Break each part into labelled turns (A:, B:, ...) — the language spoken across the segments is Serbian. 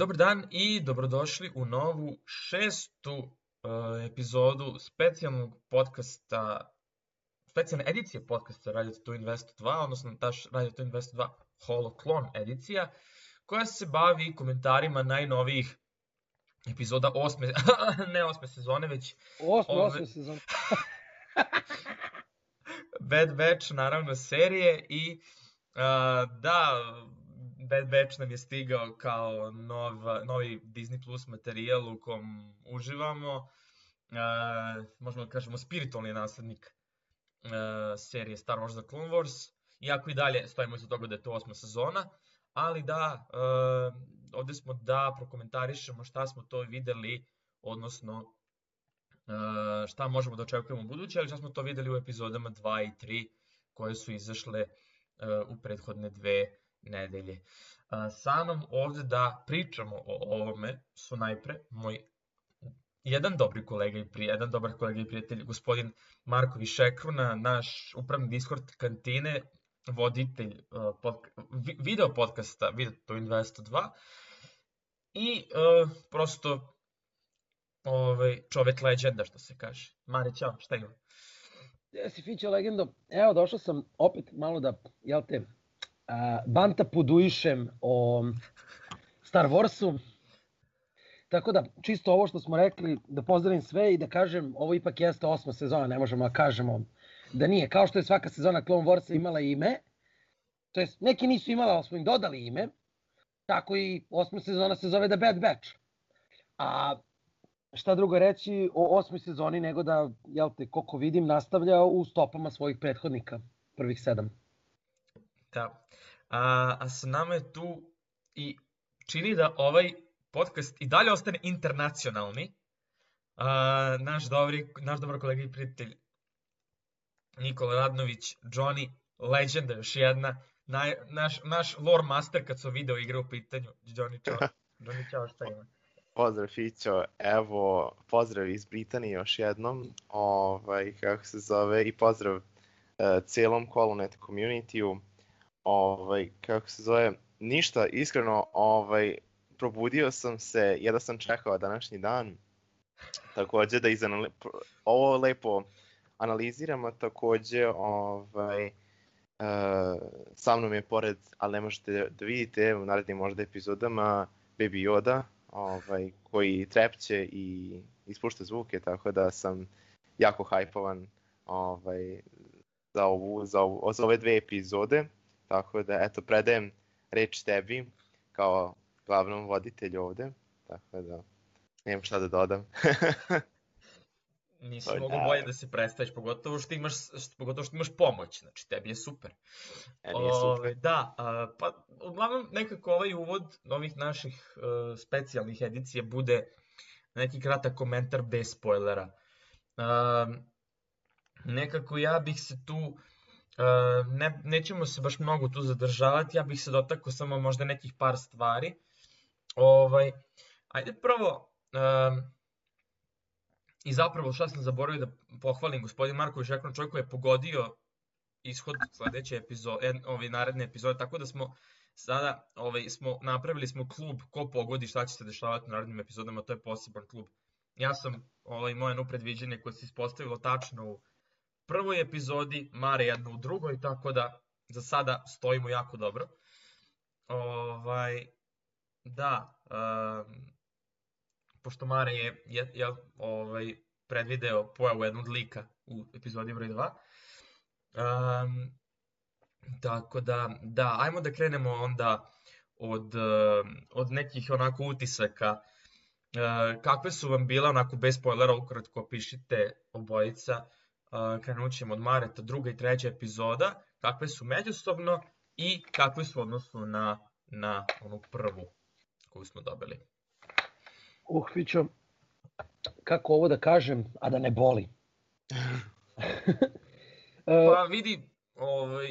A: Dobar dan i dobrodošli u novu šestu uh, epizodu specijalnog podcasta, specijalne edicije podcasta Radio to Invest 2, odnosno taš Radio to Invest 2 Holoklon edicija, koja se bavi komentarima najnovijih epizoda osme, ne osme sezone, već...
B: Osme, ove, osme sezone.
A: Bad Batch, naravno, serije i uh, da, Bad Batch nam je stigao kao nov, novi Disney Plus materijal u kom uživamo. Uh, možemo da kažemo spiritualni naslednik uh, serije Star Wars The Clone Wars. Iako i dalje stojimo iza toga da je to osma sezona. Ali da, uh, ovde smo da prokomentarišemo šta smo to videli, odnosno uh, šta možemo da očekujemo u buduće, ali šta smo to videli u epizodama 2 i 3 koje su izašle uh, u prethodne dve nedelje. Sa mnom ovde da pričamo o ovome su najpre moj jedan dobri kolega i prijatelj, jedan dobar kolega i prijatelj, gospodin Marko Višekruna, naš upravni Discord kantine, voditelj uh, podka video podcasta Video Invest 2 i uh, prosto ovaj, čovek leđenda, što se kaže. Mare, čao, šta ima?
B: Jesi Fića legendo. Evo, došao sam opet malo da, jel te, banta puduišem o Star Warsu. Tako da, čisto ovo što smo rekli, da pozdravim sve i da kažem, ovo ipak jeste osma sezona, ne možemo da kažemo da nije. Kao što je svaka sezona Clone Warsa imala ime, to jest neki nisu imala, ali smo im dodali ime, tako i osma sezona se zove The Bad Batch. A šta drugo reći o osmoj sezoni nego da, jel te, koliko vidim, nastavlja u stopama svojih prethodnika, prvih sedam.
A: Da. A, a sa nama je tu i čini da ovaj podcast i dalje ostane internacionalni. A, naš, dobri, naš dobar kolega i prijatelj Nikola Radnović, Johnny, legenda još jedna, naj, naš, naš lore master kad su video igre u pitanju. Johnny, čao. Johnny, čao, šta ima?
C: Pozdrav Fićo, evo pozdrav iz Britanije još jednom, ovaj, kako se zove, i pozdrav uh, celom Colonet community-u ovaj, kako se zove, ništa, iskreno, ovaj, probudio sam se, jedva sam čekao današnji dan, takođe da izanali... ovo lepo analiziramo, takođe, ovaj, uh, sa mnom je pored, ali ne možete da vidite u narednim možda epizodama, Baby Yoda, ovaj, koji trepće i ispušta zvuke, tako da sam jako hajpovan ovaj, za, ovu, za, ovu, za ove dve epizode. Tako da, eto, predajem reč tebi kao glavnom voditelju ovde. Tako da, nemam šta da dodam.
A: Nisi mogu da. bolje da se predstaviš, pogotovo što imaš, što, pogotovo što imaš pomoć, znači tebi je super.
C: Meni je super. Ove,
A: da, a, pa uglavnom nekako ovaj uvod novih naših uh, specijalnih edicija bude neki kratak komentar bez spoilera. Uh, nekako ja bih se tu ne, nećemo se baš mnogo tu zadržavati, ja bih se dotakao samo možda nekih par stvari. Ovaj, ajde prvo, um, i zapravo šta sam zaboravio da pohvalim gospodin Marković, rekao čovjek koji je pogodio ishod sledeće epizode, ove naredne epizode, tako da smo sada ovaj, smo, napravili smo klub ko pogodi šta će se dešavati u narednim epizodama, to je poseban klub. Ja sam, ovaj, moje jedno predviđenje koje se ispostavilo tačno u prvoj epizodi, Mare jedno u drugoj, tako da za sada stojimo jako dobro. Ovaj, da, um, pošto Mare je, je, je ovaj, predvideo pojavu jednog lika u epizodi broj 2. Um, tako da, da, ajmo da krenemo onda od, od nekih onako utisaka. Uh, kakve su vam bile, onako bez spoilera, ukratko pišite obojica, krenut ćemo od Mareta, druga i treća epizoda, kakve su međusobno i kakve su odnosu na, na onu prvu koju smo dobili.
B: Uh, Fićo, kako ovo da kažem, a da ne boli?
A: pa vidi, ovaj...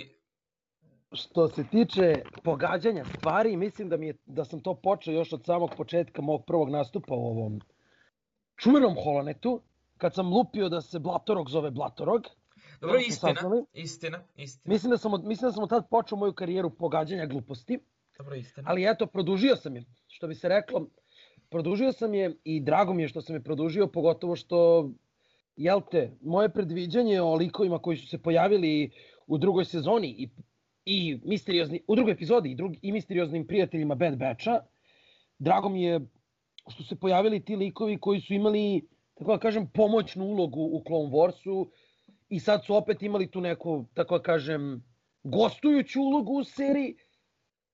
B: Što se tiče pogađanja stvari, mislim da, mi je, da sam to počeo još od samog početka mog prvog nastupa u ovom čuvenom holonetu, kad sam lupio da se Blatorog zove Blatorog.
A: Dobro, istina, istina, istina.
B: Mislim da, sam, mislim da sam od tad počeo moju karijeru pogađanja gluposti.
A: Dobro, istina.
B: Ali eto, produžio sam je, što bi se reklo, produžio sam je i drago mi je što sam je produžio, pogotovo što, jel te, moje predviđanje o likovima koji su se pojavili u drugoj sezoni i, i misteriozni, u drugoj epizodi i, drug, i misterioznim prijateljima Bad Batcha, drago mi je što se pojavili ti likovi koji su imali, tako da kažem, pomoćnu ulogu u Clone Warsu i sad su opet imali tu neku, tako da kažem, gostujuću ulogu u seriji,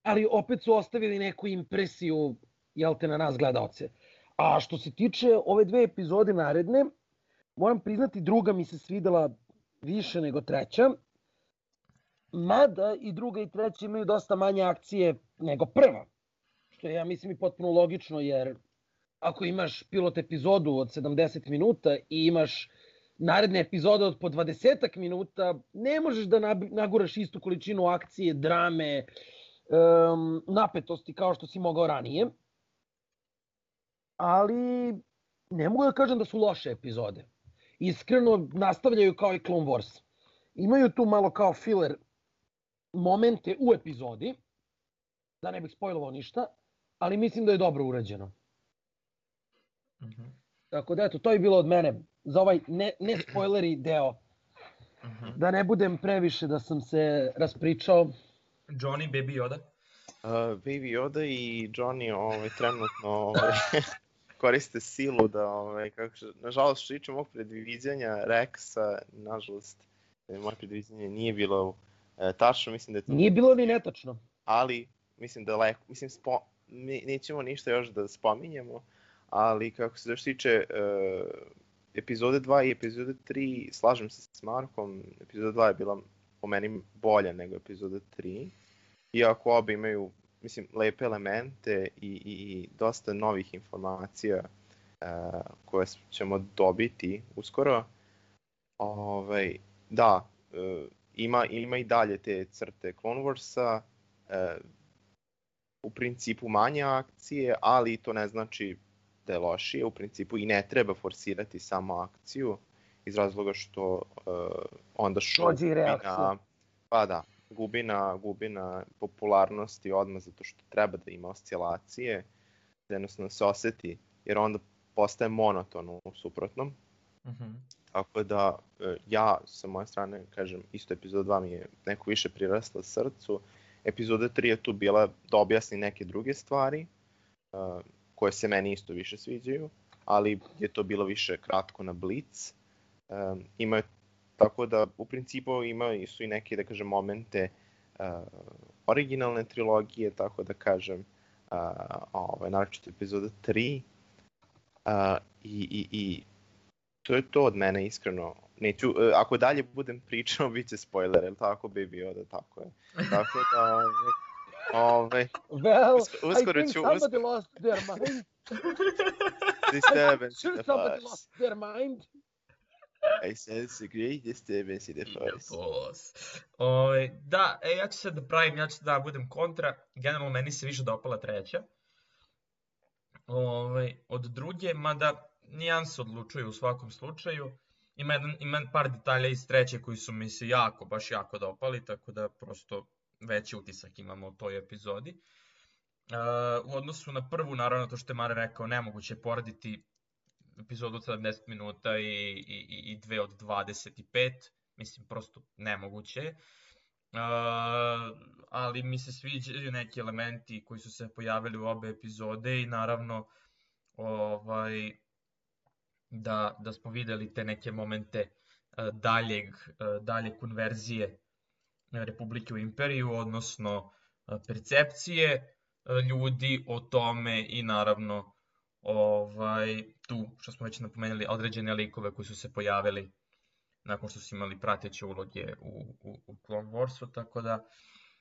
B: ali opet su ostavili neku impresiju, jel te, na nas gledalce. A što se tiče ove dve epizode naredne, moram priznati, druga mi se svidela više nego treća, mada i druga i treća imaju dosta manje akcije nego prva. Što je, ja mislim, i potpuno logično, jer ako imaš pilot epizodu od 70 minuta i imaš naredne epizode od po 20 minuta, ne možeš da naguraš istu količinu akcije, drame, um, napetosti kao što si mogao ranije. Ali ne mogu da kažem da su loše epizode. Iskreno nastavljaju kao i Clone Wars. Imaju tu malo kao filler momente u epizodi, da ne bih spojlovao ništa, ali mislim da je dobro urađeno. Mm -hmm. Tako da eto, to je bilo od mene za ovaj ne, ne spoileri deo. Mm -hmm. Da ne budem previše da sam se raspričao.
A: Johnny, Baby Yoda?
C: Uh, Baby Yoda i Johnny ovaj, trenutno ovaj, koriste silu da, ovaj, kako nažalost što tiče mog predviđanja Rexa, nažalost, moje predviđanje nije bilo e, tačno, mislim da je to...
B: Nije bilo ni netačno.
C: Ali, mislim da leko, mislim, spo, ne, nećemo ništa još da spominjemo, ali kako se još tiče uh, epizode 2 i epizode 3, slažem se s Markom, epizoda 2 je bila po meni bolja nego epizoda 3, iako obe imaju mislim, lepe elemente i, i, i dosta novih informacija uh, koje ćemo dobiti uskoro. Ovaj, da, uh, ima, ima i dalje te crte Clone Warsa, uh, u principu manje akcije, ali to ne znači da je lošije. U principu i ne treba forsirati samo akciju iz razloga što uh, onda show gubi na, pa da, gubi na, gubi na popularnosti odmah zato što treba da ima oscilacije, da jednostavno se oseti, jer onda postaje monoton u suprotnom. Mm -hmm. Tako da e, ja sa moje strane, kažem, isto epizoda 2 mi je neko više prirasla srcu. Epizoda 3 je tu bila da objasni neke druge stvari, uh, koje se meni isto više sviđaju, ali je to bilo više kratko na blic. Um, ima tako da u principu ima su i neke da kažem momente uh, originalne trilogije, tako da kažem uh, ovaj naročito epizoda 3 uh, i, i, i to je to od mene iskreno neću, uh, ako dalje budem pričao, bit će spoiler, tako bi bio da tako je. Tako da, ovaj, Ove,
B: well, uskoro I think ću, somebody uskoro... lost their mind.
C: disturbance
B: sure
C: in the
B: somebody force. lost their mind.
C: I sense a great disturbance in the force.
A: force. Ove, da, e, ja ću sad da pravim, ja ću da budem kontra. Generalno meni se više dopala treća. Ove, od druge, mada nijanse odlučuju u svakom slučaju. Ima, jedan, ima par detalja iz treće koji su mi se jako, baš jako dopali, tako da prosto veći utisak imamo u toj epizodi. Uh, u odnosu na prvu, naravno, to što je Mare rekao, nemoguće je poraditi epizodu od 70 minuta i, i, i dve od 25, mislim, prosto nemoguće je. Uh, ali mi se sviđaju neki elementi koji su se pojavili u obe epizode i naravno ovaj, da, da smo videli te neke momente uh, daljeg, uh, dalje konverzije Republike u imperiju, odnosno e, percepcije e, ljudi o tome i naravno ovaj, tu, što smo već napomenuli, određene likove koji su se pojavili nakon što su imali prateće uloge u, u, u Clone Warsu, tako da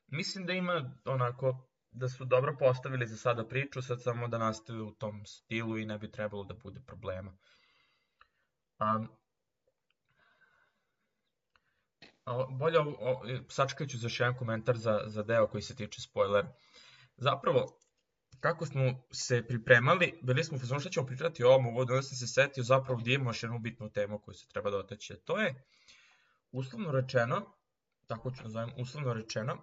A: mislim da ima onako da su dobro postavili za sada priču, sad samo da nastave u tom stilu i ne bi trebalo da bude problema. Um, bolje, sačekat ću za još jedan komentar za, za deo koji se tiče spoilera. Zapravo, kako smo se pripremali, bili smo u šta ćemo pričati o ovom uvodu, onda sam se setio zapravo gdje imamo još jednu bitnu temu koju se treba dotaći. To je, uslovno rečeno, tako ću nazovem, uslovno rečeno,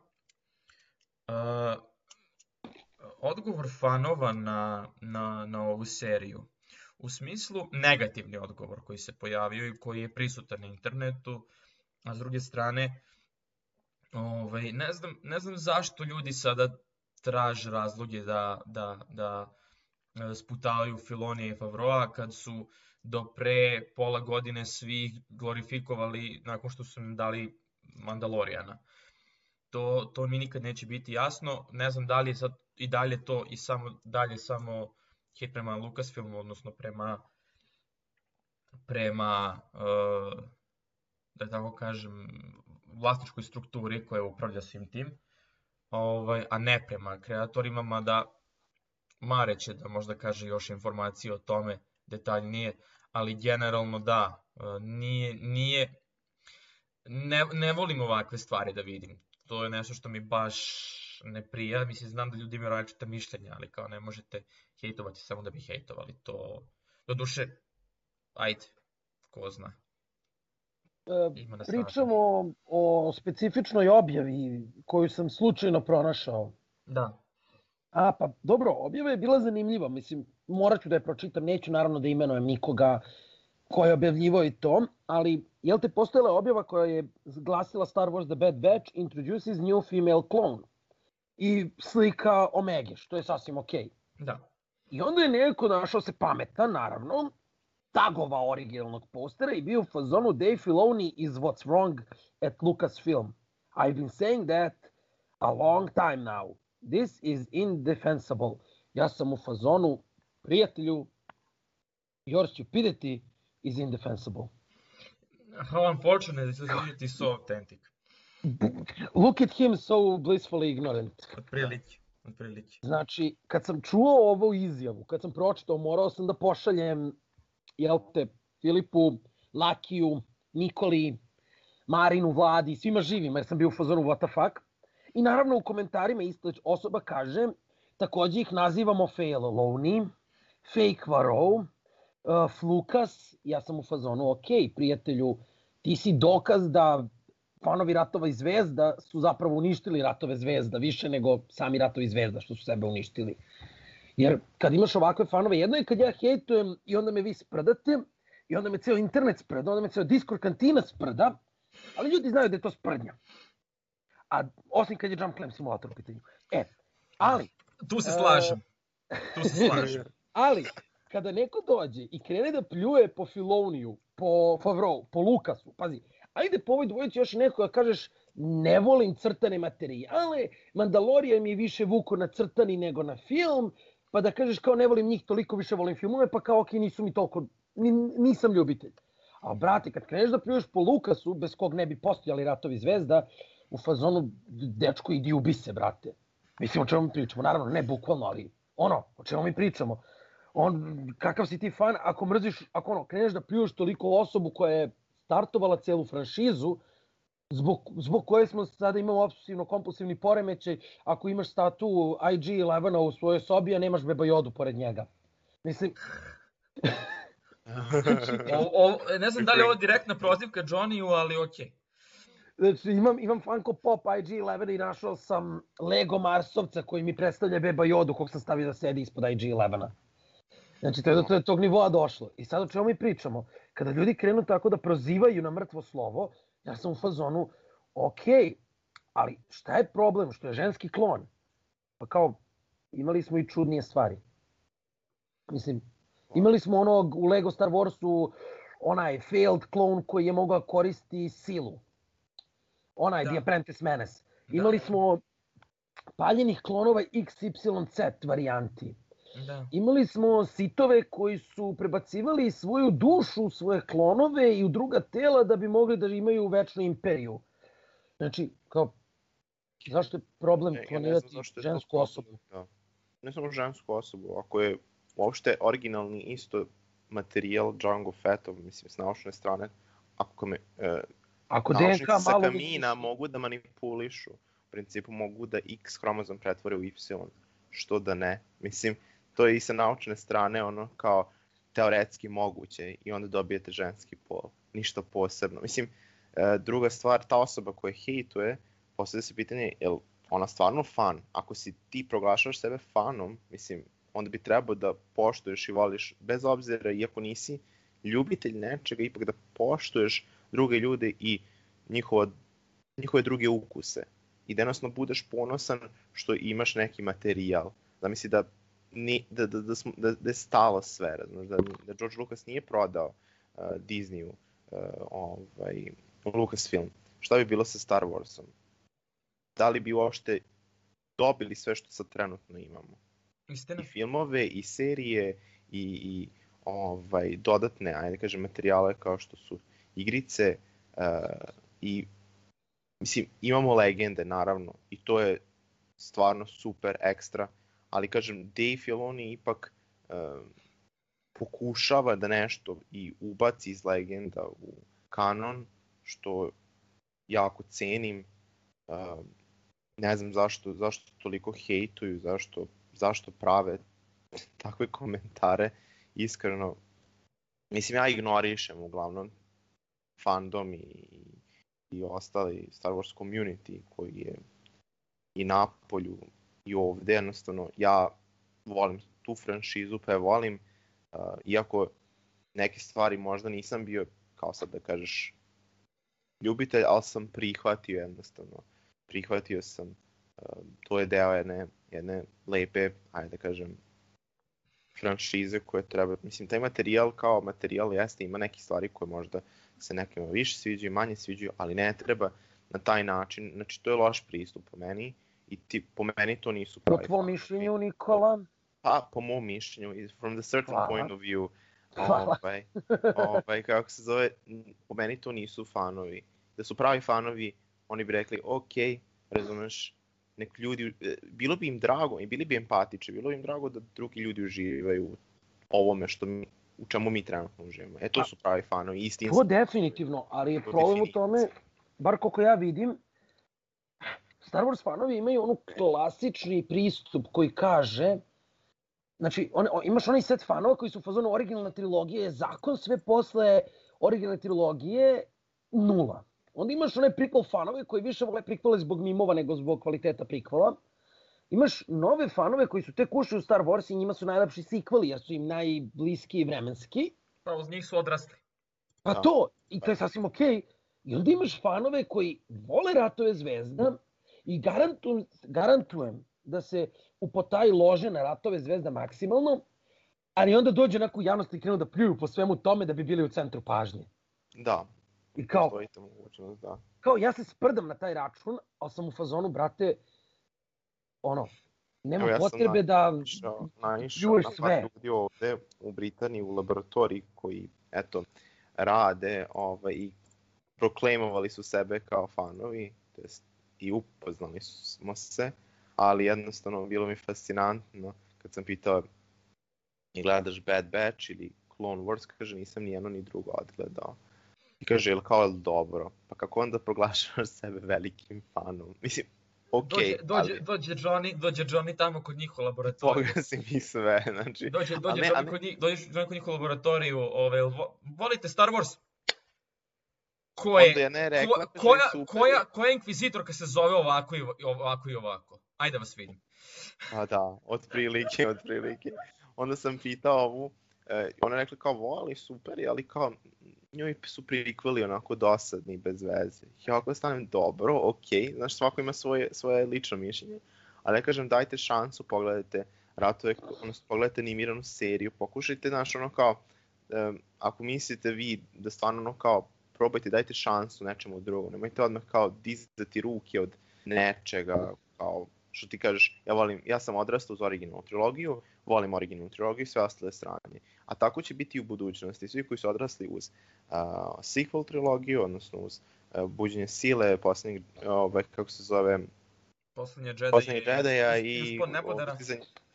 A: uh, odgovor fanova na, na, na ovu seriju. U smislu negativni odgovor koji se pojavio i koji je prisutan na internetu, a s druge strane, ovaj, ne, znam, ne znam zašto ljudi sada traže razloge da, da, da e, sputavaju Filonija i Favroa kad su do pre pola godine svi glorifikovali nakon što su im dali Mandalorijana. To, to mi nikad neće biti jasno. Ne znam da li je sad i dalje to i samo dalje samo hit prema Lucasfilmu, odnosno prema prema uh, da tako kažem vlasničkoj strukturi koja upravlja svim tim, ovaj, a ne prema kreatorima, mada Mare će da možda kaže još informacije o tome detaljnije, ali generalno da, uh, nije, nije ne, ne volim ovakve stvari da vidim. To je nešto što mi baš ne prija. Mislim, znam da ljudi imaju različita mišljenja, ali kao ne možete hejtovati samo da bi hejtovali. To, do duše, ajde, ko zna.
B: E, pričamo o, specifičnoj objavi koju sam slučajno pronašao.
A: Da.
B: A, pa dobro, objava je bila zanimljiva. Mislim, morat ću da je pročitam, neću naravno da imenujem nikoga ko je objavljivo i to, ali jel te postojala objava koja je glasila Star Wars The Bad Batch introduces new female clone i slika Omega, što je sasvim okej.
A: Okay. Da.
B: I onda je neko našao se pametan, naravno, tagova originalnog postera i bio u fazonu Dave Filoni is what's wrong at Lucasfilm. I've been saying that a long time now. This is indefensible. Ja sam u fazonu, prijatelju, your stupidity is indefensible.
A: How unfortunate this is so authentic.
B: Look at him so blissfully ignorant.
A: Otprilike, otprilike.
B: Znači, kad sam čuo ovu izjavu, kad sam pročitao, morao sam da pošaljem, jel te, Filipu, Lakiju, Nikoli, Marinu, Vladi, svima živima, jer sam bio u fazonu what the fuck. I naravno u komentarima isto osoba kaže, takođe ih nazivamo fail lonely, fake varov, uh, flukas, ja sam u fazonu, ok, prijatelju, ti si dokaz da fanovi Ratova i Zvezda su zapravo uništili Ratove Zvezda više nego sami Ratovi Zvezda što su sebe uništili. Jer kad imaš ovakve fanove, jedno je kad ja hejtujem i onda me vi sprdate, i onda me ceo internet sprda, onda me ceo Discord kantina sprda, ali ljudi znaju da je to sprdnja. A osim kad je Jump Clam simulator u pitanju. E, ali...
A: Tu se slažem. Tu se slažem.
B: ali, kada neko dođe i krene da pljuje po Filoniju, po Favreau, po Lukasu, pazi, ajde po ovoj dvojici još neko da kažeš ne volim crtane materijale, Mandalorian mi je više vuko na crtani nego na film, pa da kažeš kao ne volim njih, toliko više volim filmove, pa kao ok, nisu mi toliko, nisam ljubitelj. A brate, kad kreneš da pljuješ po Lukasu, bez kog ne bi postojali ratovi zvezda, u fazonu, dečko, idi ubi se, brate. Mislim, o čemu mi pričamo? Naravno, ne bukvalno, ali ono, o čemu mi pričamo? On, kakav si ti fan, ako mrziš, ako ono, kreneš da pljuješ toliko osobu koja je startovala celu franšizu, zbog, zbog koje smo sada imamo obsesivno kompulsivni poremećaj ako imaš statu IG-11 u svojoj sobi, a nemaš Beba Jodu pored njega. Mislim...
A: o, o, ne znam da li je ovo direktna prozivka Johnny-u, ali okej. Okay.
B: Znači, imam, imam Funko Pop IG-11 i našao sam Lego Marsovca koji mi predstavlja Beba Jodu kog sam stavio da sedi ispod IG-11. Znači, to je do tog nivoa došlo. I sad o čemu mi pričamo? Kada ljudi krenu tako da prozivaju na mrtvo slovo, ja sam u fazonu, ok, ali šta je problem što je ženski klon? Pa kao, imali smo i čudnije stvari. Mislim, imali smo onog u Lego Star Warsu, onaj failed klon koji je mogao koristi silu. Onaj da. The Apprentice Menace. Da. Imali smo paljenih klonova XYZ varijanti. Da. Imali smo sitove koji su prebacivali svoju dušu, svoje klonove i u druga tela da bi mogli da imaju večnu imperiju. Znači, kao, zašto je problem ne, klonirati ja žensku osobu? Da.
C: Ne samo žensku osobu, ako je uopšte originalni isto materijal Django Fettov, mislim, s naučne strane, ako me, e, ako DNK malo kamina mogu da manipulišu, u principu mogu da X hromozom pretvore u Y, što da ne. Mislim, to je i sa naučne strane ono kao teoretski moguće i onda dobijete ženski pol. Ništa posebno. Mislim, e, druga stvar, ta osoba koja hejtuje, postavlja se pitanje, jel ona stvarno fan. Ako si ti proglašaš sebe fanom, mislim, onda bi trebao da poštuješ i voliš, bez obzira, iako nisi ljubitelj nečega, ipak da poštuješ druge ljude i njihova, njihove druge ukuse. I da jednostavno budeš ponosan što imaš neki materijal. Da misli da, ni, da, da, da, smo, da, da je stalo sve, znaš, da, da George Lucas nije prodao uh, Disneyu uh, ovaj, Lucasfilm. Šta bi bilo sa Star Warsom? Da li bi uopšte dobili sve što sad trenutno imamo?
A: Istina.
C: I filmove, i serije, i, i ovaj, dodatne, ajde da kažem, materijale kao što su igrice uh, i mislim, imamo legende naravno i to je stvarno super ekstra, ali kažem, Dave Filoni ipak uh, pokušava da nešto i ubaci iz legenda u kanon, što jako cenim. Uh, ne znam zašto, zašto toliko hejtuju, zašto, zašto prave takve komentare. Iskreno, mislim, ja ignorišem uglavnom fandom i, i ostali Star Wars community koji je i na polju i ovde, jednostavno, ja volim tu franšizu, pa je volim, uh, iako neke stvari možda nisam bio, kao sad da kažeš, ljubitelj, ali sam prihvatio jednostavno. Prihvatio sam, uh, to je deo jedne, jedne lepe, ajde da kažem, franšize koje treba, mislim, taj materijal kao materijal jeste, ima neke stvari koje možda se nekima više sviđaju, manje sviđaju, ali ne treba na taj način, znači to je loš pristup po meni i ti, po meni to nisu
B: pravi. Po tvom mišljenju, Nikola?
C: Pa, po mom mišljenju, from the certain Hvala. point of view,
B: Hvala.
C: ovaj, ovaj, kako se zove, po meni to nisu fanovi. Da su pravi fanovi, oni bi rekli, ok, razumeš, nek ljudi, e, bilo bi im drago i bili bi empatični, bilo bi im drago da drugi ljudi uživaju u ovome što mi, u čemu mi trenutno uživamo. E, to su pravi fanovi, istinski.
B: To definitivno, ali je problem u tome, bar koliko ja vidim, Star Wars fanovi imaju onu klasični pristup koji kaže, znači, on, imaš onaj set fanova koji su u fazonu originalna trilogija je zakon, sve posle originalne trilogije nula. Onda imaš one prequel fanove koji više vole prequele zbog mimova nego zbog kvaliteta prequela. Imaš nove fanove koji su tek ušli u Star Wars i njima su najlepši sequeli jer su im najbliski vremenski.
A: Pa uz njih su odrasli.
B: Pa da. to, i to je sasvim okej. Okay. I onda imaš fanove koji vole ratove zvezda i garantujem, garantujem da se u taj lože na ratove zvezda maksimalno, ali onda dođe onako javnost i krenu da pljuju po svemu tome da bi bili u centru pažnje.
C: Da,
B: I kao, mogućnost, da. kao ja se sprdam na taj račun, ali sam u fazonu, brate, ono, nema Evo, ja potrebe da
C: naišao na sve. ljudi ovde u Britaniji u laboratoriji koji, eto, rade ovaj, i proklamovali su sebe kao fanovi, to jest i upoznali smo se, ali jednostavno bilo mi fascinantno kad sam pitao i gledaš Bad Batch ili Clone Wars, kaže nisam ni jedno ni drugo odgledao. I kaže, jel kao je dobro? Pa kako onda proglašavaš sebe velikim fanom? Mislim, ok,
A: dođe, dođe, ali... dođe, Johnny, dođe Johnny tamo kod njih u laboratoriju.
C: Toga si mi sve, znači...
A: Dođe, dođe, ne, Johnny, ne... kod njih, dođe Johnny kod njih u laboratoriju, ove, volite Star Wars? Ko je,
C: je ne rekla,
A: ko, koja, super. koja, koja inkvizitorka se zove ovako i ovako i ovako? Ajde da vas vidim.
C: Pa da, od prilike, od prilike. Onda sam pitao ovu, eh, ona je rekla kao voli, super, ali kao njoj su prikvali onako dosadni, bez veze. Ja ako stanem dobro, ok, znaš, svako ima svoje, svoje lično mišljenje, ali ja kažem dajte šansu, pogledajte ratove, odnosno pogledajte animiranu seriju, pokušajte, znaš, ono kao, um, ako mislite vi da stvarno ono kao, probajte, dajte šansu nečemu drugom, nemojte odmah kao dizati ruke od nečega, kao, što ti kažeš, ja volim, ja sam odrastao uz originalnu trilogiju, volim originalnu trilogiju i sve ostale strane. A tako će biti i u budućnosti. Svi koji su odrasli uz uh, sequel trilogiju, odnosno uz uh, buđenje sile, poslednjeg, ovaj, kako se zove,
A: Poslednje Jedi,
C: poslednje Jedi-a i...
A: i nebodara.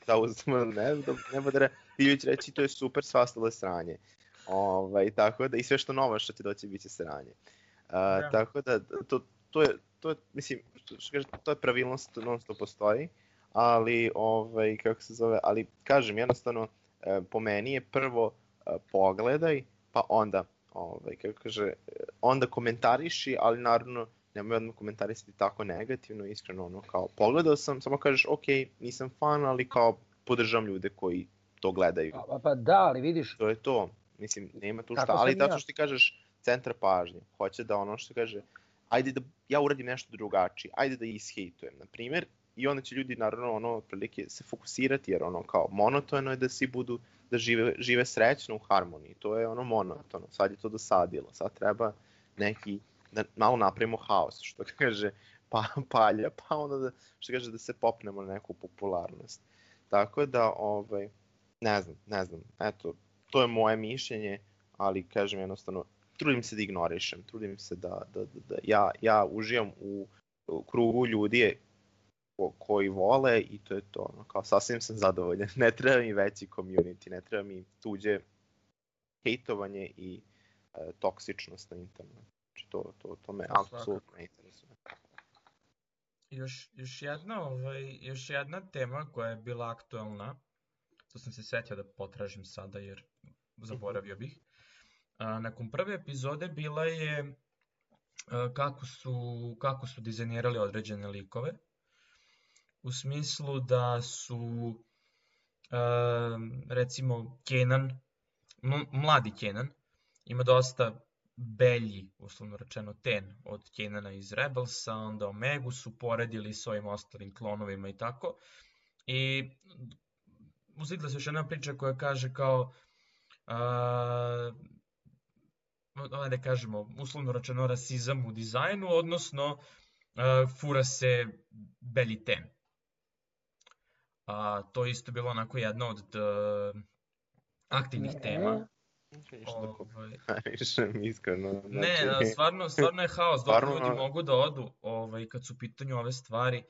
C: Da, uz ne, nebodara. Ti ću reći, to je super, sve ostale stranje. Ovaj, tako da, i sve što novo što će doći biće sranje. Uh, ja. Tako da, to, to je, to je, mislim, što kaže, to je pravilnost, non stop postoji, ali, ovaj, kako se zove, ali kažem, jednostavno, e, po meni je prvo e, pogledaj, pa onda, ovaj, kako kaže, onda komentariši, ali naravno nemoj odmah komentarisati tako negativno, iskreno, ono, kao, pogledao sam, samo kažeš, ok, nisam fan, ali kao, podržam ljude koji to gledaju.
B: Pa, pa da, ali vidiš,
C: To je to, mislim, nema tu
B: Tako
C: šta, ali zato
B: ja.
C: što ti kažeš centar pažnje, hoće da ono što kaže, ajde da ja uradim nešto drugačije, ajde da ishejtujem, na primjer, i onda će ljudi naravno ono otprilike se fokusirati jer ono kao monotono je da svi budu da žive, žive srećno u harmoniji. To je ono monotono. Sad je to dosadilo. Sad treba neki da malo napravimo haos, što kaže pa, palja, pa onda da, što kaže da se popnemo na neku popularnost. Tako da, ovaj, ne znam, ne znam, eto, to je moje mišljenje, ali kažem jednostavno, trudim se da ignorišem, trudim se da, da, da, da ja, ja uživam u, krugu ljudi ko, koji vole i to je to, ono, kao sasvim sam zadovoljan. Ne treba mi veći community, ne treba mi tuđe hejtovanje i e, toksičnost na internetu. Znači to, to, to me apsolutno ne interesuje.
A: Još, još, jedna, ovaj, još jedna tema koja je bila aktuelna, to sam se setio da potražim sada jer zaboravio bih. A, nakon prve epizode bila je a, kako su, kako su dizajnirali određene likove. U smislu da su a, recimo Kenan, mladi Kenan, ima dosta belji, uslovno rečeno, ten od Kenana iz Rebelsa, onda Omegu su poredili s ovim ostalim klonovima i tako. I uzigla se još jedna priča koja kaže kao a, ovaj da kažemo, uslovno rečeno rasizam u dizajnu, odnosno a, fura se belji ten. A, to je isto bilo onako jedna od d, aktivnih
B: Ne.
A: tema.
C: Da
A: Ovaj,
C: iskreno.
A: Ne,
C: znači,
A: a, stvarno, stvarno je haos, dok
C: Stvarno,
A: ljudi mogu da odu ovaj, kad su u pitanju ove stvari.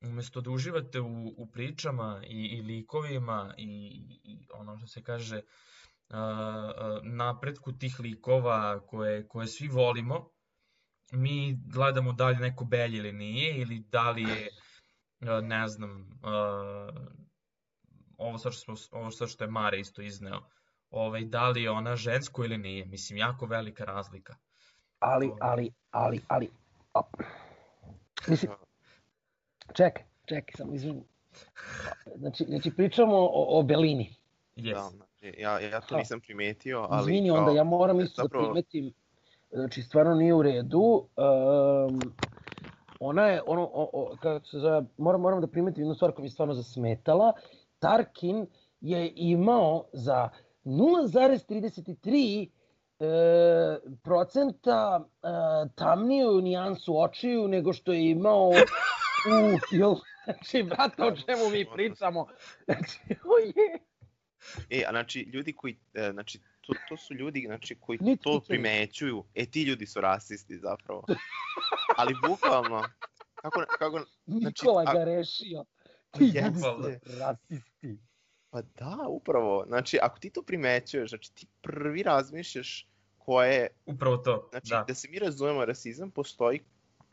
A: Umesto da uživate u, u pričama i, i likovima i, i ono što se kaže a, napretku tih likova koje, koje svi volimo, mi gledamo da li neko belji ili nije, ili da li je, ne znam, ovo sad što, ovo sad što je Mare isto izneo, ovaj, da li je ona žensko ili nije. Mislim, jako velika razlika.
B: ali, ali, ali, ali, a, mislim, čekaj, čekaj, samo izvini. Znači, znači pričamo o, o belini.
A: Yes.
C: Ja, ja to nisam primetio, ali...
B: Izvini,
C: kao,
B: onda ja moram isto
C: zapravo-
B: da primetim, znači stvarno nije u redu. Um, ona je, ono, o, o, kako se zove, moram, moram da primetim jednu stvar koja mi stvarno zasmetala. Tarkin je imao za 0,33 e, procenta e, tamniju nijansu očiju nego što je imao u filmu. Znači, brate, o čemu mi pričamo? Znači, o je.
C: E, a znači, ljudi koji, e, znači, to, to su ljudi znači, koji
B: Nitko
C: to primećuju, e, ti ljudi su rasisti zapravo. Ali bukvalno, kako, kako,
B: Nikola
C: a-
B: ga rešio. Ti ljudi su rasisti.
C: pa da, upravo, znači, ako ti to primećuješ, znači, ti prvi razmišljaš ko je,
A: Upravo to,
C: znači,
A: da.
C: da se mi razumemo, rasizam postoji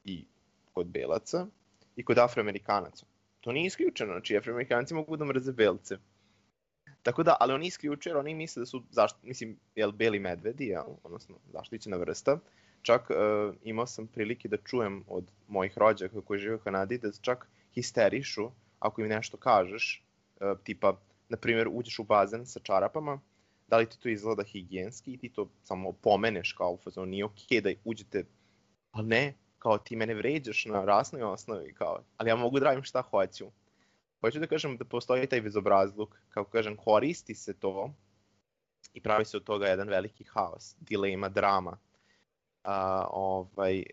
C: i kod belaca i kod afroamerikanaca. To nije isključeno, znači, afroamerikanci mogu da mrze belce. Tako da, ali oni isključuju, oni misle da su, zašt, mislim, jel, beli medvedi, jel, odnosno zaštićena vrsta. Čak uh, imao sam prilike da čujem od mojih rođaka koji žive u Kanadi da čak histerišu ako im nešto kažeš, uh, tipa, na primjer, uđeš u bazen sa čarapama, da li ti to izgleda higijenski i ti to samo pomeneš kao u fazonu, nije okej da uđete, ali ne, kao ti mene vređaš na rasnoj osnovi, kao, ali ja mogu da radim šta hoću. Hoću da kažem da postoji taj bezobrazluk, kako kažem, koristi se to i pravi se od toga jedan veliki haos, dilema, drama. A, ovaj, e,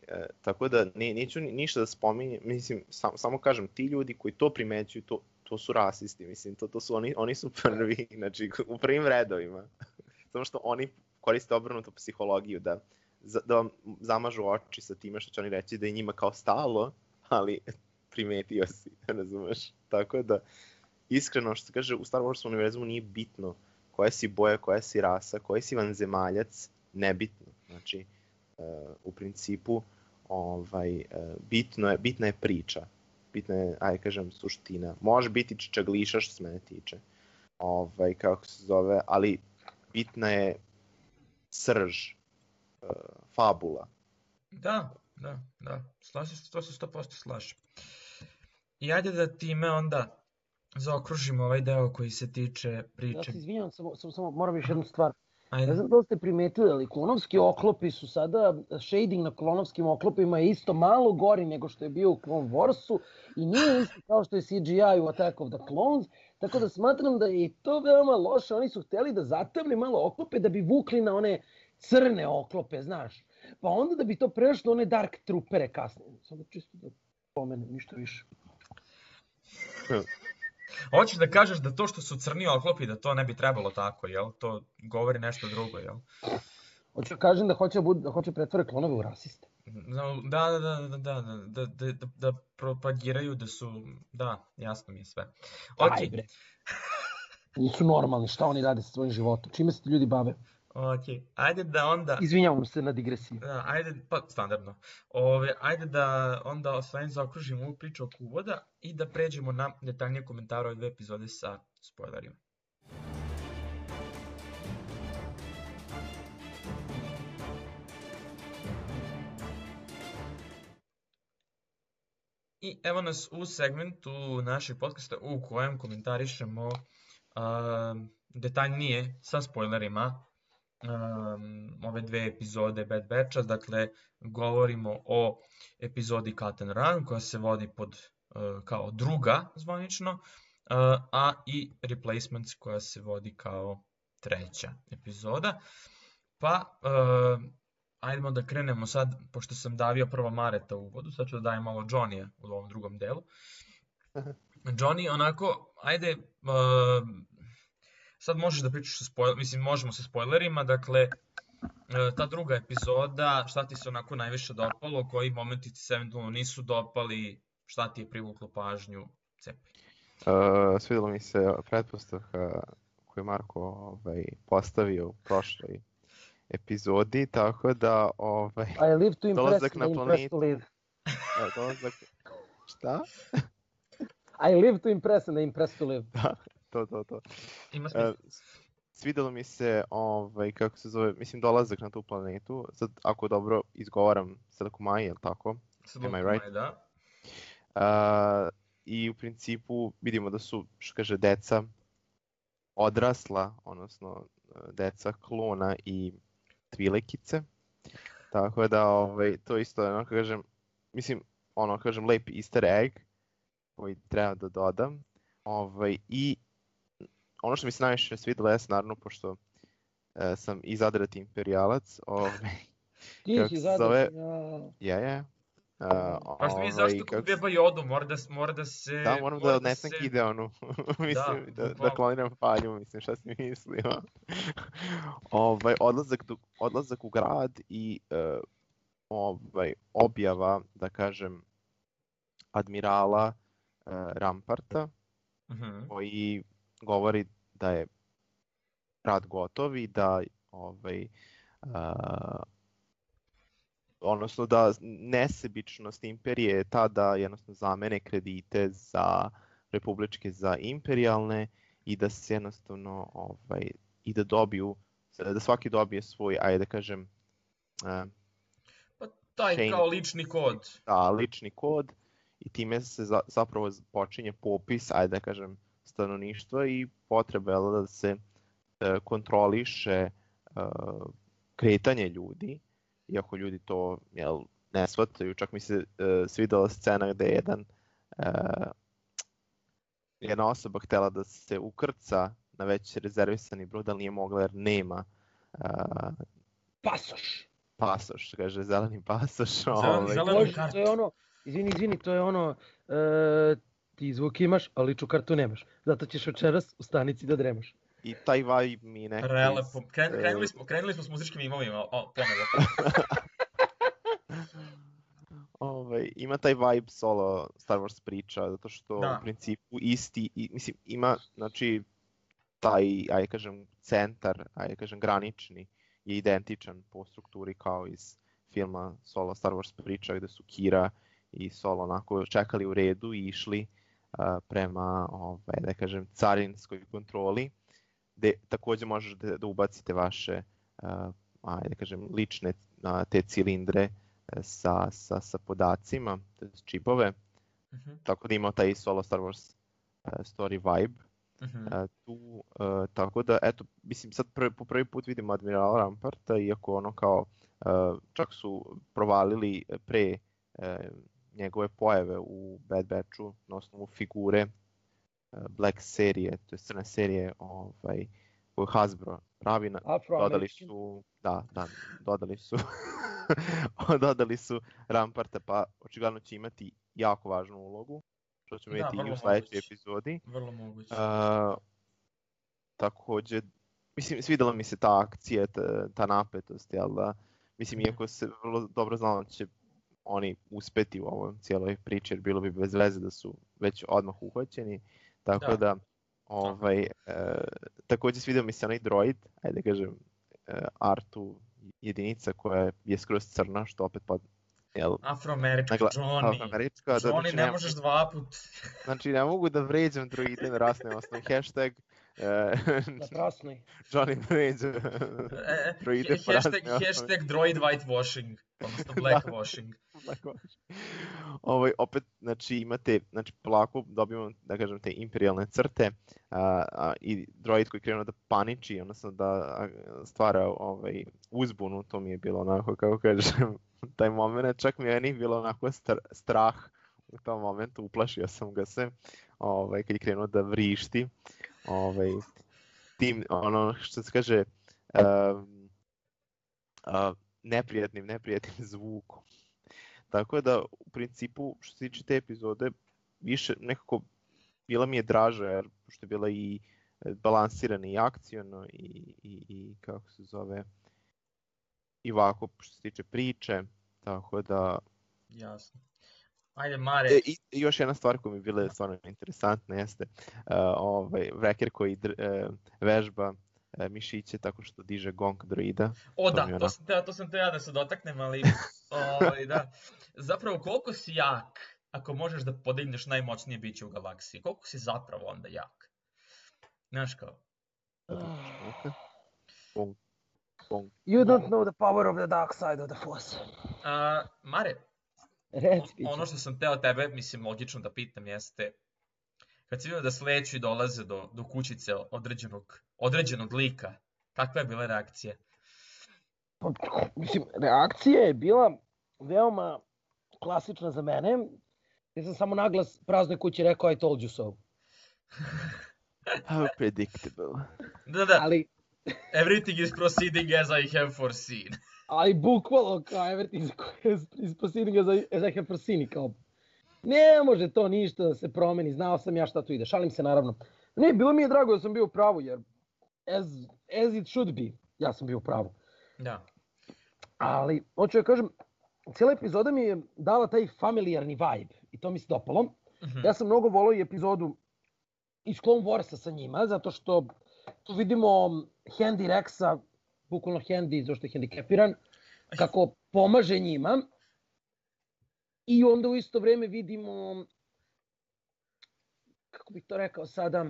C: tako da ne, neću ni- ništa da spominjem, mislim, sam, samo kažem, ti ljudi koji to primećuju, to, to su rasisti, mislim, to, to su oni, oni su prvi, znači u prvim redovima. Samo što oni koriste obrnutu psihologiju da, da vam zamažu oči sa time što će oni reći da je njima kao stalo, ali primetio si, razumeš? Tako da, iskreno što se kaže, u Star Wars univerzumu nije bitno koja si boja, koja si rasa, koji si vanzemaljac, nebitno. Znači, uh, u principu, ovaj, uh, bitno je, bitna je priča. Bitna je, ajde kažem, suština. Može biti čičagliša što se mene tiče. Ovaj, kako se zove, ali bitna je srž, uh, fabula.
A: Da, da, da. Slažem se, to se 100% slažem. I ajde da time onda zaokružimo ovaj deo koji se tiče
B: Ja
A: priče.
B: se izvinjam, samo, samo, samo moram još jednu stvar.
A: Ajde.
B: Ne znam da li ste primetili, ali klonovski oklopi su sada, shading na klonovskim oklopima je isto malo gori nego što je bio u Clone Warsu i nije isto kao što je CGI u Attack of the Clones, tako da smatram da je i to veoma loše. Oni su hteli da zatamne malo oklope da bi vukli na one crne oklope, znaš. Pa onda da bi to prešlo one Dark Troopere kasnije. Samo čisto da pomenem, ništa više.
A: Hoćeš da kažeš da to što su crni oklopi, da to ne bi trebalo tako, jel? To govori nešto drugo, jel?
B: Hoću da kažem da hoće, da budu- da hoće pretvore klonove u rasiste.
A: No, Da, da, da, da, da, da, da, da, da propagiraju da su, da, jasno mi je sve. Ok,
B: Aj, bre. Nisu normalni, šta oni rade sa svojim životom? Čime se ti ljudi bave?
A: Ok, ajde da onda,
B: Izvinjavam se na digresiji.
A: da, ajde, pa standardno, Ove, ajde da onda osvajim zaokružimo ovu priču oko uvoda i da pređemo na detaljnije komentare ove dve epizode sa spoilerima. I evo nas u segmentu našeg podcasta u kojem komentarišemo um, detaljnije sa spoilerima um, ove dve epizode Bad Batcha, dakle govorimo o epizodi Cut and Run koja se vodi pod uh, kao druga zvanično, uh, a i Replacements koja se vodi kao treća epizoda. Pa, uh, ajdemo da krenemo sad, pošto sam davio prvo Mareta u uvodu, sad ću da dajem malo Johnny-a u ovom drugom delu. Johnny, onako, ajde, uh, sad možeš da pričaš sa spoiler, mislim, možemo sa spoilerima, dakle, uh, ta druga epizoda, šta ti se onako najviše dopalo, koji momenti ti se eventualno nisu dopali, šta ti je privuklo pažnju, cepi.
C: Uh, svidelo mi se pretpostavka koju je Marko ovaj, postavio u prošloj epizodi, tako da ovaj,
B: I live to impress,
C: Dolazak na
B: impress to
C: planetu.
B: live.
C: da, dolazak... Šta?
B: I live to impress, ne impress to live.
C: To, to, to.
A: Ima
C: Uh,
A: smisla.
C: svidelo mi se, ovaj, kako se zove, mislim, dolazak na tu planetu. Sad, ako dobro izgovaram, Sadakumai, je li tako?
A: Sad
C: am I
A: dok
C: right?
A: Da.
C: Uh, I u principu vidimo da su, što kaže, deca odrasla, odnosno e, deca klona i tvilekice. Tako da, ovaj, to isto, ono kažem, mislim, ono kažem, lep easter egg koji treba da dodam. Ovaj, I ono što mi se najviše svidelo jeste naravno, pošto e, sam i zadrati imperijalac, ovaj,
B: Ti
C: Kako
B: zadao.
C: zove?
B: Ja.
C: je. Uh,
A: Pa što mi je zašto kod Beba Jodu, mora da, mora da se...
C: Da, moram
A: mora
C: da odnesem
A: se-
C: Gideonu. mislim, da, da,
A: bukvalno.
C: kloniram palju, mislim, šta si mislio. ovaj, odlazak, do- odlazak u grad i uh, ovaj, objava, da kažem, admirala uh, Ramparta,
A: Mhm.
C: koji govori da je rad gotov i da ovaj, uh, odnosno da nesebičnost imperije je ta da jednostavno zamene kredite za republičke za imperialne i da se jednostavno ovaj, i da dobiju da svaki dobije svoj, ajde da kažem, uh,
A: Pa taj
C: Shane.
A: kao lični kod.
C: da, lični kod i time se za, zapravo počinje popis, ajde da kažem, stanovništva i potreba jel, da se e, kontroliše e, kretanje ljudi, iako ljudi to jel, ne shvataju, čak mi se e, svidela scena gde je jedan jedna osoba htela da se ukrca na već rezervisani brod, ali nije mogla jer nema
B: Pasoš.
C: pasoš, kaže zeleni pasoš.
A: Zeleni-
C: ovaj,
A: zeleni-
B: to je ono, izvini, izvini, to je ono, e, ti zvuk imaš, ali ličnu kartu nemaš. Zato ćeš večeras u stanici da dremaš.
C: I taj vibe mi nekako... iz-
A: Prelepo. Kren,
C: e,
A: krenuli, smo, krenuli smo s muzičkim imovima, o, ponovo.
C: ovaj, ima taj vibe solo Star Wars priča, zato što
A: Da.
C: u principu isti, i, mislim, ima, znači, taj, ajde kažem, centar, ajde kažem, granični je identičan po strukturi kao iz filma Solo Star Wars priča, gde su Kira i Solo onako čekali u redu i išli prema, ovaj, da kažem, carinskoj kontroli, gde takođe možeš da, da ubacite vaše, uh, ajde da kažem, lične uh, te cilindre e, sa, sa, sa podacima, čipove,
A: Mhm,
C: tako da ima taj solo Star Wars e, story vibe.
A: mhm.
C: E, tu, e, tako da, eto, mislim, sad prvi, po prvi put vidimo Admirala Ramparta, iako ono kao, e, čak su provalili pre e, njegove pojave u Bad Batchu na osnovu figure e, Black serije, to je crne serije ovaj, koju Hasbro pravi, na, dodali su, da, da, dodali su, dodali su Ramparta, pa očigledno će imati jako važnu ulogu, što ćemo
A: Da,
C: vidjeti i u sledećoj epizodi.
A: Vrlo moguće.
C: Uh, takođe, mislim, svidela mi se ta akcija, ta, ta napetost, jel da? Mislim,
A: Mhm.
C: iako se vrlo dobro znalo da će oni uspeti u ovoj cijeloj priči, jer bilo bi bez veze da su već odmah uhvaćeni. Tako
A: Da.
C: da, ovaj, e, takođe svidao mi se onaj droid, ajde da kažem, e, Artu jedinica koja je skroz crna, što opet pa, jel,
A: Afroamerički,
C: nagla,
A: Johnny.
C: američka, da,
A: Johnny,
C: znači,
A: ne
C: nema-
A: možeš dva put.
C: Znači, ne mogu da vređam droide na rasnoj osnovi. Hashtag
B: Na trasnoj.
C: Johnny
A: E,
C: droide
A: he-
C: po
A: hashtag,
C: osnovi.
A: hashtag droid whitewashing, odnosno blackwashing.
C: Tako je. ovaj, opet, znači, imate, znači, polako dobijamo, da kažem, te imperialne crte a, a, i droid koji krenuo da paniči, odnosno da stvara ovaj, uzbunu, to mi je bilo onako, kako kažem, taj moment, čak mi je meni bilo onako str strah u tom momentu, uplašio sam ga se, ovaj, kad je krenuo da vrišti, ovaj, tim, ono što se kaže, um, a, neprijatnim, neprijatnim zvukom. Tako da, u principu, što se tiče te epizode, više nekako bila mi je draža, jer što je bila i e, balansirana i akciono i, i, i kako se zove, i ovako što se tiče priče, tako da...
A: Jasno. Ajde, Mare,
C: E, I i još jedna stvar koja mi je bila stvarno interesantna jeste uh, ovaj, Wrecker koji dr, uh, vežba uh, mišiće tako što diže gong droida.
A: o
C: to
A: da,
C: je
A: to sam, teo, to sam teo ja da se dotaknem, ali ovaj, da. Zapravo, koliko si jak ako možeš da podigneš najmoćnije biće u galaksiji? Koliko si zapravo onda jak? Znaš kao,
C: Gong, gong.
B: You don't know the power of the dark side of the force.
A: a, Mare,
B: Reci,
A: ono što sam teo tebe, mislim, logično da pitam jeste, kad si vidio da sleću i dolaze do, do kućice određenog, određenog lika, kakva je bila reakcija?
B: Pa, Mislim, reakcija je bila veoma klasična za mene. Ja sam samo naglas praznoj kući rekao I told you so.
C: How predictable.
A: Da, da,
B: Ali,
A: everything is proceeding as I have foreseen.
B: Ali bukvalno kao everything is- is proceeding as I, as I have foreseen. Kao, ne može to ništa da se promeni, znao sam ja šta tu ide. Šalim se naravno. Ne, bilo mi je drago da sam bio u pravu, jer as, as it should be, ja sam bio u pravu.
A: Da.
B: Ali, hoću da kažem, cijela epizoda mi je dala taj familijarni vibe i to mi se dopalo.
A: Mhm.
B: Ja sam mnogo volao i epizodu iz Clone Warsa sa njima, zato što tu vidimo Handy Rexa, bukvalno Handy, zašto je hendikepiran, kako pomaže njima. I onda u isto vreme vidimo, kako bih to rekao sada,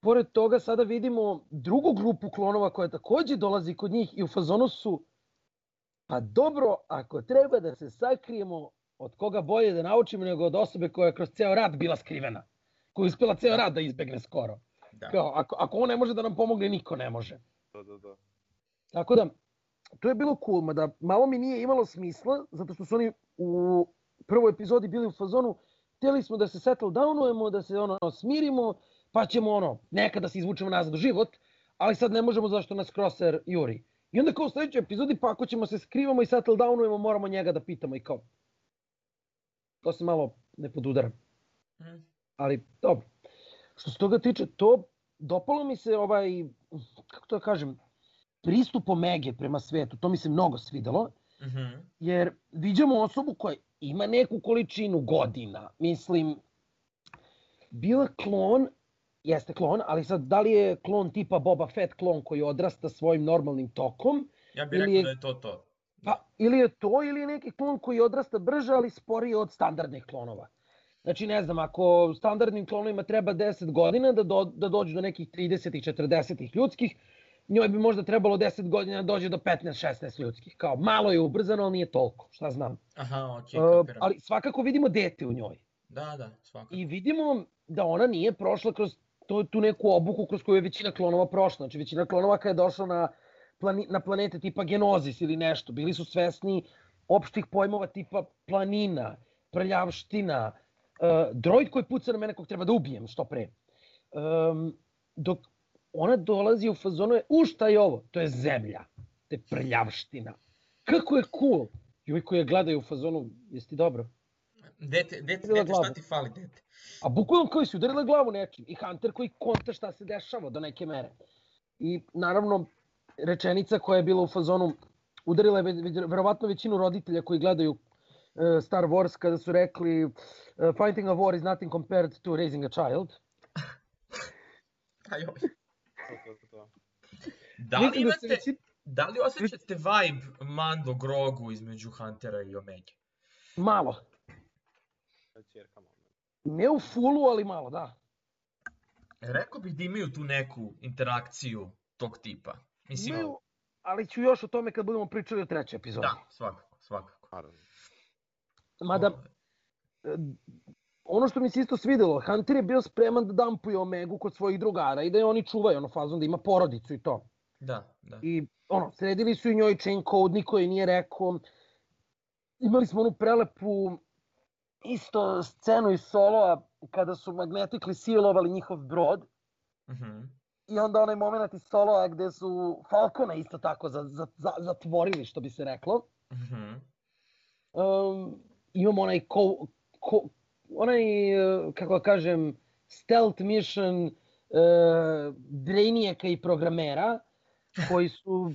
B: pored toga sada vidimo drugu grupu klonova koja takođe dolazi kod njih i u fazonu su pa dobro, ako treba da se sakrijemo, od koga bolje da naučimo nego od osobe koja je kroz ceo rad bila skrivena. Koja je uspela ceo rad da izbegne skoro.
A: Da.
B: Kao, ako, ako on ne može da nam pomogne, niko ne može.
C: Da, da, da.
B: Tako da, to je bilo cool, mada malo mi nije imalo smisla, zato što su oni u prvoj epizodi bili u fazonu, htjeli smo da se settle downujemo, da se ono smirimo, pa ćemo ono, nekada da se izvučemo nazad u život, ali sad ne možemo zašto nas Crosser juri. I onda kao u sledećoj epizodi, pa ako ćemo se skrivamo i settle downujemo, moramo njega da pitamo i kao. To se malo ne podudara.
A: Mhm.
B: Ali dobro. Što se toga tiče, to dopalo mi se ovaj, kako to da kažem, pristup Omege prema svetu. To mi se mnogo svidelo,
A: Mhm.
B: jer viđamo osobu koja ima neku količinu godina. Mislim, bila klon, jeste klon, ali sad da li je klon tipa Boba Fett klon koji odrasta svojim normalnim tokom,
A: Ja bih rekao
B: je-
A: da je to to.
B: Pa, ili je to, ili je neki klon koji odrasta brže, ali sporije od standardnih klonova. Znači, ne znam, ako standardnim klonovima treba 10 godina da, do, da dođu do nekih 30 i 40 ljudskih, njoj bi možda trebalo 10 godina da dođe do 15-16 ljudskih. Kao, malo je ubrzano, ali nije toliko, šta znam.
A: Aha, okej,
B: Uh,
A: kapiram.
B: ali svakako vidimo dete u njoj.
A: Da, da, svakako.
B: I vidimo da ona nije prošla kroz to, tu neku obuku kroz koju je većina klonova prošla. Znači, većina klonova kada je došla na, plani, na planete tipa Genozis ili nešto, bili su svesni opštih pojmova tipa planina, prljavština, uh, droid koji puca na mene kog treba da ubijem što pre. Um, dok ona dolazi u fazonu je, u šta je ovo? To je zemlja. To je prljavština. Kako je cool. I ovi koji je gledaju u fazonu, jesi ti dobro?
A: Dete, dete, dete, šta ti fali, dete?
B: A bukvalno koji su udarila glavu nečim. I Hunter koji konta šta se dešava do neke mere. I naravno, rečenica koja je bila u fazonu, udarila je ve- ve- verovatno većinu roditelja koji gledaju Star Wars kada su rekli e, Fighting a war is nothing compared to raising a child.
A: Aj, oj.
C: To, to, to.
A: Da li,
B: da se
A: imate,
B: veći-
A: da li osjećate vibe Mando Grogu između Huntera i Omega?
B: Malo. Ne u fullu, ali malo, da.
A: Rekao bih da imaju tu neku interakciju tog tipa. Mislim,
B: Imaju, ali ću još o tome kad budemo pričali o trećoj epizodi.
A: da, svakako, svakako.
C: Naravno.
B: Mada, e, ono što mi se isto svidelo, Hunter je bio spreman da dampuje Omegu kod svojih drugara i da je oni čuvaju ono fazon da ima porodicu i to.
A: Da, da.
B: I ono, sredili su i njoj chain code, niko je nije rekao. Imali smo onu prelepu isto scenu iz Soloa kada su magnetically sealovali njihov brod
A: Mhm.
B: i onda onaj moment iz Soloa gde su Falcona isto tako za, za, za, zatvorili, što bi se reklo.
A: Mhm.
B: um, imamo onaj ko, ko, onaj, uh, kako da kažem, stealth mission uh, Brainiaka i programera, koji su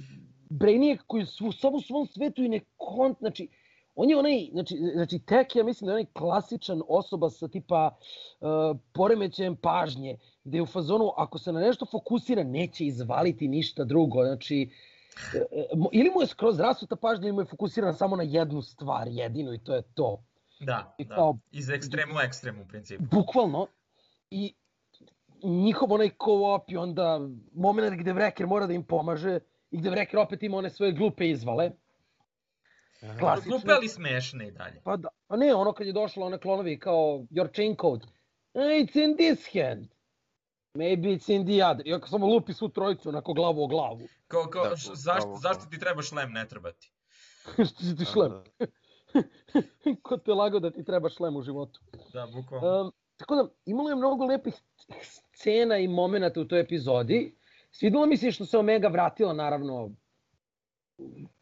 B: Brainiac koji su u svom svom svetu i ne kont, znači, on je onaj, znači, znači tek ja mislim da je onaj klasičan osoba sa tipa uh, poremećajem pažnje, gde je u fazonu ako se na nešto fokusira neće izvaliti ništa drugo, znači e, e, ili mu je skroz rasuta pažnja ili mu je fokusirana samo na jednu stvar, jedinu i to je to.
A: Da,
B: I
A: da.
B: kao-
A: Iz ekstremu u ekstremu u principu.
B: Bukvalno. I njihov onaj co-op i onda moment gde Vreker mora da im pomaže i gde Vreker opet ima one svoje glupe izvale.
C: Aha.
B: Klasično.
A: Glupe ali smešne i dalje.
B: Pa da, pa ne, ono kad je došlo one klonovi kao your chain code. "Eh, It's in this hand. Maybe it's in the other. I ako samo lupi svu trojicu onako glavu o glavu.
A: Kao, kao,
C: Da,
A: š- zašto,
C: bravo.
A: zašto ti treba šlem ne treba ti?
B: Što si ti šlem?
C: Da,
B: Ko te lagao da ti treba šlem u životu?
A: Da, bukvalno.
B: Um, tako da, imalo je mnogo lepih scena i momenata u toj epizodi. Svidelo mi se što se Omega vratila, naravno,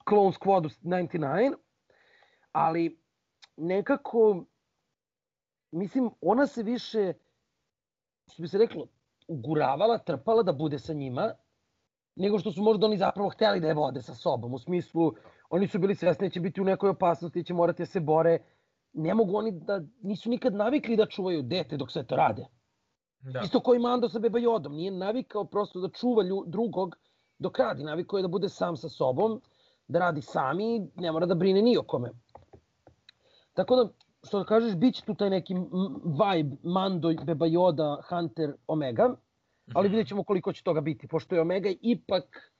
B: Clone Squad 99, ali nekako, mislim, ona se više, što bi se reklo, uguravala, trpala da bude sa njima, nego što su možda oni zapravo hteli da je vode sa sobom. U smislu, oni su bili svesni da će biti u nekoj opasnosti, da će morati da se bore. Ne mogu oni da, nisu nikad navikli da čuvaju dete dok sve to rade.
A: Da.
B: Isto kao i Mando sa Beba Jodom. Nije navikao prosto da čuva lju, drugog dok radi. Navikao je da bude sam sa sobom, da radi sami ne mora da brine ni o kome. Tako da, što da kažeš, bit će tu taj neki vibe Mando, Beba Yoda, Hunter, Omega, ali
A: Mhm.
B: vidjet ćemo koliko će toga biti, pošto je Omega ipak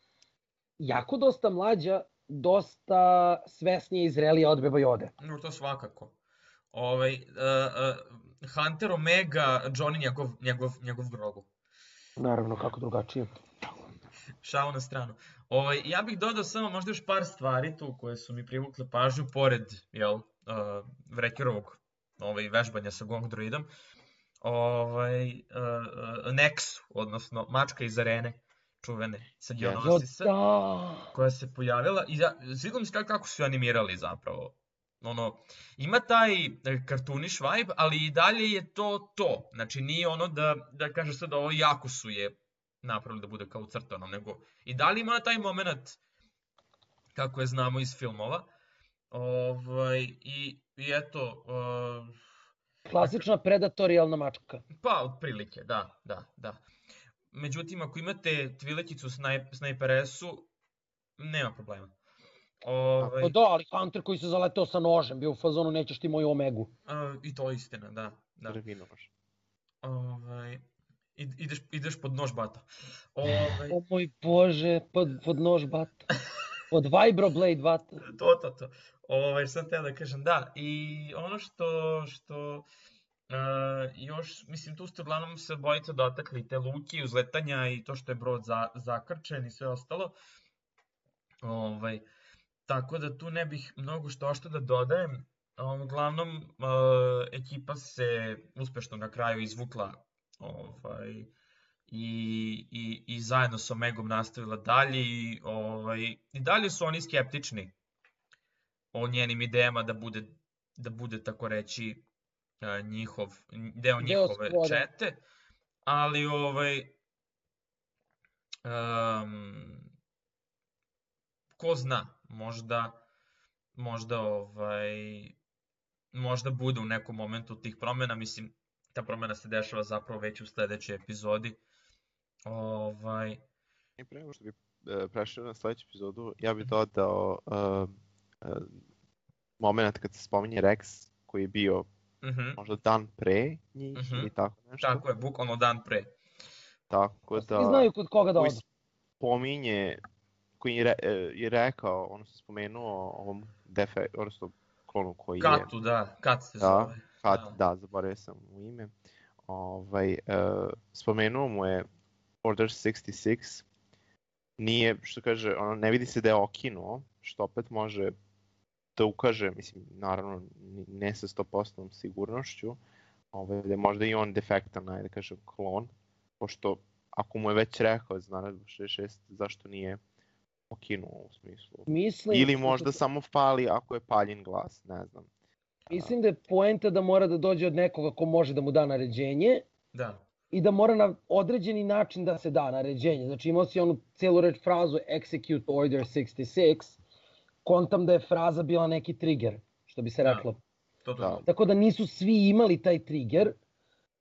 B: jako dosta mlađa, dosta svesnije i zrelija od Beba Jode.
A: No, to svakako. Ovaj, uh, uh, Hunter Omega, Johnny njegov, njegov, njegov grogu.
B: Naravno, kako drugačije.
A: Šalu na stranu. Ovaj, ja bih dodao samo možda još par stvari tu koje su mi privukle pažnju pored jel, uh, Vrekerovog ovaj, vežbanja sa Gong droidom. Ovaj, uh, uh, Nexu, odnosno mačka iz arene, čuvene, sa
C: Yes.
A: Geonosisa,
B: Da.
A: koja se pojavila i ja, sviđa mi se kako, su animirali zapravo. Ono, ima taj e, kartuniš vibe, ali i dalje je to to. Znači nije ono da, da kaže sad ovo jako su je napravili da bude kao ucrtano, nego i dalje ima taj moment kako je znamo iz filmova. Ovaj, i, I eto, uh,
B: Klasična predatorijalna mačka.
A: pa otprilike, da, da, da. Međutim, ako imate tvilekicu snaj, S-u, nema problema. Ovaj,
B: Pa da, ali Hunter koji se zaletao sa nožem, bio u fazonu nećeš ti moju omegu.
A: a, I to je istina, da. da.
C: Drvinoš.
A: Ovaj, ideš, ideš pod nož bata. Ovaj,
B: O moj bože, pod, pod nož bata. Pod Vibroblade bata.
A: to, to, to. Ovaj, sam teo da kažem, da, i ono što, što uh, još, mislim, tu ste uglavnom se bojice dotakli te luki, uzletanja i to što je brod za, zakrčen i sve ostalo. Ovaj, tako da tu ne bih mnogo što što da dodajem. Uglavnom, uh, ekipa se uspešno na kraju izvukla ovaj, i, i, i zajedno sa Omegom nastavila dalje i, ovaj, i dalje su oni skeptični o njenim idejama da bude, da bude tako reći njihov, deo
B: Deo
A: njihove
B: skvoda.
A: čete, ali ovaj, um, ko zna, možda, možda ovaj, možda bude u nekom momentu tih promena, mislim, ta promena se dešava zapravo već u sledećoj epizodi. Ovaj,
C: I pre nego što bi e, prešli na sledeću epizodu, ja bih dodao uh, moment kad se spominje Rex, koji je bio
A: mhm,
C: možda dan pre njih
A: Mhm.
C: ili tako nešto.
A: tako je, bukvalno dan pre.
C: Tako
B: Svi
C: da
B: znaju kod koga da odu.
C: spominje, koji je, re, e, je rekao, ono se spomenuo ovom defe, odnosno klonu koji je
A: Katu, da, Kat se
C: Da.
A: zove.
C: Kad,
A: Da.
C: da, zaboravio sam u ime. Ovaj, uh, spomenuo mu je Order 66. Nije, što kaže, ono, ne vidi se da je okinuo, što opet može da ukaže, mislim, naravno, ne sa 100% sigurnošću, ovaj, da je možda i on defektan, ajde da kažem, klon, pošto ako mu je već rekao naredbu 66, zašto nije okinuo u smislu.
B: Mislim,
C: Ili možda samo fali ako je paljen glas, ne znam.
B: Mislim da je poenta da mora da dođe od nekoga ko može da mu da naređenje
A: Da.
B: i da mora na određeni način da se da naređenje. Znači imao si onu celu reč frazu execute order 66, kontam da je fraza bila neki trigger, što bi se
A: Da.
B: reklo.
A: To, to,
C: Da.
A: to.
B: Tako da nisu svi imali taj trigger,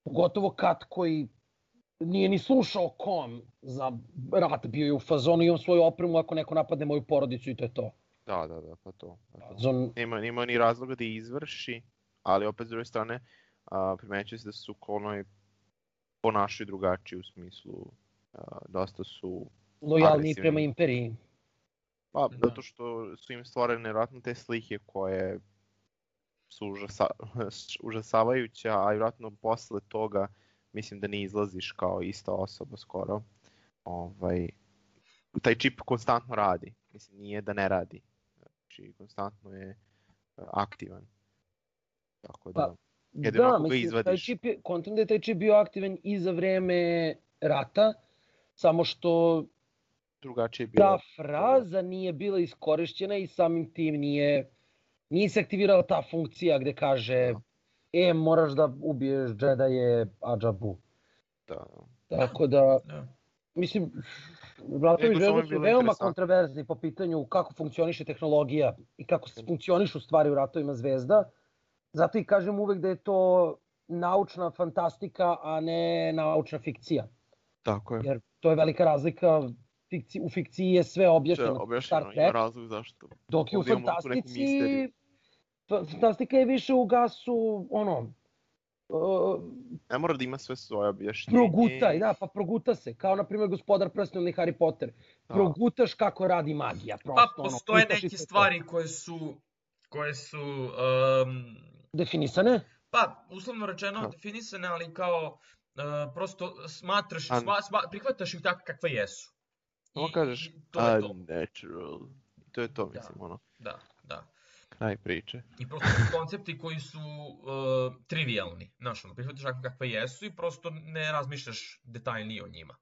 B: pogotovo Kat koji nije ni slušao kom za rat, bio je u fazonu, imam svoju opremu ako neko napadne moju porodicu i to je to.
C: Da, da, da, pa to. Pa to.
B: Fazon,
C: Nema, nema ni razloga da izvrši, ali opet s druge strane a, primećuje se da su klonovi ponašaju drugačije u smislu a, dosta su agresivni.
B: prema imperiji.
C: Pa
A: Da.
C: zato što su im stvorene vjerojatno te slike koje su užasa, užasavajuće, a vjerojatno posle toga mislim da ne izlaziš kao ista osoba skoro. Ovaj, taj čip konstantno radi, mislim nije da ne radi, znači konstantno je e, aktivan. Tako da,
B: Pa,
C: Jedino
B: da,
C: ako ga
B: mislim, taj čip je, kontam da je taj čip bio aktivan i za vreme rata, samo što
C: drugačije je bilo.
B: ta fraza nije bila iskorišćena i samim tim nije, nije se aktivirala ta funkcija gde kaže
C: Da.
B: e, moraš da ubiješ Jedi Ajabu.
C: Da.
B: Tako da,
A: Da.
B: mislim,
C: su
B: Želda
C: oni
B: su veoma kontroverzni po pitanju kako funkcioniše tehnologija i kako s- funkcionišu stvari u ratovima zvezda. Zato i kažem uvek da je to naučna fantastika, a ne naučna fikcija.
C: Tako je.
B: Jer to je velika razlika. Fikci, u fikciji je sve
C: Sve
B: objašnjeno.
C: objašnjeno,
B: Star
C: ima
B: Trek,
C: razlog zašto.
B: dok je u fantastici... Fantastika je više u gasu, ono, uh,
C: Ne mora da ima sve svoje objašnjenje.
B: progutaj, da, pa proguta se. Kao, na primjer, gospodar prstena ili Harry Potter.
C: Da.
B: Progutaš kako radi magija, prosto.
A: Pa
B: ono,
A: postoje
B: i
A: neke
B: to.
A: stvari koje su koje su um,
B: Definisane?
A: pa uslovno rečeno
C: Da.
A: definisane, ali kao uh, prosto smatraš, sma, sma, prihvataš ih tako kakve jesu.
C: Samo kažeš,
A: to je to.
C: unnatural. I to je to,
A: Da.
C: mislim, ono,
A: Da, da.
C: kraj priče.
A: I prosto su koncepti koji su uh, trivialni. Znaš, ono, prihvataš tako kakve jesu i prosto ne razmišljaš detaljnije o njima.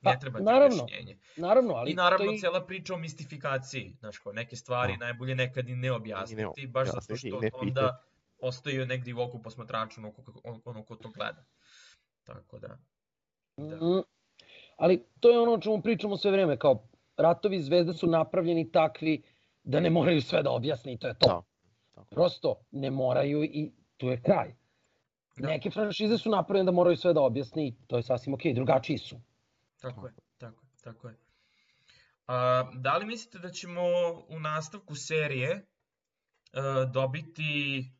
A: Ne
B: Pa,
A: treba ti
B: naravno,
A: objašnjenje.
B: Naravno, ali
A: I naravno
B: to i-
A: cela priča o mistifikaciji, znaš kao neke stvari
C: Da.
A: najbolje nekad i ne objasniti, baš zato
C: objasniti i
A: što
C: ne
A: onda ostaju negdje u oku posmatrača ono ko, on- ono ko to gleda. Tako da, da.
B: Mm, ali to je ono o čemu pričamo sve vreme, kao ratovi zvezda su napravljeni takvi da ne moraju sve da objasne i to je to.
C: Da. Tako.
B: Prosto ne moraju i tu je kraj.
A: Da.
B: Neke franšize su napravljene da moraju sve da objasne i to je sasvim okej, drugačiji su.
A: Tako je, tako je, tako je. A, da li mislite da ćemo u nastavku serije e, dobiti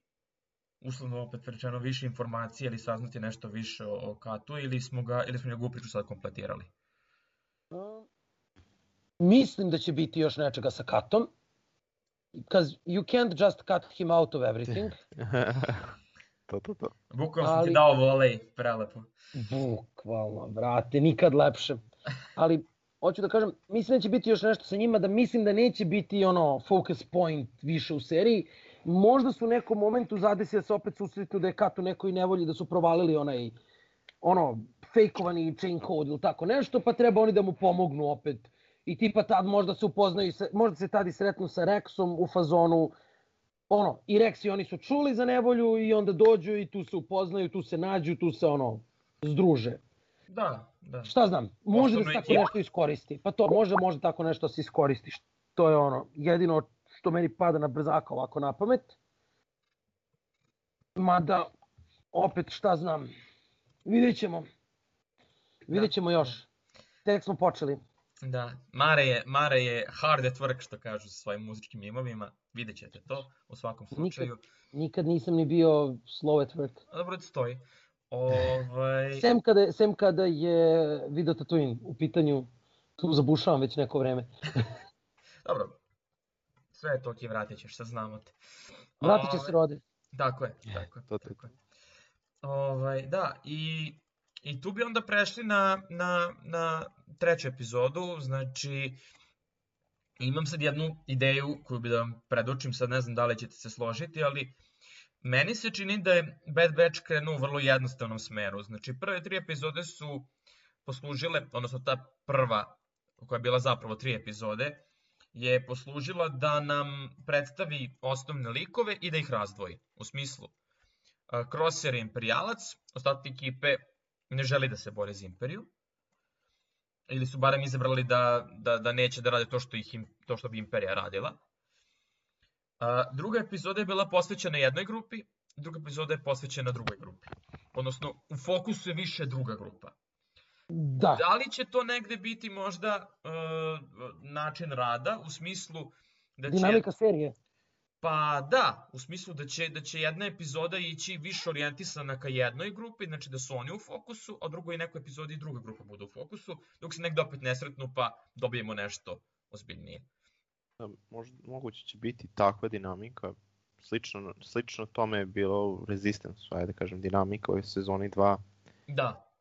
A: uslovno opet rečeno više informacije ili saznati nešto više o, o Katu ili smo ga ili smo njegovu priču sad kompletirali?
B: Mislim da će biti još nečega sa Katom. Because you can't just cut him out of everything.
C: to, to, to.
A: Bukvalno sam ti dao volej, prelepo.
B: Bukvalno, brate, nikad lepše. Ali, hoću da kažem, mislim da će biti još nešto sa njima, da mislim da neće biti ono focus point više u seriji. Možda su u nekom momentu zadesi da se opet susretnu da je Kat u nekoj nevolji, da su provalili onaj ono, fejkovani chain code ili tako nešto, pa treba oni da mu pomognu opet. I tipa tad možda se upoznaju, možda se tad i sretnu sa Rexom u fazonu, ono, i Rex i oni su čuli za nevolju i onda dođu i tu se upoznaju, tu se nađu, tu se ono, združe.
A: Da, da.
B: Šta znam, može da se tako nešto iskoristi. Pa to, može, može tako nešto da se iskoristi. To je ono, jedino što meni pada na brzaka ovako na pamet. Mada, opet šta znam, vidjet ćemo. Vidjet da. ćemo da. još. Tek smo počeli.
A: Da, Mare je, Mare je hard at work što kažu sa svojim muzičkim imovima, vidjet ćete to u svakom slučaju.
B: Nikad, nikad nisam ni bio slow at work.
A: Dobro, da stoji. Ovaj...
B: sem, kada, sem kada je video Tatooine u pitanju, tu zabušavam već neko vreme.
A: Dobro, sve je to vratit ćeš se, znamo te.
B: Vratit će se rode.
A: Tako je, tako je. to, tako je. Ovaj, da, i, i tu bi onda prešli na, na, na treću epizodu, znači imam sad jednu ideju koju bi da vam predočim, sad ne znam da li ćete se složiti, ali meni se čini da je Bad Batch krenuo u vrlo jednostavnom smeru. Znači prve tri epizode su poslužile, odnosno ta prva, koja je bila zapravo tri epizode, je poslužila da nam predstavi osnovne likove i da ih razdvoji. U smislu, Crosser je imperijalac, ostatak ekipe ne želi da se bore za imperiju, ili su barem izabrali da, da, da neće da rade to što, ih, to što bi imperija radila. A, druga epizoda je bila posvećena jednoj grupi, druga epizoda je posvećena drugoj grupi. Odnosno, u fokusu je više druga grupa.
B: Da.
A: Da li će to negde biti možda uh, način rada, u smislu
B: da će... Dinamika serije.
A: Pa da, u smislu da će, da će jedna epizoda ići više orijentisana ka jednoj grupi, znači da su oni u fokusu, a drugoj nekoj epizodi i druga grupa bude u fokusu, dok se negde opet nesretnu pa dobijemo nešto ozbiljnije.
C: Da, možda, moguće će biti takva dinamika, slično, slično tome je bilo u Resistance, ajde da kažem, dinamika u sezoni 2.
A: Da.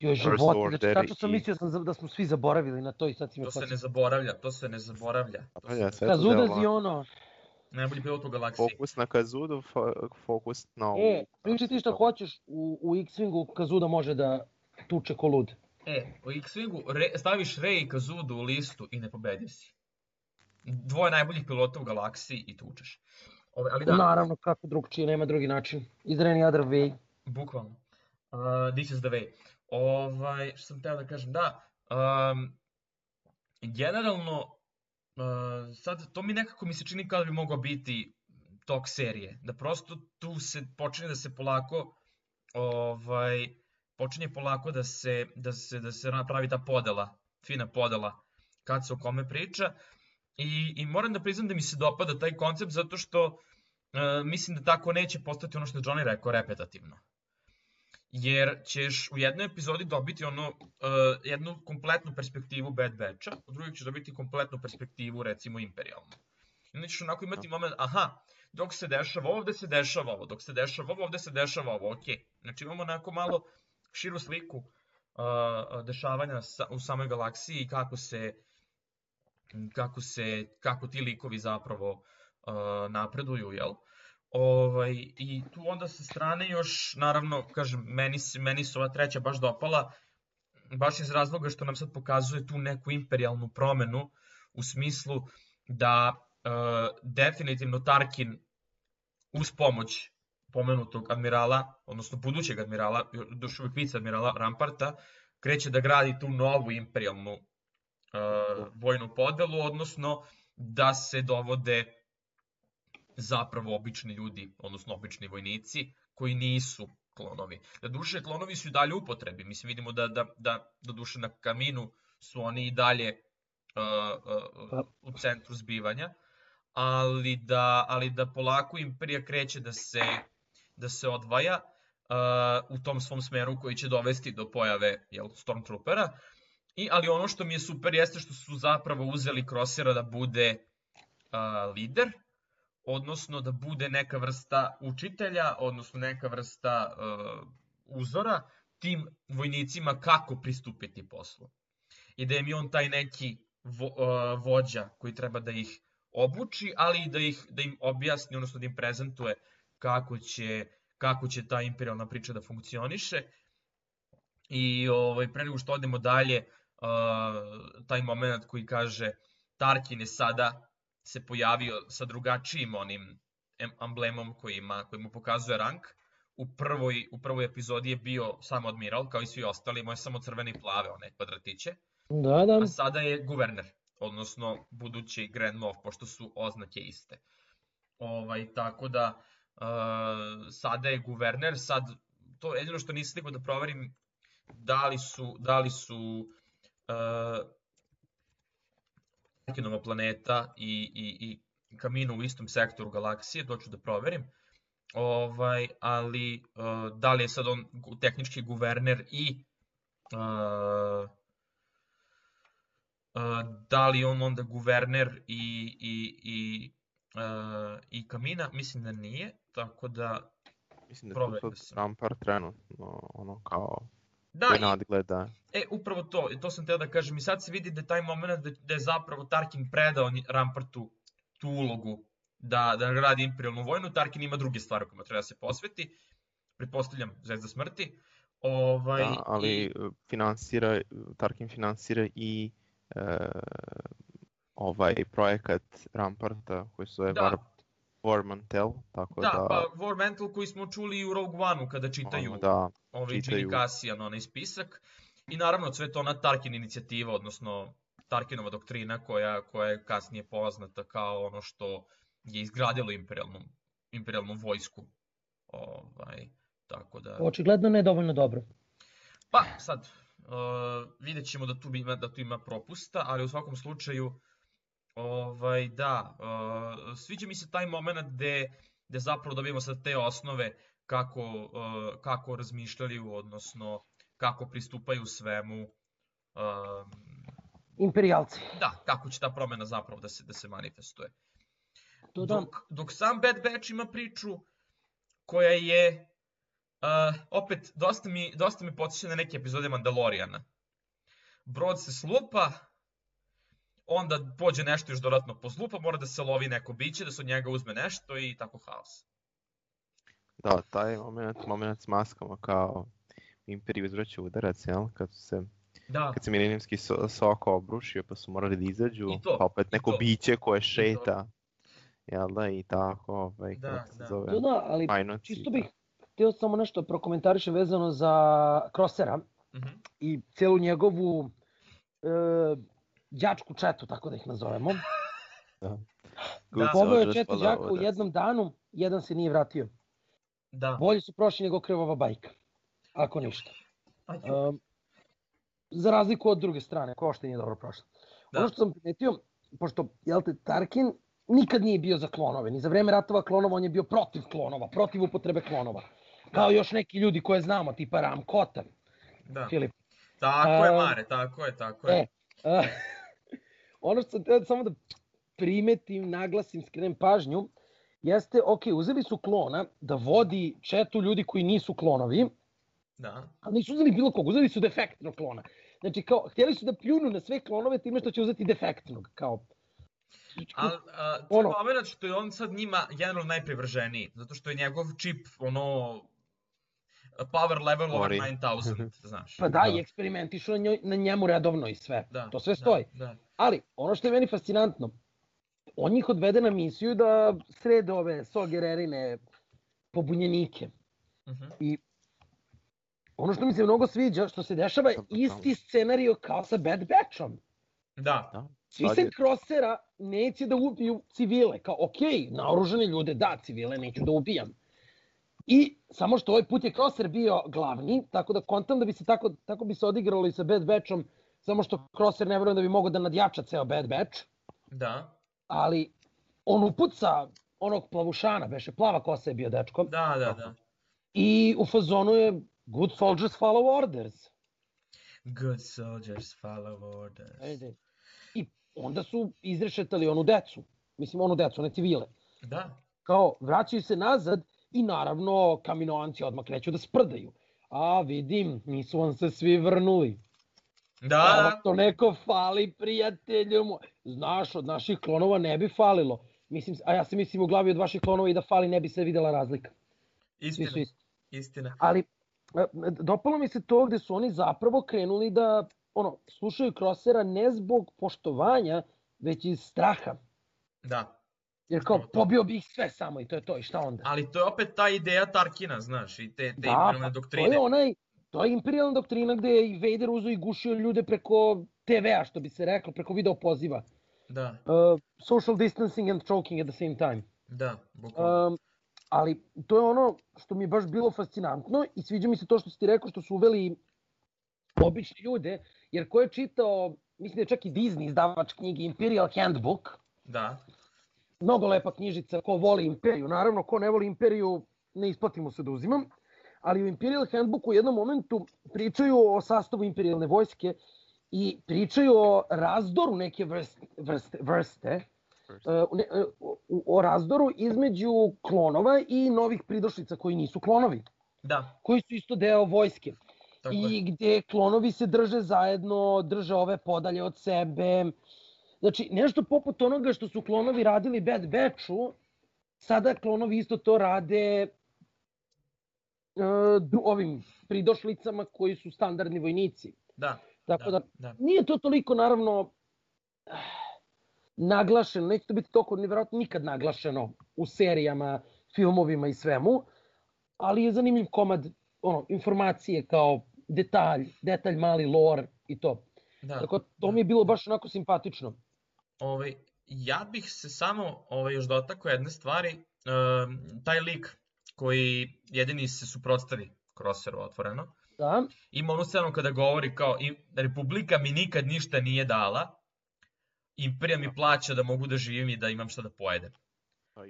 B: Joj, život, znači tačno sam i... mislio sam da smo svi zaboravili na to i sad si
A: me To se ne zaboravlja, to se ne zaboravlja. To
C: pa ja,
B: se... Kazuda ono,
A: Najbolji pilot u galaksiji.
C: Fokus na Kazudu, fokus na ovu.
B: E, priči ti što hoćeš, u, u X-Wingu Kazuda može da tuče ko lud.
A: E, u X-Wingu re, staviš Rey i Kazudu u listu i ne pobediš si. Dvoje najboljih pilota u galaksiji i tučeš.
B: Ove, ali da, Naravno, kako drugčije, nema drugi način. Any other way?
A: Bukvalno. Uh, this is the way. Ovaj, što sam teo da kažem, da, um, generalno Uh, sad, to mi nekako mi se čini kao da bi mogao biti tok serije. Da prosto tu se počinje da se polako ovaj počinje polako da se da se da se napravi ta podela, fina podela kad se o kome priča. I, i moram da priznam da mi se dopada taj koncept zato što uh, mislim da tako neće postati ono što je Johnny rekao repetativno jer ćeš u jednoj epizodi dobiti ono uh, jednu kompletnu perspektivu Bad Batcha, u drugoj ćeš dobiti kompletnu perspektivu recimo Imperialnu. I onda ćeš onako imati moment, aha, dok se dešava ovde se dešava ovo, dok se dešava ovo, ovde se dešava ovo, ok. Znači imamo onako malo širu sliku uh, dešavanja sa, u samoj galaksiji i kako se kako se kako ti likovi zapravo uh, napreduju, jel? Ovaj, I tu onda sa strane još, naravno, kažem, meni, meni se ova treća baš dopala, baš iz razloga što nam sad pokazuje tu neku imperialnu promenu, u smislu da e, definitivno Tarkin uz pomoć pomenutog admirala, odnosno budućeg admirala, još uvijek vice admirala Ramparta, kreće da gradi tu novu imperialnu e, vojnu podelu, odnosno da se dovode zapravo obični ljudi, odnosno obični vojnici, koji nisu klonovi. Da duše, klonovi su i dalje upotrebi. Mislim, vidimo da, da, da, da duše na kaminu su oni i dalje uh, uh, u centru zbivanja, ali da, ali da polako imperija kreće da se da se odvaja uh, u tom svom smeru koji će dovesti do pojave jel, Stormtroopera. I, ali ono što mi je super jeste što su zapravo uzeli Crossera da bude uh, lider, odnosno da bude neka vrsta učitelja, odnosno neka vrsta uh, uzora tim vojnicima kako pristupiti poslu. I da im je on taj neki vo, uh, vođa koji treba da ih obuči, ali i da, ih, da im objasni, odnosno da im prezentuje kako će, kako će ta imperialna priča da funkcioniše. I ovaj, pre nego što odemo dalje, uh, taj moment koji kaže Tarkin je sada se pojavio sa drugačijim onim emblemom koji, ima, koji mu pokazuje rank. U prvoj, u prvoj epizodi je bio samo admiral, kao i svi ostali, imao je samo crvene i plave, one kvadratiće.
B: Da, da.
A: A sada je guverner, odnosno budući Grand Moff, pošto su oznake iste. Ovaj, tako da, uh, sada je guverner, sad, to jedino što nisam stigao da proverim, da li su, da li su uh, Tarkinova planeta i, i, i Kamino u istom sektoru galaksije, to ću da proverim. Ovaj, ali uh, da li je sad on tehnički guverner i uh, uh, da li on onda guverner i, i, i, uh, i Kamina, mislim da nije, tako da
C: Mislim da je to sad Rampar trenutno, ono kao
A: Da,
C: koji nadgleda.
A: E, upravo to, to sam teo da kažem. I sad se vidi da je taj moment da, da je zapravo Tarkin predao Rampartu tu ulogu da, da radi imperialnu vojnu. Tarkin ima druge stvari kojima treba da se posveti. Pretpostavljam Zvezda smrti. Ovaj,
C: da, ali i... finansira, Tarkin finansira i e, ovaj projekat Ramparta koji se zove da. Warp War Mantel, tako
A: da... Da, pa War Mantel koji smo čuli i u Rogue One-u kada čitaju, da, ovaj čitaju. Jimmy Cassian, onaj spisak. I naravno sve to ona Tarkin inicijativa, odnosno Tarkinova doktrina koja, koja je kasnije poznata kao ono što je izgradilo imperialnu, imperialnu vojsku. Ovaj, tako da...
B: Očigledno ne dovoljno dobro.
A: Pa sad, uh, vidjet ćemo da tu, ima, da tu ima propusta, ali u svakom slučaju Ovaj, da, uh, sviđa mi se taj moment gde, gde zapravo dobijemo sad te osnove kako, uh, kako razmišljaju, odnosno kako pristupaju svemu. Um,
B: Imperialci.
A: Da, kako će ta promena zapravo da se, da se manifestuje.
B: To da.
A: Dok, dok sam Bad Batch ima priču koja je uh, opet dosta mi, dosta mi podsjeća na neke epizode Mandalorijana. Brod se slupa, onda pođe nešto još dodatno po zlu, pa mora da se lovi neko biće, da se od njega uzme nešto i tako haos.
C: Da, taj moment, moment s maskama kao Imperiju izvraća udarac, jel? Kad su se Da. Kad se milenijumski so, sok obrušio, pa su morali da izađu, to, pa opet neko biće koje šeta, jel da, i tako, ovaj, da, kako se da. zove,
B: da, da, ali Fajnoci, čisto bih htio samo nešto prokomentarišem vezano za Crossera uh mhm. -huh. i celu njegovu e, đačku četu, tako da ih nazovemo. Da. da. Je četu đaka u jednom danu, jedan se nije vratio. Da. Bolje su prošli nego krvava bajka. Ako ništa. Um, za razliku od druge strane, ko što nije dobro prošlo. Da. Ono što sam primetio, pošto, jel te, Tarkin nikad nije bio za klonove, ni za vreme ratova klonova, on je bio protiv klonova, protiv upotrebe klonova. Kao još neki ljudi koje znamo, tipa Ram Kotan.
A: Da. Filip. Tako je, Mare, tako je, tako je. E, uh, ono što teo
B: samo da primetim, naglasim, skrenem pažnju, jeste, ok, uzeli su klona da vodi četu ljudi koji nisu klonovi,
A: da.
B: ali nisu uzeli bilo kog, uzeli su defektnog klona. Znači, kao, htjeli su da pljunu na sve klonove time što će uzeti defektnog, kao,
A: A, a, to ono, moment što je on sad njima generalno najprivrženiji, zato što je njegov čip, ono, power level over 9000, znaš.
B: Pa da, da. i eksperimentišu na, na njemu redovno i sve. Da, to sve stoji. Da, da. Ali, ono što je meni fascinantno, on njih odvede na misiju da srede ove sogererine pobunjenike. Uh mhm. -huh. I ono što mi se mnogo sviđa, što se dešava isti scenario kao sa Bad Batchom.
A: Da. da.
B: Svi se krosera neće da ubiju civile. Kao, ok, naoružene ljude, da, civile neću da ubijam. I samo što ovaj put je Crosser bio glavni, tako da kontam da bi se tako, tako bi se odigralo i sa Bad Batchom, samo što Crosser ne verujem da bi mogao da nadjača ceo Bad Batch.
A: Da.
B: Ali on upuca onog plavušana, beše plava kosa je bio dečko.
A: Da, da, da.
B: I u fazonu je good soldiers follow orders.
A: Good soldiers follow orders.
B: Ajde. I onda su izrešetali onu decu. Mislim, onu decu, ne civile.
A: Da,
B: Kao, vraćaju se nazad i naravno kaminoanci odmah kreću da sprdaju. A vidim, nisu vam se svi vrnuli.
A: da, da.
B: to neko fali, prijatelju moj. Znaš, od naših klonova ne bi falilo. Mislim, a ja se mislim u glavi od vaših klonova i da fali ne bi se videla razlika.
A: Istina,
B: isti.
A: istina.
B: Ali, e, dopalo mi se to gde su oni zapravo krenuli da ono, slušaju Crossera ne zbog poštovanja, već iz straha.
A: Da.
B: Jer kao,
A: to.
B: pobio bi ih sve samo i to je to, i šta onda?
A: Ali to je opet ta ideja Tarkina, znaš, i te, te
B: Da,
A: imperialne
B: pa To
A: doktrine.
B: je onaj, to je imperialna doktrina gde je i Vader uzeo i gušio ljude preko TV-a, što bi se reklo, preko video poziva.
A: Da,
B: Uh, social distancing and choking at the same time.
A: da, bukvalno.
B: Um, ali to je ono što mi je baš bilo fascinantno i sviđa mi se to što si ti rekao što su uveli obični ljude, jer ko je čitao, mislim da je čak i Disney izdavač knjige Imperial Handbook,
A: Da,
B: mnogo lepa knjižica, ko voli Imperiju, naravno ko ne voli Imperiju ne isplati mu se da uzimam, ali u Imperial Handbooku u jednom momentu pričaju o sastavu imperialne vojske i pričaju o razdoru neke vrste, vrste, vrste uh, ne, uh, o- razdoru između klonova i novih pridošlica koji nisu klonovi,
A: da,
B: koji su isto deo vojske.
A: tako
B: I
A: je.
B: gde klonovi se drže zajedno, drže ove podalje od sebe. Znači, nešto poput onoga što su klonovi radili Bad Batchu, sada klonovi isto to rade uh, ovim pridošlicama koji su standardni vojnici.
A: Da,
B: Tako da,
A: da, da.
B: nije to toliko naravno naglašeno, neće to biti toliko nevjerojatno nikad naglašeno u serijama, filmovima i svemu, ali je zanimljiv komad ono, informacije kao detalj, detalj mali lore i to.
A: da.
B: Tako to
A: da.
B: mi je bilo baš onako simpatično.
A: Ovaj, ja bih se samo ovaj, još dotakao jedne stvari. Um, taj lik koji jedini se suprotstavi Crosseru otvoreno,
B: Da,
A: ima onu scenu kada govori kao "I- Republika mi nikad ništa nije dala, Imperija mi plaća da mogu da živim i da imam šta da pojedem.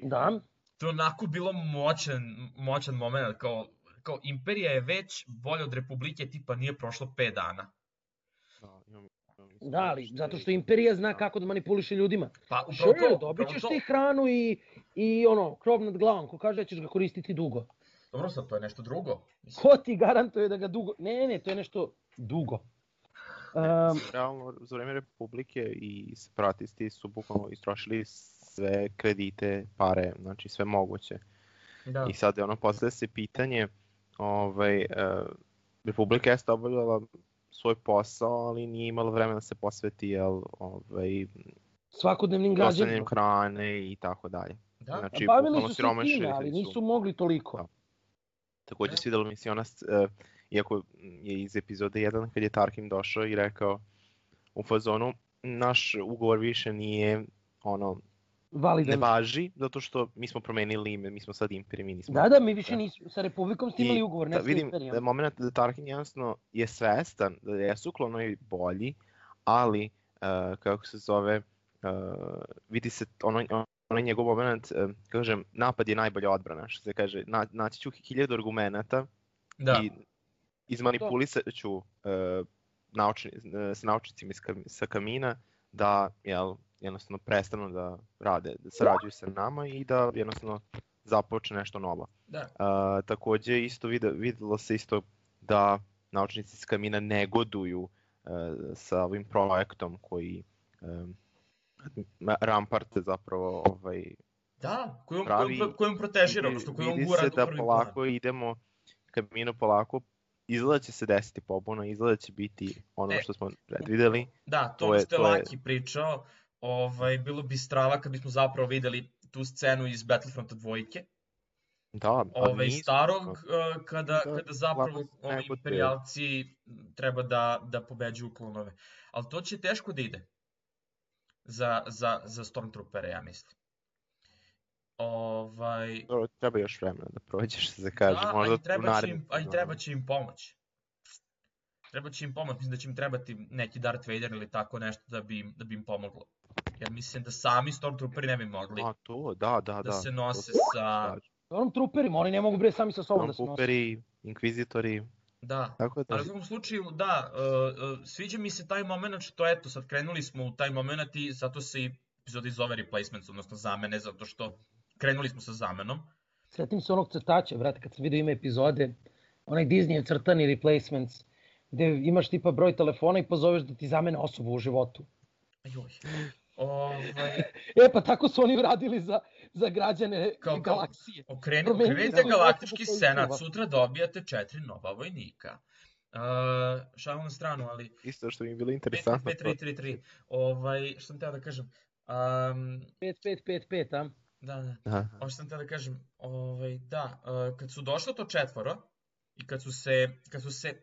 B: da,
A: To je onako bilo moćan, moćan moment, kao, kao Imperija je već bolja od Republike, tipa nije prošlo 5 dana.
C: Da, imam
B: da, ali zato što Imperija zna kako da manipuliše ljudima.
A: Pa upravo
B: Sure,
A: to,
B: dobit ćeš ti hranu i, i ono, krov nad glavom, ko kaže da ćeš ga koristiti dugo.
A: Dobro sad, to je nešto drugo. Mislim,
B: Ko ti garantuje da ga dugo... Ne, ne, ne, to je nešto dugo. Um,
C: Realno, za vreme Republike i separatisti su bukvalno istrošili sve kredite, pare, znači sve moguće.
A: da.
C: I sad je ono, postavlja se pitanje, ovaj, uh, Republika jeste obavljala svoj posao, ali nije imala vremena da se posveti, jel, ovaj,
B: svakodnevnim građanima.
C: hrane i tako dalje.
A: Da,
C: Znači,
B: Bavili
C: bukvalno
B: su se time, ali
C: su.
B: nisu mogli toliko.
C: Da. Takođe
A: Da.
C: svidelo mi se ona, uh, iako je iz epizode 1 kad je Tarkin došao i rekao u fazonu, naš ugovor više nije ono, ne
B: Validan.
C: važi, zato što mi smo promenili ime, mi smo sad Imperija, mi nismo...
B: Da, da, mi više
C: Da.
B: nismo, sa Republikom ste imali
C: I
B: ugovor, ne
C: da,
B: sa
C: vidim
B: Imperijom.
C: da je moment da Tarkin jasno je svestan da jesu klonovi bolji, ali uh, kako se zove, uh, vidi se onaj, onaj njegov moment, uh, kažem, napad je najbolja odbrana, što se kaže, na, naći ću hiljadu argumenata
A: da.
C: i izmanipulisat ću uh, naučni, uh, s naučnicima iz, sa kamina da jel, jednostavno prestanu da rade, da sarađuju sa nama i da jednostavno započne nešto novo.
A: da.
C: Uh, takođe isto vide, videlo se isto da naučnici iz kamina negoduju uh, sa ovim projektom koji um, Rampart zapravo ovaj,
A: Da, koju,
C: pravi-
A: koju, koju protežira, odnosno
C: vidi
A: gura
C: se da polako
A: plan.
C: idemo kamino polako izgleda će se desiti pobuna, izgleda će biti ono
A: E.
C: što smo predvideli.
A: Da, to,
C: To je-
A: je
C: to je-
A: Laki pričao, ovaj, bilo bi strava kad bismo zapravo videli tu scenu iz Battlefronta dvojke,
C: Da, ali
A: ovaj,
C: nismo.
A: starog, eh, kada,
C: Da,
A: kada zapravo ovi
C: negotuje.
A: imperijalci treba da, da pobeđuju klonove. Ali to će teško da ide za, za, za Stormtroopere, ja mislim. Ovaj,
C: Dobro, treba još vremena da prođeš, se kaže,
A: da,
C: možda
A: a i treba, će im, a i treba će im pomoć. Treba će im pomoć, mislim da će im trebati neki Darth Vader ili tako nešto da bi, im- da bi im pomoglo. Jer mislim da sami Stormtrooperi ne bi mogli
C: A to, da, da,
A: da
C: da.
A: se
C: to
A: nose
C: se
A: sa,
C: slažem.
B: Stormtrooperima, oni ne mogu bre sami sa sobom da se nose.
C: Stormtrooperi, Inkvizitori,
A: Da.
C: tako da...
A: Ali u svakom slučaju, da, uh, uh, sviđa mi se taj moment što eto, sad krenuli smo u taj moment i zato se i epizod iz zove replacements, odnosno zamene, zato što krenuli smo sa zamenom.
B: Setim se onog crtača, brate, kad sam vidio ime epizode, onaj Disney crtani replacements, gde imaš tipa broj telefona i pozoveš da ti zamene osobu u životu.
A: Joj. Ovaj,
B: E, pa tako su oni uradili za, za građane
A: Kao- kao-
B: galaksije.
A: okreni, okrenite galaktički senat, sutra dobijate četiri nova vojnika. Uh, šalim na stranu, ali
C: Isto što mi je bilo
A: 5,
C: interesantno.
A: 5, 3, 3, 3. Ovaj, što sam teo da kažem, um,
B: 5555, a?
A: da, da.
C: Aha.
A: Ovo što sam teo da kažem, ovaj, da, uh, kad su došlo to četvoro i kad su se, kad su se,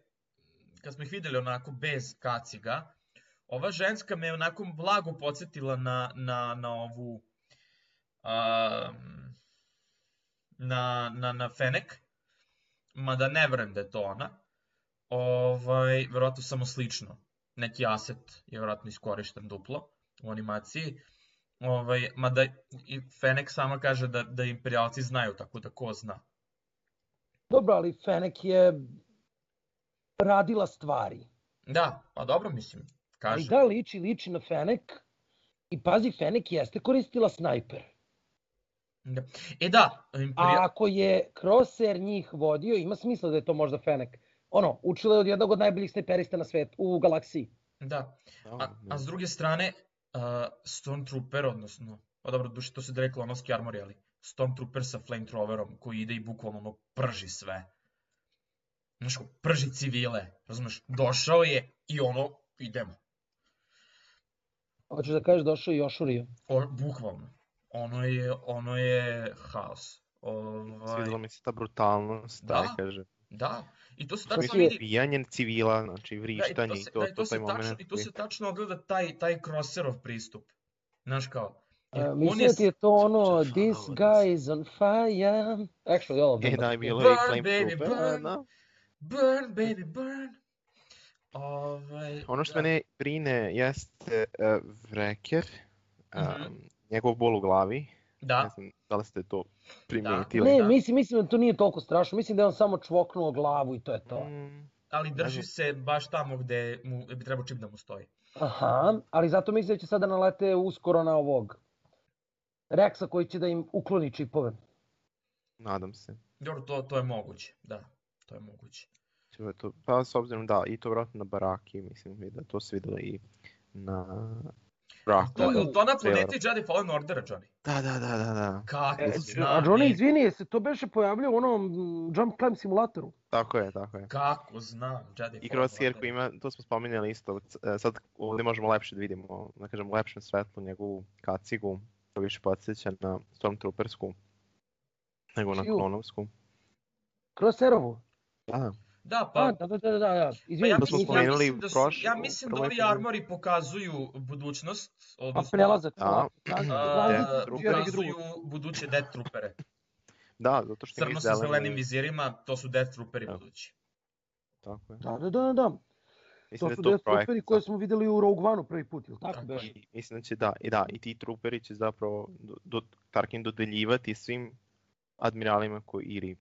A: kad smo ih videli onako bez kaciga, ova ženska me onako blago podsjetila na, na, na ovu, um, na, na, na Fenek, mada ne verujem da je to ona, ovaj, verovatno samo slično. Neki aset je verovatno iskorišten duplo u animaciji. Ovaj, mada i Fenek sama kaže da, da imperialci znaju, tako da ko zna.
B: Dobro, ali Fenek je radila stvari.
A: Da, pa dobro mislim,
B: Ali
A: kaže.
B: da, liči, liči na Fenek. I pazi, Fenek jeste koristila snajper.
A: Da. E da,
B: A
A: imperijal...
B: ako je Crosser njih vodio, ima smisla da je to možda Fenek. Ono, učila je od jednog od najboljih snajperista na svetu, u galaksiji.
A: Da,
C: Da,
A: a, a s druge strane, uh, Stormtrooper, odnosno, pa dobro, duše to se da rekla onovski armori, ali Stormtrooper sa flamethrowerom koji ide i bukvalno ono prži sve. Znaš, kao, prži civile, razumeš, došao je i ono, idemo.
B: Hoćeš da kažeš došao i Jošurio.
A: O, bukvalno. Ono je, ono je haos. Ovaj,
C: Svidjela mi se ta brutalnost,
A: Da.
C: da, kaže.
A: da, i to se tačno
B: si-
A: vidi.
C: Ubijanje civila, znači
A: Da, i
C: vrištanje
A: to
C: i
A: se,
C: to,
A: da, i to
C: to,
A: se
C: taj
A: tačno, i to se tačno ogleda taj, taj crosserov pristup. Znaš kao,
B: Uh,
A: on
B: mislim da ti je to ono, this guy is on fire. Actually, all of them.
C: E, da, je bilo
A: Burn,
C: i Flame
A: baby,
C: Trooper,
A: burn.
C: Da.
A: burn, baby, burn. Ovaj,
C: Ono što
A: da.
C: mene brine jeste uh, Vreker, um,
A: Mhm.
C: njegov bol u glavi. Ne
A: Da,
C: znam da li ste to primijetili.
B: Ne,
A: da.
B: mislim, mislim da to nije toliko strašno. Mislim da je on samo čvoknuo glavu i to je to.
C: Mm,
A: ali drži se baš tamo gde mu, bi trebao čip da mu stoji.
B: Aha, ali zato mislim da će sada nalete uskoro na ovog Rexa koji će da im ukloni čipove.
C: nadam se.
A: Dobro, to, to je moguće, da, to je moguće.
C: To je to. Pa s obzirom da, i to vratno na baraki, mislim da to se videlo i na Braku.
A: To, je li to na planeti Jedi Fallen Ordera, Johnny?
C: Da, da, da, da, da.
A: Kako
B: E,
A: znam,
B: a Johnny, izvini, se to beše pojavljao u onom Jump Climb simulatoru?
C: Tako je, tako je.
A: kako znam, Jedi
C: I
A: Fallen
C: Crosshair
A: Order.
C: koji ima, to smo spominjali isto, e, sad ovdje možemo lepše da vidimo, da kažem, lepšem svetlu njegovu kacigu, to više podsjeća na Stormtroopersku, nego na klonovsku.
B: Crosshairovu?
C: Da,
A: Da,
B: Pa,
A: pa,
B: da, da, da, da, da.
A: Pa
B: Izvini,
A: ja
C: To smo
A: mislim,
B: nisam-
A: ja mislim da, su,
C: prošlo-
A: ja mislim da ovi armori pokazuju budućnost,
B: A
A: odnosno
B: prelazak.
C: Da.
B: da.
A: a, pokazuju buduće Death Troopere.
C: da, zato što
A: Crno sa zelenim vizirima, to su Death Trooperi
C: Da.
A: budući.
C: Tako je.
B: Da, da, da, da.
C: Mislim
B: To
C: da
B: su
C: to
B: Death
C: projekt.
B: Trooperi koje smo videli u Rogue One-u prvi put, ili tako
A: Tako.
C: I mislim da će da, i da, i ti trooperi će zapravo do, do, Tarkin dodeljivati svim admiralima koji ili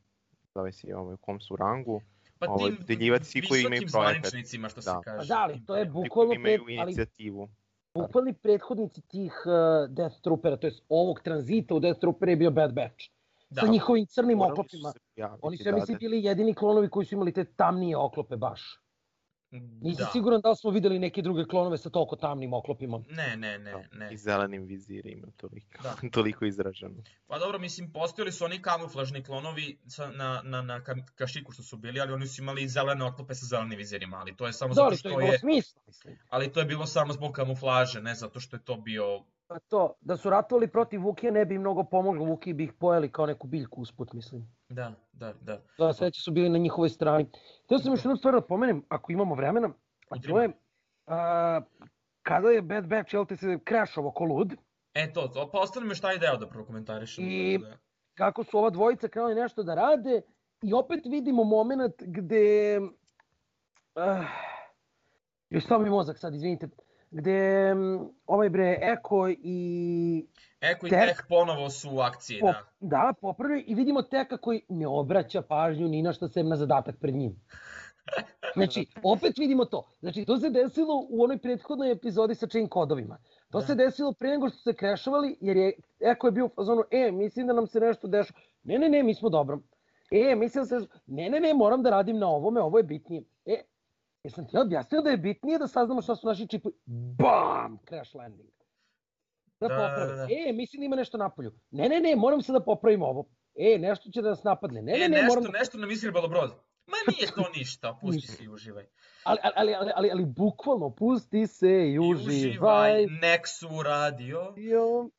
C: zavisi ovaj, u kom su rangu,
A: Pa
C: Ovaj,
A: tim
C: svi koji imaju
A: visokim
C: projekat.
A: zvaničnicima, što se
C: Da.
A: kaže.
B: Pa da, ali to je bukvalno
C: koji imaju
B: pred, ali
C: inicijativu.
B: bukvalni prethodnici tih uh, Death Troopera, to jest ovog tranzita u Death Troopera je bio Bad Batch.
A: Da.
B: Sa njihovim crnim
C: Morali su
B: oklopima.
C: se pojaviti,
B: Oni su,
C: da,
B: ja mislim,
C: da.
B: bili jedini klonovi koji su imali te tamnije oklope baš. Nisam
A: da.
B: siguran da li smo videli neke druge klonove sa toliko tamnim oklopima.
A: Ne, ne, ne,
C: Da,
A: ne.
C: I zelenim vizirima, toliko,
A: Da.
C: toliko izraženo.
A: Pa dobro, mislim, postojali su oni kamuflažni klonovi sa, na, na, na ka- kašiku što su bili, ali oni su imali zelene oklope sa zelenim vizirima, ali to je samo
B: Da,
A: zato
B: ali to
A: što
B: je imalo
A: je,
B: smisla, mislim.
A: ali to je bilo samo zbog kamuflaže, ne zato što je to bio,
B: to, da su ratovali protiv Vukije ne bi im mnogo pomoglo, Vuki bi ih pojeli kao neku biljku usput, mislim.
A: da, da, da.
B: Da, sveće su bili na njihovoj strani. Htio sam još jednu stvar da pomenem, ako imamo vremena, a to je, a, kada je Bad Batch, jel te se crashovo ko lud,
A: E to, to, pa ostane mi još taj deo da prokomentarišem.
B: I-
A: Da.
B: kako su ova dvojica krenuli nešto da rade i opet vidimo moment gde uh, još samo mi mozak sad, izvinite, gde ovaj bre Eko i
A: Eko i
B: Tek.
A: Tek ponovo su u akciji,
B: po,
A: da.
B: da, popravljaju i vidimo Teka koji ne obraća pažnju ni na što sem na zadatak pred njim. Znači, opet vidimo to. Znači, to se desilo u onoj prethodnoj epizodi sa chain kodovima. To
A: Da.
B: se desilo pre nego što su se krešovali, jer je Eko je bio u fazonu, e, mislim da nam se nešto dešava. Ne, ne, ne, mi smo dobro. E, mislim da se... Ne, ne, ne, moram da radim na ovome, ovo je bitnije. Jesam ti ja objasnio da je bitnije da saznamo šta su naši čipovi? Bam! Crash landing. Da,
A: Da, da, da, da.
B: E, mislim da ima nešto napolju. Ne, ne, ne, moram se da popravim ovo. E, nešto će da nas napadne. Ne,
A: e,
B: ne, ne,
A: nešto,
B: moram da...
A: nešto nam iskribalo brod. Ma nije to ništa, pusti se i uživaj.
B: Ali, ali, ali, ali, ali bukvalno, pusti se i
A: I
B: uživaj.
A: Nexu radio.
B: Jo.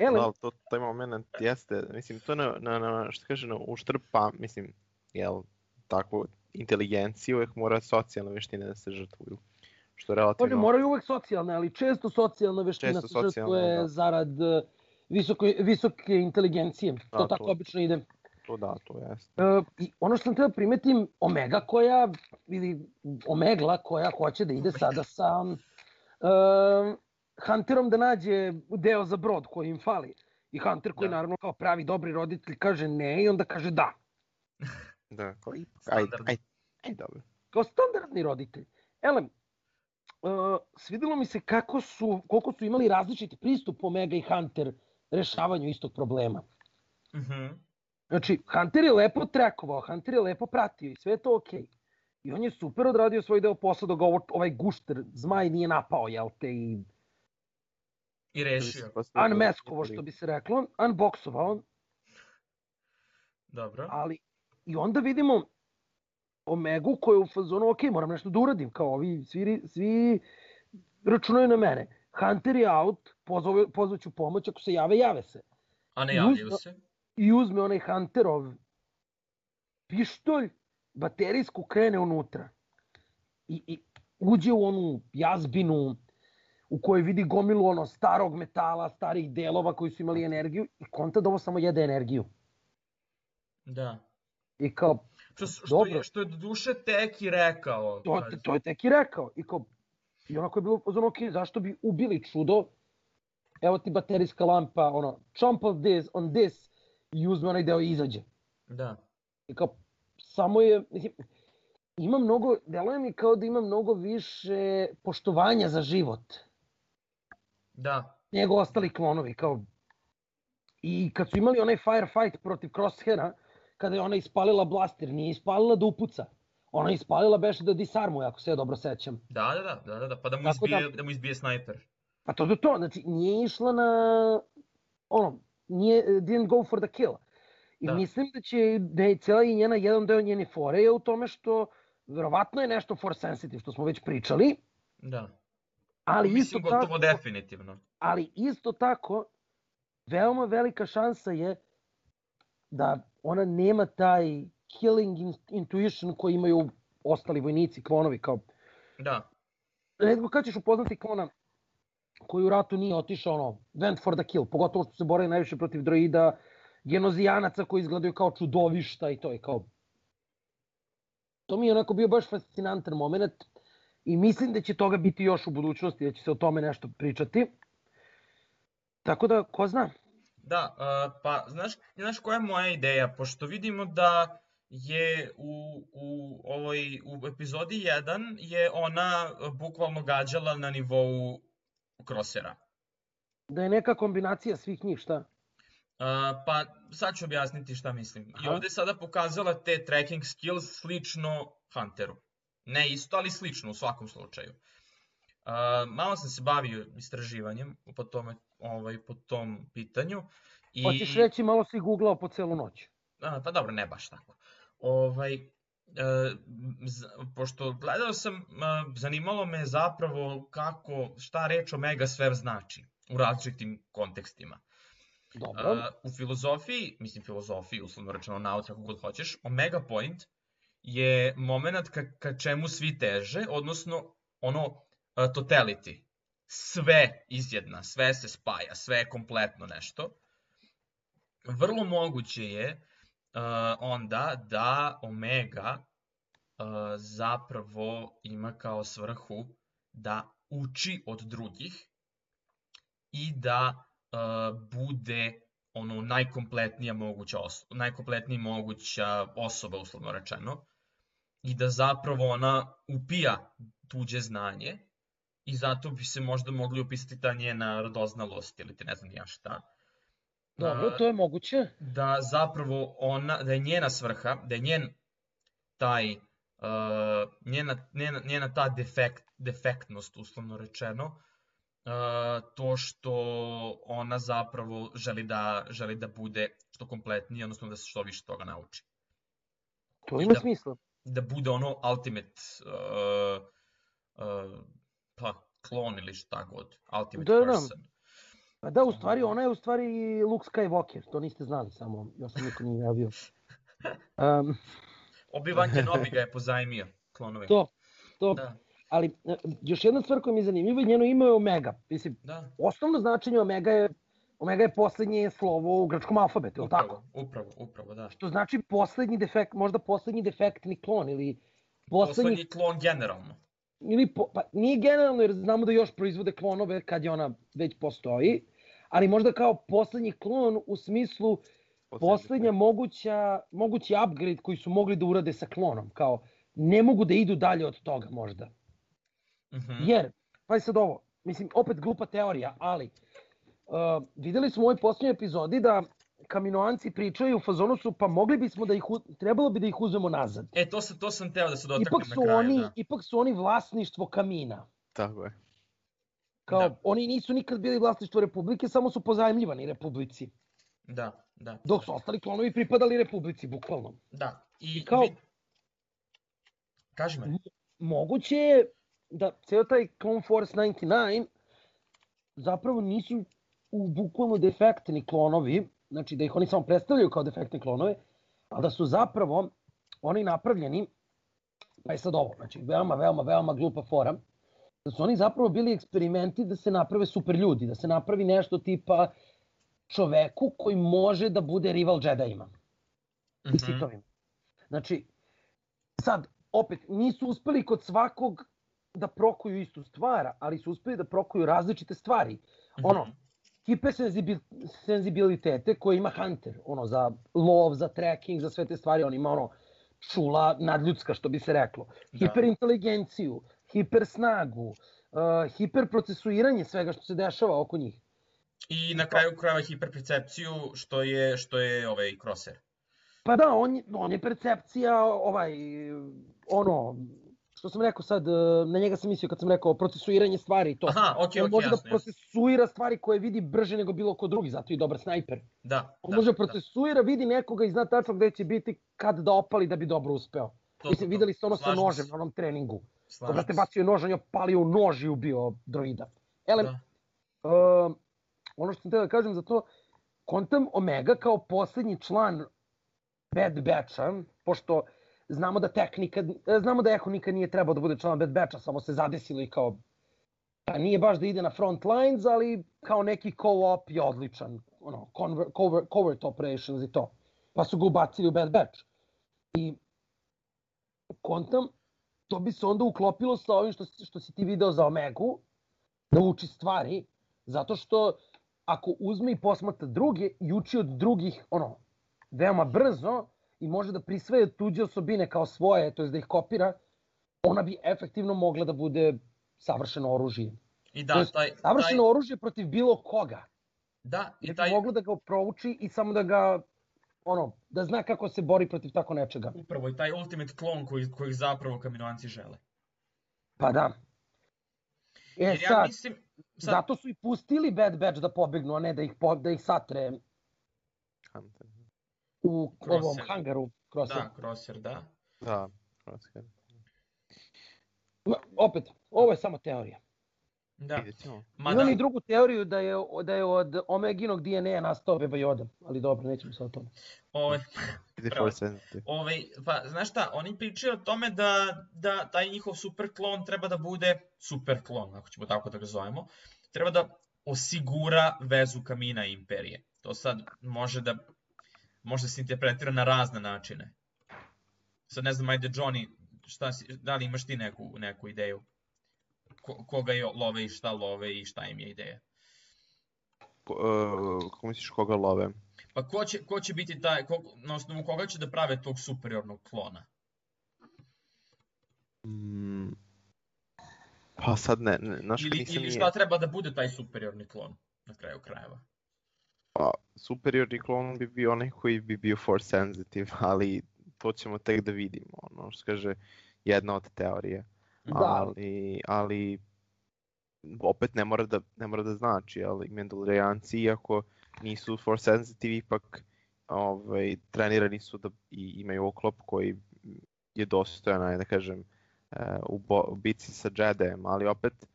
B: Ele,
C: Da, ali to, taj moment jeste, mislim, to na, na, na što kaže, na uštrb, pa, mislim, jel, takvu inteligenciju uvek mora socijalne veštine da se žrtvuju. Što
B: to
C: relativno...
B: moraju uvek socijalne, ali često socijalna veština
C: Često
B: se
C: socijalna,
B: žrtvuje
C: da.
B: zarad eh, visoko, visoke inteligencije. To
C: Da,
B: tako
C: to-
B: obično ide.
C: To da, to jeste.
B: E, i ono što sam treba primetim, Omega koja, ili Omegla koja hoće da ide sada sa e, Hunterom da nađe deo za brod koji im fali. I Hunter koji
A: Da.
B: naravno kao pravi dobri roditelj kaže ne i onda kaže da.
C: Da, kao, aj, aj,
A: Standardno.
C: aj, aj, dobro.
B: Kao standardni roditelj. Elem, e, svidelo mi se kako su, koliko su imali različiti pristup Omega i Hunter rešavanju istog problema.
A: Mhm.
B: Znači, Hunter je lepo trekovao, Hunter je lepo pratio i sve je to okej. I on je super odradio svoj deo posla dok ga ovo, ovaj gušter, zmaj nije napao, jel te, i
A: I rešio.
B: unmaskovo što bi se reklo, unboxovao,
A: Dobro.
B: ali i onda vidimo Omegu koja je u fazonu, ok, moram nešto da uradim, kao ovi svi, svi računaju na mene. Hunter je out, pozove, pozvaću pomoć, ako se jave, jave se.
A: A ne javljaju se.
B: i uzme onaj Hunterov pištolj, baterijsku krene unutra i, i uđe u onu jazbinu u kojoj vidi gomilu ono starog metala, starih delova koji su imali energiju i konta da ovo samo jede energiju.
A: Da.
B: I kao,
A: Što, što,
B: Dobro.
A: je, što je do duše tek i rekao.
B: to,
A: kad-
B: to je tek i rekao. I kao, i onako je bilo pozorno, ok, zašto bi ubili čudo? Evo ti baterijska lampa, ono, chomp on this, on this, i uzme onaj deo i izađe.
A: Da.
B: I kao, samo je, mislim, ima mnogo, deluje mi kao da ima mnogo više poštovanja za život
A: Da.
B: nego ostali klonovi, kao, i kad su imali onaj firefight protiv Crosshaira, kada je ona ispalila blaster, nije ispalila da upuca, ona je ispalila beše da disarmuje, ako se ja dobro sećam.
A: Da, da, da, da, da, da, pa da mu,
B: Tako
A: izbije,
B: da-
A: da... mu izbije snajper.
B: Pa to do to, znači nije išla na, ono, nije, didn't go for the kill. I
A: Da.
B: mislim da će, da je cijela i njena, jedan deo njene fore je u tome što, verovatno je nešto force sensitive, što smo već pričali,
A: Da.
B: ali isto
A: Mislim gotovo
B: tako,
A: definitivno.
B: ali isto tako, veoma velika šansa je da ona nema taj killing in- intuition koji imaju ostali vojnici, klonovi, kao
A: Da.
B: redko kad ćeš upoznati klona koji u ratu nije otišao ono, went for the kill, pogotovo što se bore najviše protiv droida, genozijanaca koji izgledaju kao čudovišta i to je kao... To mi je onako bio baš fascinantan moment i mislim da će toga biti još u budućnosti, da će se o tome nešto pričati. Tako da, ko zna?
A: Da, pa znaš, znaš koja je moja ideja? Pošto vidimo da je u, u ovoj u epizodi 1 je ona bukvalno gađala na nivou krosera.
B: Da je neka kombinacija svih njih, šta?
A: A, pa sad ću objasniti šta mislim. I
B: Aha.
A: ovde je sada pokazala te tracking skills slično Hunteru. Ne isto, ali slično u svakom slučaju. A, malo sam se bavio istraživanjem po, tome, ovaj, po tom pitanju. I...
B: Hoćeš reći, malo si googlao po celu noć.
A: A, pa dobro, ne baš tako. Ovaj, e, z- pošto gledao sam, e, zanimalo me zapravo kako, šta reč Omega sve znači u različitim kontekstima.
B: Dobro.
A: A, u filozofiji, mislim filozofiji, uslovno rečeno nauci, kako god hoćeš, Omega Point je moment ka, ka čemu svi teže, odnosno ono totality. Sve izjedna, sve se spaja, sve je kompletno nešto. Vrlo moguće je a, onda da Omega zapravo ima kao svrhu da uči od drugih i da uh, bude ono najkompletnija moguća osoba, najkompletnija moguća osoba uslovno rečeno i da zapravo ona upija tuđe znanje i zato bi se možda mogli opisati ta njena radoznalost ili ti ne znam ja šta.
B: Dobro, to je moguće.
A: Da zapravo ona, da je njena svrha, da je njen taj, uh, njena, njena, njena ta defekt, defektnost, uslovno rečeno, uh, to što ona zapravo želi da, želi da bude što kompletnije, odnosno da se što više toga nauči.
B: To ima
A: da,
B: smisla.
A: Da bude ono ultimate uh, uh, pa, klon ili šta god, ultimate
B: Da, da.
A: person.
B: Pa da, u stvari, ona je u stvari Luke Skywalker, to niste znali, samo ja sam niko nije javio. Um,
A: Obi-Wan Kenobi ga je pozajmio, klonove.
B: to, to.
A: Da,
B: Ali, e, još jedna stvar koja mi je zanimljiva, njeno ime je Omega. Mislim,
A: da.
B: osnovno značenje Omega je, Omega je poslednje slovo u grčkom alfabetu,
A: Upravo,
B: tako?
A: upravo, upravo, da.
B: Što znači poslednji defekt, možda poslednji defektni klon ili poslednji,
A: Poslednji klon generalno.
B: Ili po, pa nije generalno jer znamo da još proizvode klonove kad je ona već postoji, ali možda kao poslednji klon u smislu poslednja moguća, mogući upgrade koji su mogli da urade sa klonom, kao ne mogu da idu dalje od toga možda.
A: Mhm.
B: Jer, pa sad ovo, mislim, opet glupa teorija, ali uh, videli smo u ovoj posljednjoj epizodi da kaminoanci pričaju u fazonu su, pa mogli bismo da ih, trebalo bi da ih uzmemo nazad.
A: E, to, sam, to sam teo da se dotaknem
B: Ipak
A: na
B: su,
A: kraju,
B: oni,
A: da.
B: ipak su oni vlasništvo kamina.
C: Tako je.
B: Kao,
A: Da.
B: oni nisu nikad bili vlasništvo Republike, samo su pozajmljivani Republici.
A: Da, da.
B: Dok su ostali klonovi pripadali Republici, bukvalno.
A: Da. I,
B: I kao-
A: vid- Kaži me.
B: Moguće je da ceo taj Clone Force 99 zapravo nisu u bukvalno defektni klonovi, znači da ih oni samo predstavljaju kao defektne klonove, ali da su zapravo oni napravljeni, pa je sad ovo, znači veoma, veoma, veoma glupa fora, da su oni zapravo bili eksperimenti da se naprave super ljudi, da se napravi nešto tipa čoveku koji može da bude rival Jediima i
A: Mhm.
B: Znači, sad, opet, nisu uspeli kod svakog da prokuju istu stvar, ali su uspeli da prokuju različite stvari. Ono,
A: Mhm.
B: Hipersenzibilitete koje ima Hunter, ono, za lov, za tracking, za sve te stvari, on ima ono, čula nadljudska, što bi se reklo.
A: Da.
B: Hiperinteligenciju, hipersnagu, uh, hiperprocesuiranje svega što se dešava oko njih.
A: I na kraju krajeva hiperpercepciju, što je, što je ovaj crosser.
B: Pa da, on, on je percepcija, ovaj, ono, što sam rekao sad, e, na njega sam mislio kad sam rekao procesuiranje stvari i to.
A: Aha, okej,
B: on
A: okej,
B: može
A: jasno,
B: da
A: jasno.
B: procesuira stvari koje vidi brže nego bilo ko drugi, zato i dobar snajper.
A: Da,
B: On
A: da,
B: može
A: da.
B: procesuira, vidi nekoga i zna tačno gde će biti kad da opali da bi dobro uspeo.
A: To,
B: Mislim,
A: to,
B: videli ste ono sa nožem na onom treningu.
A: Slažem
B: brate
A: se.
B: bacio nož, on je opalio nož i ubio droida. Ele,
A: Da.
B: Uh, ono što sam teo da kažem za to, kontam Omega kao poslednji član Bad Batcha, pošto znamo da Tek nikad, znamo da Echo nikad nije trebao da bude član Bad Batcha, samo se zadesilo i kao pa nije baš da ide na front lines, ali kao neki co-op je odličan, ono, conver, cover, covert operations i to. Pa su ga ubacili u Bad Batch. I kontam, to bi se onda uklopilo sa ovim što, što si ti video za Omegu, da uči stvari, zato što ako uzme i posmatra druge i uči od drugih ono, veoma brzo i može da prisvaja tuđe osobine kao svoje, to je da ih kopira, ona bi efektivno mogla da bude savršeno oružje.
A: I da,
B: je
A: taj, taj,
B: Savršeno oružje protiv bilo koga.
A: da, i taj,
B: bi moglo da ga prouči i samo da ga ono, da zna kako se bori protiv tako nečega.
A: upravo i taj ultimate klon koji, koji zapravo kaminoanci žele.
B: Pa da. E
A: Jer ja
B: sad,
A: mislim, sad,
B: zato su i pustili Bad Batch da pobegnu, a ne da ih, po, da ih satre
C: Hunter.
B: U ovom
A: Crosser.
B: hangaru. Crosser.
A: da, crosser, da.
C: Da, Crosshair.
B: Ma, opet, ovo je samo teorija.
A: Da, ma
B: Imam
A: da,
B: i drugu teoriju da je, da je od Omeginog DNA nastao Beba Yoda, ali dobro, nećemo sad o tome.
A: ovaj,
C: Ide
A: Bravo.
C: Force Sensitive.
A: ovaj, pa, znaš šta, oni pričaju o tome da, da taj njihov super klon treba da bude super klon, ako ćemo tako da ga zovemo, treba da osigura vezu kamina i imperije. To sad može da može da se interpretira na razne načine. Sad ne znam, ajde Johnny, šta si, da li imaš ti neku, neku ideju? ko, koga je love i šta love i šta im je ideja.
C: Ko, uh, misliš koga love?
A: Pa ko će, ko će biti taj, ko, na osnovu koga će da prave tog superiornog klona?
C: Mm, pa sad ne, ne znaš,
A: Ili,
C: nisam
A: ili
C: nije-
A: šta treba da bude taj superiorni klon na kraju krajeva?
C: Pa, superiorni klon bi bio onaj koji bi bio force sensitive, ali to ćemo tek da vidimo, ono što kaže jedna od teorije.
B: Da,
C: Ali, ali opet ne mora da, ne mora da znači, ali Mandalorianci iako nisu force sensitive, ipak ovaj, trenirani su da i imaju oklop koji je dostojan, da kažem, e, u, bo, u bici sa Jedijem, ali opet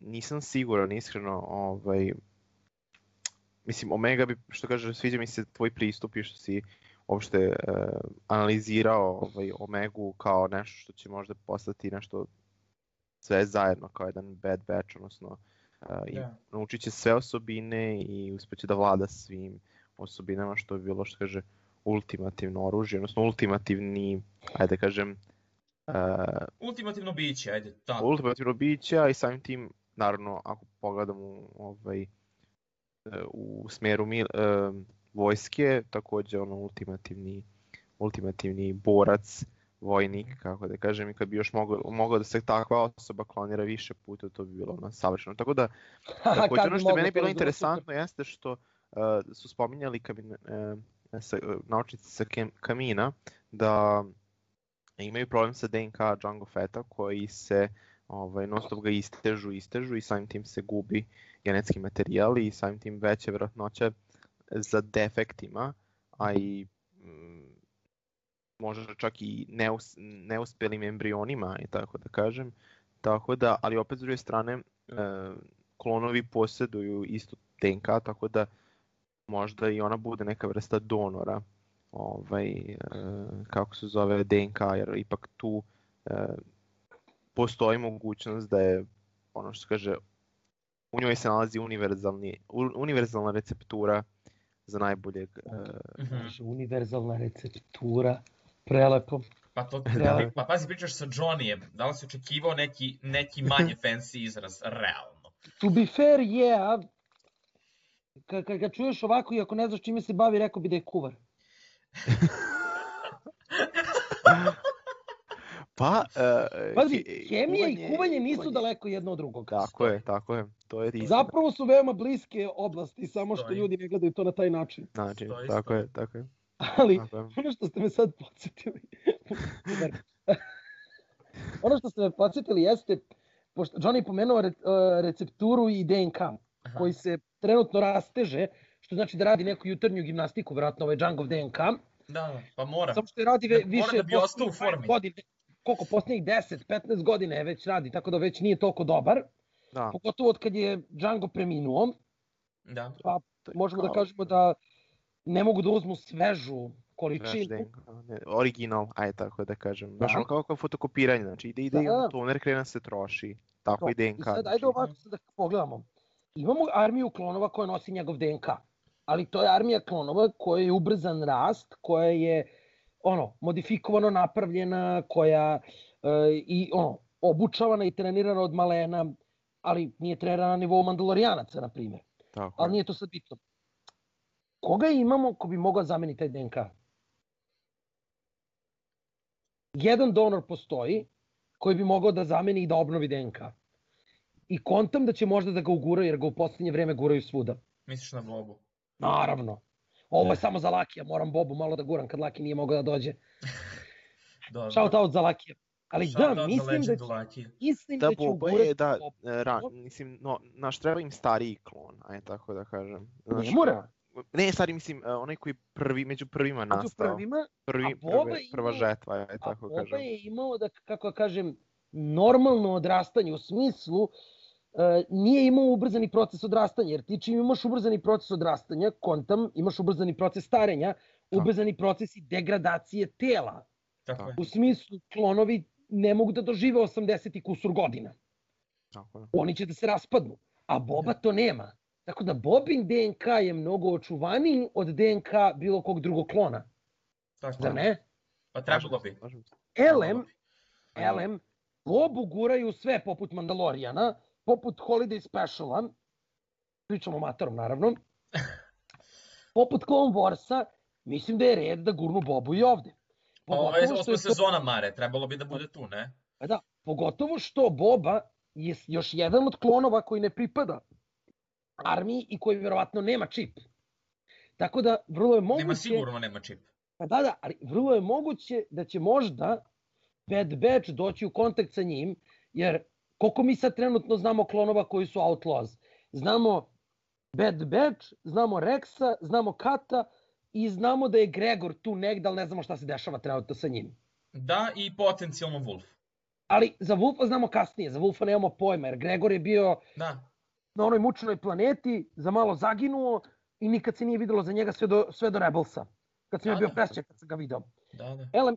C: nisam siguran iskreno ovaj, mislim, Omega bi, što kaže, sviđa mi se tvoj pristup i što si uopšte e, analizirao ovaj, Omegu kao nešto što će možda postati nešto sve zajedno, kao jedan bad batch, odnosno e, i
A: Da.
C: naučit će sve osobine i uspeće da vlada svim osobinama, što je bilo, što kaže, ultimativno oružje, odnosno ultimativni, ajde da kažem, e,
A: Ultimativno biće, ajde, tako.
C: ultimativno biće, a i samim tim, naravno, ako pogledamo ovaj, u smeru mil, e, vojske, takođe ono ultimativni, ultimativni borac, vojnik, kako da kažem, i kad bi još mogao, mogao da se takva osoba klonira više puta, to bi bilo ono savršeno. Tako da, takođe ono što je meni bilo
B: bi super.
C: interesantno jeste što uh, su spominjali kamin, uh, sa, uh, naučnici sa Kem, Kamina da imaju problem sa DNK Django Feta koji se ovaj, non stop ga istežu, istežu i samim tim se gubi genetski materijal i samim tim veća vjerojatnoća za defektima, a i mm, možda čak i neus, neuspelim embrionima i tako da kažem. Tako da, ali opet s druge strane, e, klonovi posjeduju isto DNK, tako da možda i ona bude neka vrsta donora ovaj, e, kako se zove DNK, jer ipak tu e, postoji mogućnost da je ono što se kaže u njoj se nalazi univerzalni, u- univerzalna receptura za najboljeg
A: Mhm.
B: Kaže, univerzalna receptura, prelepo.
A: Pa to,
B: Da.
A: pa pazi, pričaš sa Johnnyjem, da li si očekivao neki, neki manje fancy izraz, realno?
B: To be fair, yeah. Kad, kad ga čuješ ovako i ako ne znaš čime se bavi, rekao bi da je kuvar.
C: Pa, e,
B: Pazi,
C: he-
B: hemija i
C: kuvanje-
B: kuvanje nisu
C: kuvanje-
B: daleko jedno od drugog.
C: Tako je, tako je. To je istina.
B: Zapravo su veoma bliske oblasti, samo što
A: Stoji.
B: ljudi ne gledaju to na taj način.
C: Znači,
A: Stoji,
C: tako
A: stoji.
C: je, tako je.
B: Ali,
C: Tako je.
B: ono što ste me sad podsjetili, ono što ste me podsjetili jeste, pošto Johnny je pomenuo re, e, recepturu i DNK,
A: Aha.
B: koji se trenutno rasteže, što znači da radi neku jutarnju gimnastiku, vjerojatno ovaj Djangov DNK,
A: Da, da, pa mora.
B: samo što je radi ve,
A: Da, mora
B: više
A: da bi ostao u formi.
B: Godine, koliko, posljednjih 10-15 godina je već radi, tako da već nije toliko dobar,
C: Da,
B: pogotovo od kad je Django preminuo,
A: Da.
C: je
B: možemo da kažemo da ne mogu da uzmu svežu količinu.
C: Ne, original, aj tako da kažem.
B: Da.
C: ono kao, kao fotokopiranje, znači ide, ide i
B: Da.
C: onda toner krene da se troši. Tako
B: To.
C: i DNK.
B: I sad,
C: znači.
B: ajde ovako sad da pogledamo. Imamo armiju klonova koja nosi njegov DNK, ali to je armija klonova koja je ubrzan rast, koja je ono modifikovano napravljena, koja e, i ono obučavana i trenirana od malena, ali nije trenirana na nivou Mandalorijanaca, na primjer.
C: Tako
B: Ali
C: je.
B: nije to sad bitno. Koga imamo ko bi mogao zameniti taj DNK? Jedan donor postoji koji bi mogao da zameni i da obnovi DNK. I kontam da će možda da ga uguraju jer ga u posljednje vreme guraju svuda.
A: Misliš na Bobu?
B: Naravno. Ovo je
C: Ne.
B: samo za Lakija, moram Bobu malo da guram kad Laki nije mogao da dođe.
A: Dobro.
B: Shout out za Lakija. Ali
A: Shout out
B: da, mislim da će, mislim
C: Da,
B: da će
C: Boba
B: ugurati
C: je, da, e, ra, mislim, no, naš treba im stariji klon, aj tako da kažem. Znaš,
B: Ne mora.
C: Ne, stari, mislim, e, onaj koji prvi, među prvima
B: Među
C: nastao.
B: prvima,
C: Prvi,
B: a Boba
C: prve,
B: je
C: prva
B: imao-
C: žetva, aj
B: A
C: tako
B: Boba
C: kažem.
B: je imao, da, kako da kažem, normalno odrastanje u smislu nije imao ubrzani proces odrastanja, jer ti čim imaš ubrzani proces odrastanja, kontam, imaš ubrzani proces starenja, ubrzani proces i degradacije tela.
A: Tako je.
B: U smislu, klonovi ne mogu da dožive 80 i kusur godina.
C: Tako je.
B: Oni će da se raspadnu, a Boba to nema. Tako da Bobin DNK je mnogo očuvaniji od DNK bilo kog drugog klona.
A: Tako
B: Zar
A: je.
B: ne?
A: Pa trebalo bi. Bi.
B: Elem Bobu guraju sve poput Mandalorijana, poput Holiday Speciala, pričamo o Matarom naravno, poput Clone Warsa, mislim da je red da gurnu Bobu i ovde.
A: Ovo je osma
B: to-
A: sezona Mare, trebalo bi da bude tu, ne?
B: Pa da, pogotovo što Boba je još jedan od klonova koji ne pripada armiji i koji verovatno nema čip. Tako da vrlo je moguće...
A: Nema sigurno nema čip.
B: Pa da, da, ali vrlo je moguće da će možda Bad Batch doći u kontakt sa njim, jer koliko mi sad trenutno znamo klonova koji su Outlaws? Znamo Bad Batch, znamo Rexa, znamo Kata i znamo da je Gregor tu negde, ali ne znamo šta se dešava trenutno sa njim.
A: Da, i potencijalno Wolf.
B: Ali za Wolfa znamo kasnije, za Wolfa nemamo pojma, jer Gregor je bio
A: Da,
B: na onoj mučnoj planeti, za malo zaginuo i nikad se nije videlo za njega sve do, sve do Rebelsa. Kad sam ja
A: Da,
B: bio
A: da.
B: presček kad sam ga video.
A: da, da.
B: Ele,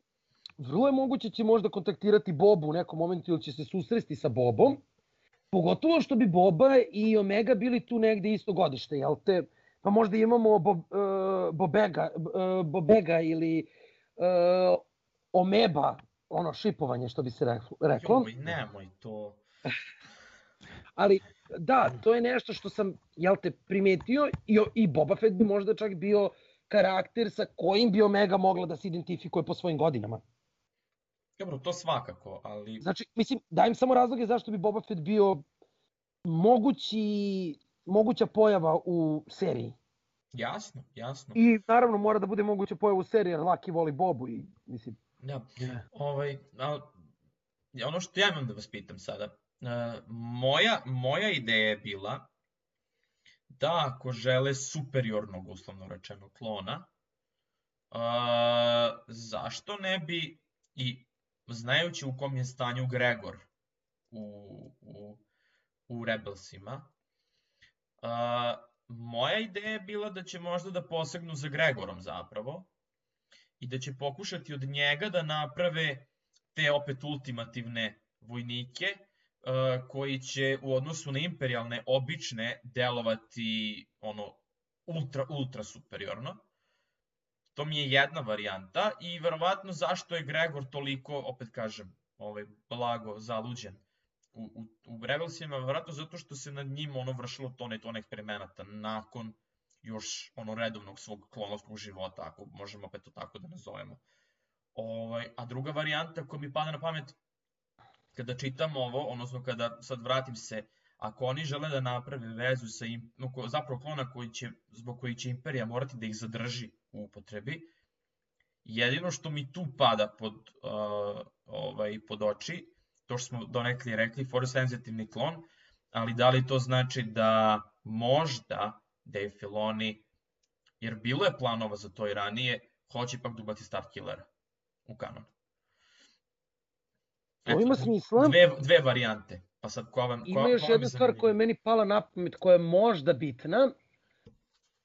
B: vrlo je moguće će možda kontaktirati Bobu u nekom momentu ili će se susresti sa Bobom. Pogotovo što bi Boba i Omega bili tu negde isto godište, jel te? Pa možda imamo Bob, uh, Bobega, uh, Bobega ili uh, Omeba, ono šipovanje što bi se reklo. reklo.
A: Joj, nemoj to.
B: Ali da, to je nešto što sam, jel te, primetio i, i Boba Fett bi možda čak bio karakter sa kojim bi Omega mogla da se identifikuje po svojim godinama.
A: Dobro, to svakako, ali...
B: Znači, mislim, dajem samo razloge zašto bi Boba Fett bio mogući, moguća pojava u seriji.
A: Jasno, jasno.
B: I naravno mora da bude moguća pojava u seriji, jer Laki voli Bobu i mislim...
A: Da, ovaj, al, ono što ja imam da vas pitam sada, e, moja, moja ideja je bila da ako žele superiornog, uslovno rečeno, klona, e, zašto ne bi, i znajući u kom je stanju Gregor u, u, u Rebelsima, e, moja ideja je bila da će možda da posegnu za Gregorom zapravo, i da će pokušati od njega da naprave te opet ultimativne vojnike uh, koji će u odnosu na imperialne obične delovati ono ultra ultra superiorno. To mi je jedna varijanta i verovatno zašto je Gregor toliko, opet kažem, ovaj blago zaluđen u, u, u Rebelsima, verovatno zato što se nad njim ono vršilo tone i tone eksperimenata nakon još ono redovnog svog klonovskog života, ako možemo opet to tako da nazovemo. Ovaj, a druga varijanta koja mi pada na pamet, kada čitam ovo, odnosno kada sad vratim se, ako oni žele da naprave vezu sa im, no, zapravo klona koji će, zbog koji će Imperija morati da ih zadrži u upotrebi, jedino što mi tu pada pod, uh, ovaj, pod oči, to što smo donekli rekli, force sensitivni klon, ali da li to znači da možda Dave Filoni, jer bilo je planova za to i ranije, hoće ipak da ubaci Starkillera u kanon.
B: To ima smisla.
A: Dve, dve varijante. Pa sad ko vam, ko,
B: Ima još
A: ko vam je
B: jedna stvar koja je meni pala na pamet, koja je možda bitna.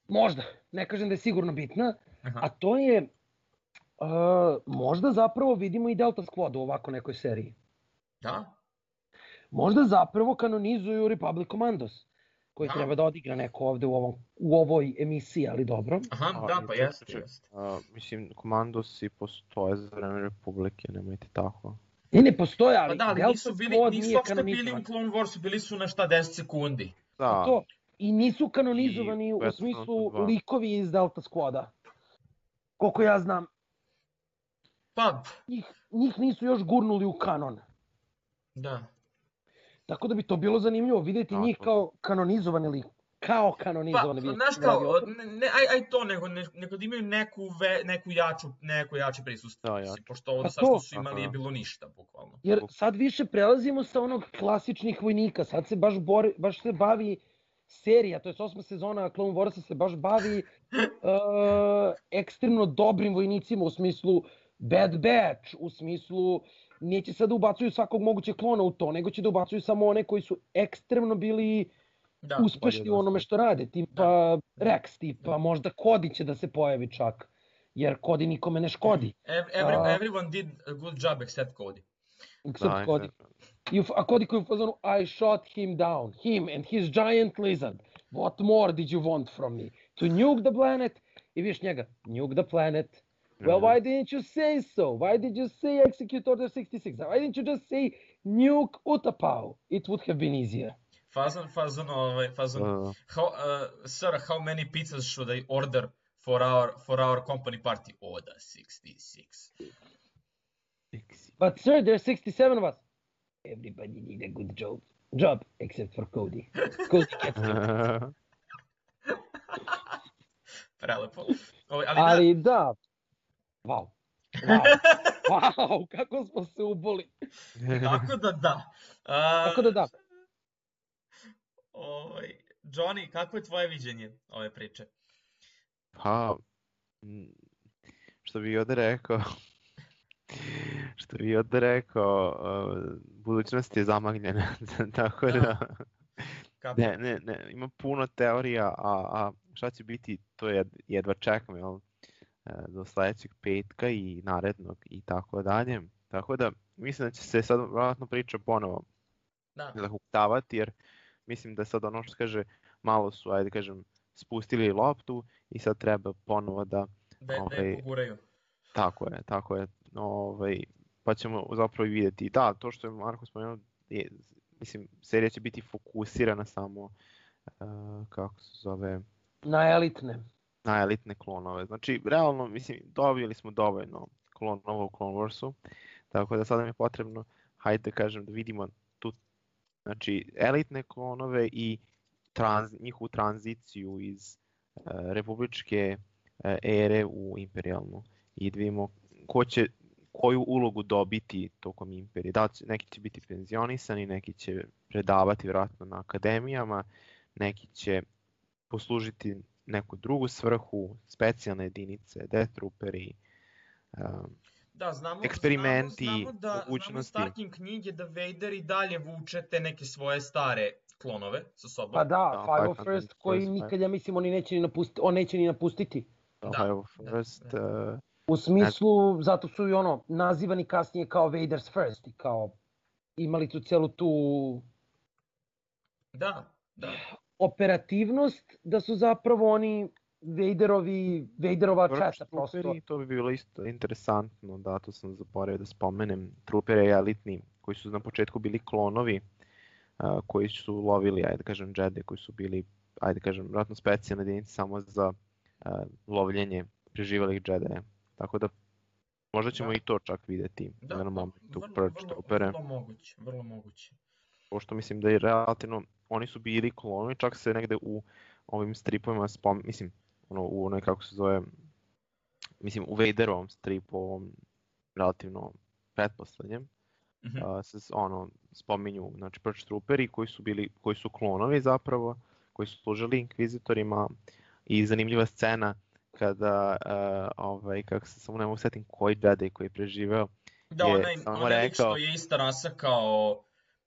B: Možda, ne kažem da je sigurno bitna,
A: Aha.
B: a to je uh, možda zapravo vidimo i Delta Squad u ovako nekoj seriji.
A: Da?
B: Možda zapravo kanonizuju Republic Commandos, koji
A: Da.
B: treba da odigra neko ovde u, ovom, u ovoj emisiji, ali dobro.
A: Aha,
C: A,
A: da,
C: i
A: pa jeste, jeste.
C: A, mislim, komandosi postoje za vreme Republike, nemojte tako.
B: Ne, ne postoje,
A: Pa
B: ali,
A: da, ali
B: Delta
A: nisu bili,
B: Squad
A: nisu
B: nije
A: uopšte bili u Clone Warsu, bili su na šta 10 sekundi.
C: Da,
B: To. I nisu kanonizovani
C: I
B: u smislu
C: 2.
B: likovi iz Delta Squada. Koliko ja znam,
A: Pa,
B: njih, njih nisu još gurnuli u kanon.
A: da.
B: Tako da bi to bilo zanimljivo videti
C: Da,
B: njih kao kanonizovani lik. Kao
A: Pa,
B: kanonizovani lik.
A: znaš kao, ne, aj, aj to, nego, ne, nego da imaju neku, ve, neku jaču, neku jače prisustvo.
C: Da, jače.
A: Pošto ovo
B: Pa
A: sad što
B: to.
A: su imali je
C: Aha.
A: bilo ništa, bukvalno.
B: Jer sad više prelazimo sa onog klasičnih vojnika. Sad se baš, bori, baš se bavi serija, to je osma sezona Clone Warsa se baš bavi uh, ekstremno dobrim vojnicima u smislu Bad Batch, u smislu neće sad da ubacuju svakog mogućeg klona u to, nego će da ubacuju samo one koji su ekstremno bili
A: Da,
B: uspešni u
C: da
B: onome što rade, tipa Rex, tipa možda Cody će da se pojavi čak, jer Cody nikome ne škodi.
A: Ev, every, everyone did a good job except Cody.
B: Except
C: da,
B: Cody. I u, a Cody koji je u fazonu, I shot him down, him and his giant lizard. What more did you want from me? To nuke the planet? I vidiš nuke the planet. Well, why didn't you say so? Why did you say execute order 66? Why didn't you just say nuke Utapau. It would have been easier.
A: Fazon, fazon, ovaj, fazon.
C: Uh,
A: How, uh, sir, how many pizzas should I order for our for our company party? Order 66.
B: But sir, there's 67 of us. Everybody need a good job. Job, except for Cody. Cody gets it.
A: Prelepo. Ali,
B: Ali da. Wow. Wow. Wow, kako smo se uboli.
A: tako da da. A,
B: Tako da da.
A: Ovaj, Johnny, kako je tvoje viđenje ove priče?
C: Pa, što bi ovde rekao, što bi ovde rekao, uh, budućnost je zamagljena, tako
A: Da.
C: da,
A: Kako?
C: ne, ne, ne, ima puno teorija, a, a šta će biti, to je jedva čekam, jel, e, do sledećeg petka i narednog i tako dalje. Tako da, mislim da će se sad vjerojatno priča ponovo
A: Da.
C: zahuktavati, jer mislim da sad ono što kaže, malo su, ajde kažem, spustili loptu i sad treba ponovo da
A: Da, da je
C: Ovaj,
A: poguraju.
C: Tako je, tako je. Ovaj, pa ćemo zapravo i vidjeti. Da, to što je Marko spomenuo, je, mislim, serija će biti fokusirana samo, uh, kako se zove,
B: Na elitne.
C: na elitne klonove. Znači, realno, mislim, dobili smo dovoljno klonova u Clone Warsu, tako da sada nam je potrebno, hajde da kažem, da vidimo tu, znači, elitne klonove i trans, njihovu tranziciju iz uh, republičke uh, ere u imperijalnu i da vidimo ko će koju ulogu dobiti tokom imperije. Da, neki će biti penzionisani, neki će predavati vjerojatno na akademijama, neki će poslužiti neku drugu svrhu, specijalne jedinice, death trooperi, um,
A: Da, znamo,
C: Eksperimenti,
A: znamo, znamo da, znamo
C: mogućnosti.
A: Starkin knjige da Vader i dalje vuče te neke svoje stare klonove sa sobom.
B: Pa da,
C: Da,
B: Five of
C: 500
B: First koji
C: first,
B: nikad, ja mislim, oni neće ni napustiti, on neće ni napustiti.
C: da,
A: Da,
C: evo,
A: da,
C: first,
A: da.
C: uh,
B: U smislu, zato su i ono, nazivani kasnije kao Vader's First i kao imali tu celu tu
A: Da, da.
B: operativnost da su zapravo oni Vaderovi, Vaderova četa prosto.
C: to bi bilo isto interesantno, da to sam zaboravio da spomenem, trupere elitni koji su na početku bili klonovi, a, koji su lovili, ajde da kažem, džede, koji su bili, ajde da kažem, vratno specijalne jedinice samo za a, lovljenje preživalih džedaja. Tako da možda ćemo
A: Da.
C: i to čak videti
A: Da,
C: u jednom
A: pa,
C: momentu,
A: vrlo, vrlo,
C: troopere,
A: vrlo moguće, vrlo moguće.
C: pošto mislim da je relativno, oni su bili klonovi, čak se negde u ovim stripovima spom, mislim, ono, u onoj, kako se zove, mislim, u Vaderovom stripu, ovom relativno pretposlednjem,
A: Mhm.
C: a, se s- ono, spominju, znači, Purge trooperi koji su bili, koji su klonovi zapravo, koji su služili inkvizitorima i zanimljiva scena kada, a, ovaj, kako se samo ne mogu setim koji Jedi koji je preživeo,
A: Da,
C: je
A: onaj, onaj
C: rekao-
A: što je ista rasa kao,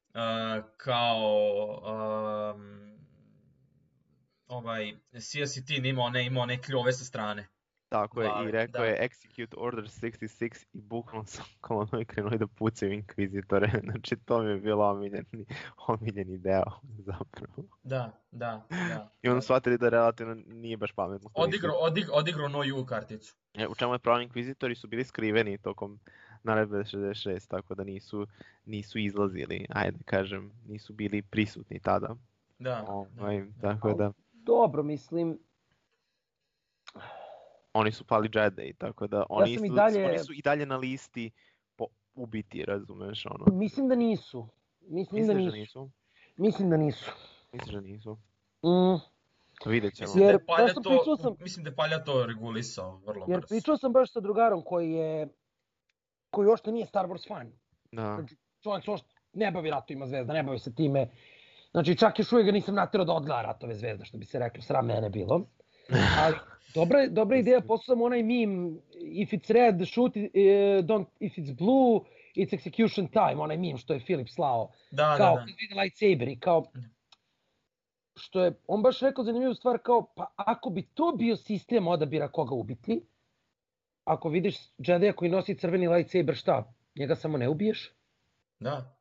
A: uh, kao, um, ovaj, CST ima one, ima one kljove sa strane.
C: Tako je,
A: glave,
C: i rekao
A: da.
C: je Execute Order 66 i bukvalno su klonovi krenuli da pucaju inkvizitore. Znači to mi je bilo omiljeni, omiljeni deo zapravo.
A: Da, da, da.
C: I onda
A: da.
C: shvatili da relativno nije baš pametno.
A: Odigrao, odig, odigrao no U karticu.
C: E, U čemu je problem, inkvizitori su bili skriveni tokom naredbe 66, tako da nisu, nisu izlazili, ajde da kažem, nisu bili prisutni tada.
A: Da,
C: Ovaj,
A: da.
C: tako da,
B: Dobro, mislim,
C: oni su pali Jedi, tako da oni,
B: i
C: su,
B: dalje-
C: oni su i dalje na listi po, ubiti, razumeš, ono.
B: mislim da nisu. Mislim da
C: Misliš da
B: nisu.
C: nisu?
B: Mislim da nisu.
C: Misliš da nisu?
B: Mm,
C: Vidjet ćemo.
A: Mislim, da
B: Jer,
A: je Palja to,
B: pričao sam-
A: mislim da je Palja to regulisao vrlo
B: jer
A: brzo.
B: pričao sam baš sa drugarom koji je koji uopšte nije Star Wars fan.
C: Da.
B: Znači, čovjek se ne bavi ratovima zvezda, ne bavi se time. Znači, čak još uvijek ga nisam naterao da odgleda ratove zvezda, što bi se reklo, sram mene bilo. Ali, dobra, dobra ideja, poslao sam onaj meme, if it's red, shoot it, eh, don't, if it's blue, it's execution time, onaj meme što je Filip slao.
A: Da,
B: kao,
A: da, da.
B: vide lightsaber i kao,
A: Da.
B: što je, on baš rekao zanimljivu stvar, kao, pa ako bi to bio sistem odabira koga ubiti, ako vidiš Jedija koji nosi crveni lightsaber, šta, njega samo ne ubiješ?
A: Da,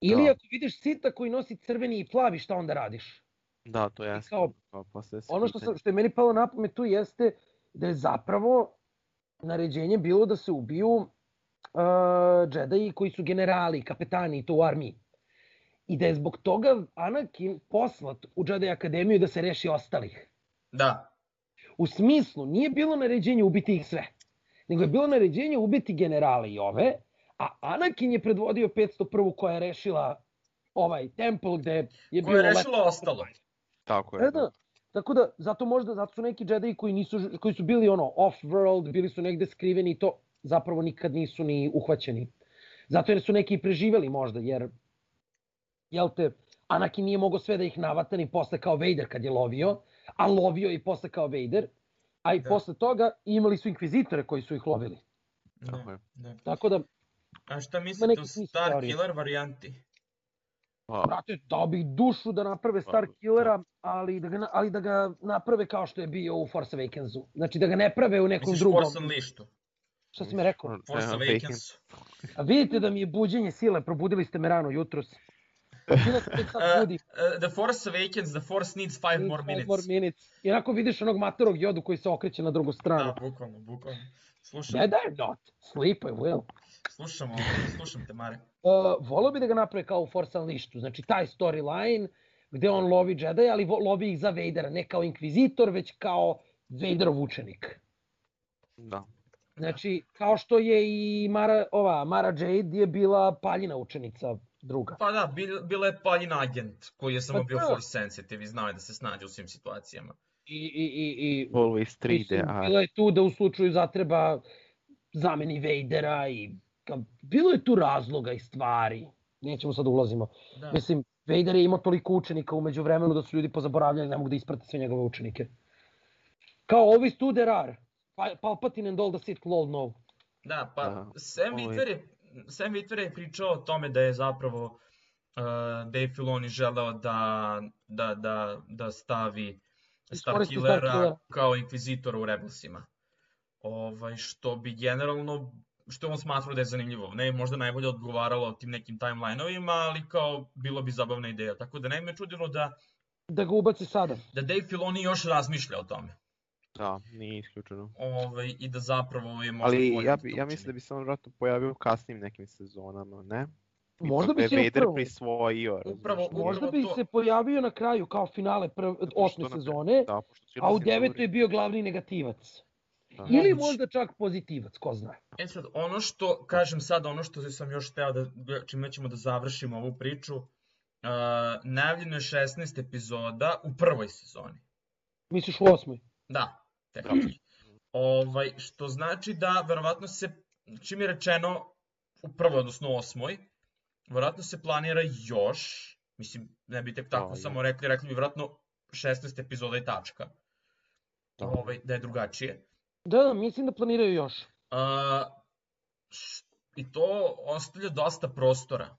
B: Ili
C: Da.
B: ako vidiš Sita koji nosi crveni i plavi, šta onda radiš?
C: Da, to je
B: kao,
C: Pa, postavlja se
B: Ono što, sam, što je meni palo na pamet tu jeste da je zapravo naređenje bilo da se ubiju uh, Jedi koji su generali, kapetani i to u armiji. I da je zbog toga Anakin poslat u Jedi Akademiju da se reši ostalih.
A: Da,
B: U smislu, nije bilo naređenje ubiti ih sve, nego je bilo naređenje ubiti generale i ove, a Anakin je predvodio 501. koja je rešila ovaj temple gde je
A: koja je
B: bilo
A: rešila ostalo.
C: Tako je.
B: E da, tako da, zato možda, zato su neki Jedi koji, nisu, koji su bili ono off-world, bili su negde skriveni i to zapravo nikad nisu ni uhvaćeni. Zato jer su neki i preživeli možda, jer, jel te, Anakin nije mogao sve da ih navata ni posle kao Vader kad je lovio, a lovio je i posle kao Vader, a i
A: Da.
B: posle toga imali su inkvizitore koji su ih lovili.
C: Tako je.
A: Da.
B: Tako da,
A: A šta mislite o
B: smisao
A: Star
B: teorije.
A: Killer varijanti?
C: Pa,
B: brate, dao bih dušu da naprave Star
C: Pa,
B: Killera, ali da, ga, ali da ga naprave kao što je bio u Force Awakensu. Znači da ga ne prave u nekom
A: Misliš
B: drugom.
A: Force Unleashed?
B: Šta si me rekao?
A: Force
C: ne,
A: Awakens?
B: A vidite da mi je buđenje sile, probudili ste me rano jutros.
A: Uh, uh, the Force Awakens, the Force needs five
B: Needs
A: more
B: five
A: minutes.
B: more minutes. I onako vidiš onog matorog jodu koji se okreće na drugu stranu.
A: Da, bukvalno, bukvalno. Slušam,
B: Dead or not, sleep I will.
A: Slušam, ovo, slušam te, Mare.
B: Uh, volio bi da ga naprave kao u Force Unleashedu. Znači taj storyline gde on lovi Jedi, ali lovi ih za Vadera. Ne kao inkvizitor, već kao Vaderov učenik.
C: da.
B: Znači, kao što je i Mara, ova, Mara Jade je bila paljina učenica druga.
A: Pa da, bil, bila je paljin agent koji je samo
B: Pa
A: bio
B: da.
A: force sensitive i znao je da se snađe u svim situacijama.
B: I, i, i, i
C: Always 3D
B: mislim,
C: art.
B: bila je tu da u slučaju zatreba zameni Vadera i bilo je tu razloga i stvari. Nećemo sad da ulazimo.
A: Da.
B: Mislim, Vader je imao toliko učenika umeđu vremenu da su ljudi pozaboravljali, ne mogu da isprate sve njegove učenike. Kao ovi studer are. Pa, Palpatine and all the Sith lol no.
A: Da, pa
C: Da,
A: Sam
C: ovaj-
A: Witwer je, Sam Witwer je pričao o tome da je zapravo uh, Dave Filoni želeo da, da, da, da stavi Star
B: Iskoristi Star
A: kao inkvizitora u Rebelsima. Ovaj, što bi generalno, što on smatrao da je zanimljivo. Ne, možda najbolje odgovaralo tim nekim timeline-ovima, ali kao bilo bi zabavna ideja. Tako da ne bi me čudilo da,
B: Da ga ubaci sada.
A: da Dave Filoni još razmišlja o tome.
C: Da, nije isključeno.
A: Ovaj, I da zapravo je možda
C: Ali ja,
A: da
C: bi, ja mislim da bi se on vratno pojavio u kasnim nekim sezonama, ne?
B: Možda
C: Ipak
B: bi se i
C: Vader
B: prvom.
C: prisvojio.
A: Upravo- upravo
B: Možda bi
A: to.
B: se pojavio na kraju kao finale prv,
C: što
B: osme sezone,
C: Da,
B: a u devetoj je bio glavni negativac.
C: Da.
B: Ili možda čak pozitivac, ko zna.
A: E sad, ono što, kažem sad, ono što sam još teo da, čime ćemo da završimo ovu priču, uh, najavljeno je 16 epizoda u prvoj sezoni.
B: Misliš u osmoj?
A: Da, tehnički. Ovaj, što znači da verovatno se, čim je rečeno u prvoj, odnosno osmoj, verovatno se planira još, mislim, ne bi tek tako
C: Da,
A: samo rekli, rekli bi verovatno 16 epizoda i tačka.
C: Da.
A: Ovaj, da je drugačije.
B: Da, da, mislim da planiraju još.
A: A, š- I to ostavlja dosta prostora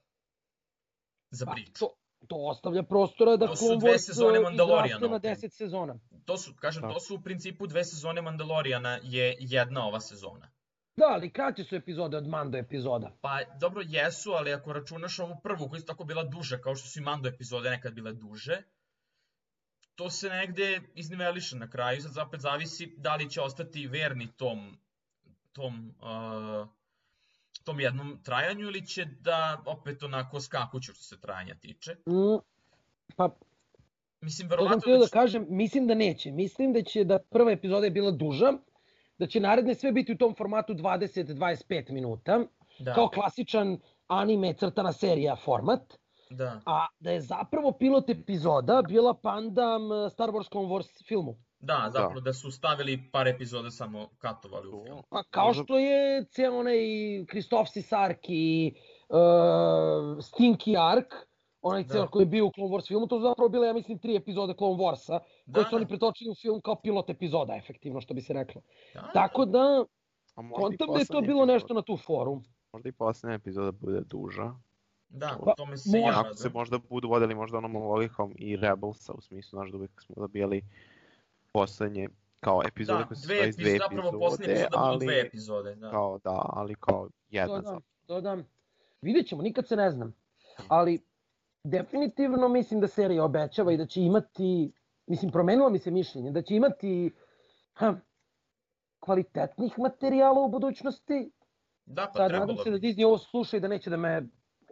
A: za
B: Pa,
A: priču.
B: to, to ostavlja prostora da
A: To su
B: Clone
A: dve
B: Wars
A: sezone Mandaloriana
B: izraste na
A: opet.
B: 10 sezona.
A: To su, kažem,
C: Da.
A: to su u principu dve sezone Mandalorijana je jedna ova sezona.
B: Da, ali kraće su epizode od Mando epizoda.
A: Pa dobro jesu, ali ako računaš ovu prvu koja je tako bila duža, kao što su i Mando epizode nekad bile duže, to se negde izniveliše na kraju, sad opet zavisi da li će ostati verni tom, tom, uh, tom jednom trajanju ili će da opet onako skakuću što se trajanja tiče.
B: Mm, pa,
A: Mislim,
B: to sam
A: verovatno
B: da
A: da će...
B: kažem, mislim da neće. Mislim da će da prva epizoda je bila duža, da će naredne sve biti u tom formatu 20-25 minuta,
A: Da,
B: kao klasičan anime crtana serija format,
A: da.
B: a da je zapravo pilot epizoda bila pandam uh, Star Wars Clone Wars filmu.
A: Da, zapravo da su stavili par epizoda samo katovali u film.
B: Pa kao što je ceo onaj Kristof Sisark i uh, Stinky Ark, onaj
A: Da.
B: ceo koji je bio u Clone Wars filmu, to su zapravo bile, ja mislim, tri epizode Clone Warsa,
A: Da,
B: koje su oni
A: da,
B: pretočili u film kao pilot epizoda, efektivno, što bi se reklo.
A: da,
B: Tako da,
C: A možda i
B: kontam da je to
C: poslednja
B: bilo nešto na tu foru.
C: Možda i posljednja epizoda bude duža.
A: Da,
B: Pa,
A: o tome se ja.
C: Ako se
A: radujem.
C: možda budu vodili možda onom logikom i Rebelsa, u smislu, znaš, da uvijek smo dobijali poslednje kao epizode
A: Da,
C: koje su
A: dve
C: iz dve
A: epizode, zapravo posljednje
C: epizode, ali
A: dve epizode, da.
C: kao da, ali kao jedna
B: Dodam,
C: zapravo.
B: dodam. Vidjet ćemo, nikad se ne znam. Ali, definitivno mislim da serija obećava i da će imati, mislim, promenilo mi se mišljenje, da će imati ha, kvalitetnih materijala u budućnosti,
A: Da, pa
B: Sad
A: trebalo
B: nadam se
A: bi.
B: da Disney ovo sluša i da neće da me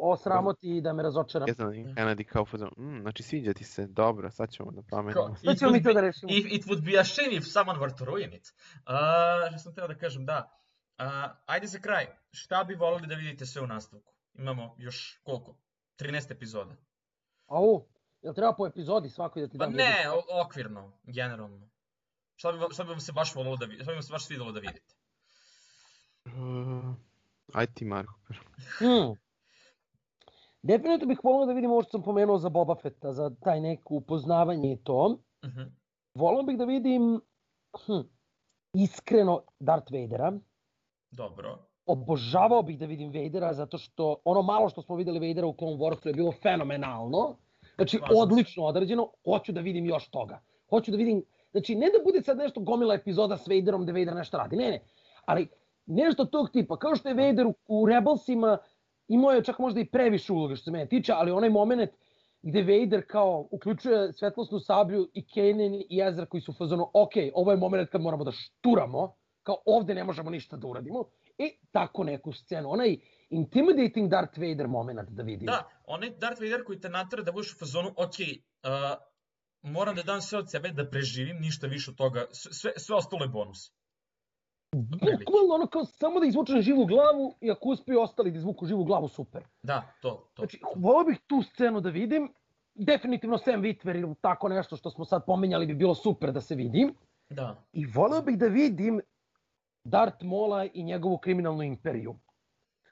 B: osramoti i da me razočara.
C: Ja znam, i Kennedy kao fazon, mm, znači sviđa ti se, dobro, sad ćemo da promenimo.
B: Sad
A: it
B: ćemo mi
A: would
B: to
A: be-
B: da rešimo.
A: If it would be a shame if someone were to ruin it. Uh, što sam teo da kažem, da. Uh, ajde za kraj, šta bi volili da vidite sve u nastavku? Imamo još koliko? 13 epizoda.
B: Au, jel treba po epizodi svakoj da ti
A: Pa
B: dam?
A: ne, o- okvirno, generalno. Šta bi, šta bi vam se baš volilo da vidite? Šta bi vam se baš svidelo da vidite?
C: Uh, ajde ti Marko.
B: Hmm. Definitivno bih volio da vidim ovo što sam pomenuo za Boba Fetta, za taj neko upoznavanje i to.
A: Mhm.
B: Volio bih da vidim hm, iskreno Darth Vadera.
A: Dobro.
B: Obožavao bih da vidim Vadera zato što ono malo što smo videli Vadera u Clone Warsu je bilo fenomenalno. Znači
A: se.
B: odlično odrađeno. Hoću da vidim još toga. Hoću da vidim, znači ne da bude sad nešto gomila epizoda s Vaderom gde Vader nešto radi. Ne, ne. Ali nešto tog tipa. Kao što je Vader u, u Rebelsima imao je čak možda i previše uloga što se mene tiče, ali onaj moment gde Vader kao uključuje svetlosnu sablju i Kanan i Ezra koji su fazonu, ok, ovo je moment kad moramo da šturamo, kao ovde ne možemo ništa da uradimo. E, tako neku scenu, onaj intimidating Darth Vader moment da vidim.
A: Da, onaj Darth Vader koji te natara da budeš u fazonu, ok, uh, moram da dam sve od sebe da preživim, ništa više od toga, sve, sve ostalo je bonus.
B: Bukvalno ono kao samo da izvuče živu glavu i ako uspiju ostali da izvuku živu glavu, super.
A: Da, to, to.
B: Znači, volio bih tu scenu da vidim. Definitivno Sam Witwer ili tako nešto što smo sad pomenjali bi bilo super da se vidim.
A: Da.
B: I volio bih da vidim Darth Mola i njegovu kriminalnu imperiju.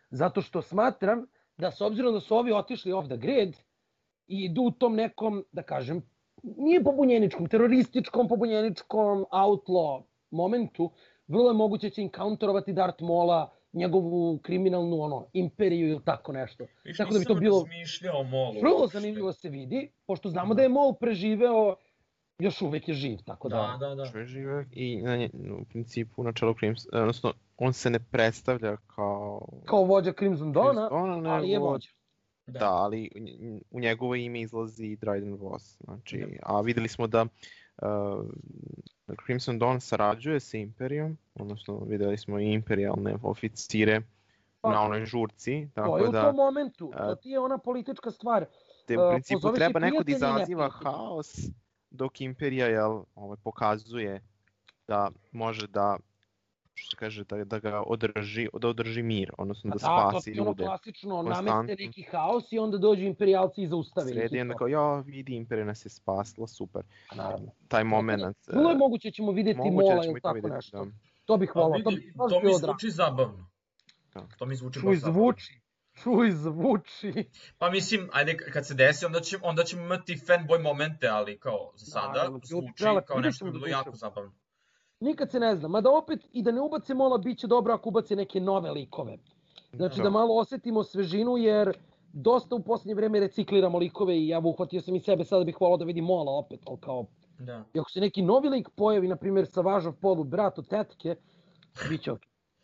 B: Zato što smatram da s obzirom da su ovi otišli off the grid i idu u tom nekom, da kažem, nije pobunjeničkom, terorističkom, pobunjeničkom outlaw momentu, vrlo je moguće da će encounterovati Darth Mola, njegovu kriminalnu ono, imperiju ili tako nešto.
A: Viš,
B: Tako da bi to bilo
A: razmišljao o Molu.
B: vrlo zanimljivo se vidi, pošto znamo da je Mol preživeo, još uvek je živ, tako da...
A: Da, da, da.
C: Čuje žive i na nje, u principu na čelu Crimson, odnosno on se ne predstavlja kao
B: Kao vođa Crimson Dona,
C: Crimson,
B: ali je vođa.
A: Da.
C: Da, ali u nje- u njegovo ime izlazi Dryden Voss. Znači, a videli smo da uh, Crimson Dawn sarađuje sa Imperijom, odnosno videli smo i imperijalne oficire
B: Pa,
C: na onoj žurci,
B: To je
C: tako
B: u
C: da
B: tom momentu,
C: a,
B: to ti je ona politička stvar.
C: te u principu
B: pozoveš i
C: treba neko da izaziva haos, dok Imperija jel, ovaj, pokazuje da može da što se kaže, da, da ga održi, da održi mir, odnosno
B: Pa
C: da
B: da, to
C: spasi
B: ti je ono
C: ljude.
B: klasično, nameste neki haos i onda dođu imperijalci i zaustave.
C: Sredi
B: i
C: onda
B: to.
C: kao, ja vidi Imperija nas je spasla, super.
B: Pa Naravno.
C: Taj moment.
B: Vrlo je moguće da ćemo videti
C: moguće da
B: Mola
C: ćemo
B: ili
C: i to
B: tako
C: vidjeti,
B: nešto.
C: da.
B: To bih
A: Pa
B: volao, to
A: vidi,
B: bi baš
A: to mi
B: bilo
A: zvuči zabavno.
C: Da.
A: To mi zvuči
B: Čuj, zvuči. Čuj, zvuči.
A: Pa mislim, ajde, kad se desi, onda ćemo, onda ćemo imati fanboy momente, ali kao za sada
B: Naravno,
A: zvuči kao nešto bi bilo jako zabavno.
B: Nikad se ne zna. Mada opet, i da ne ubace Mola, bit će dobro ako ubace neke nove likove. Znači
C: Da.
B: da malo osetimo svežinu, jer dosta u posljednje vreme recikliramo likove i evo uhvatio sam i sebe, sada bih volao da vidim Mola opet, ali kao,
A: Da.
B: i ako se neki novi lik pojavi, na primjer Savažov polu brat od tetke, bit će ok.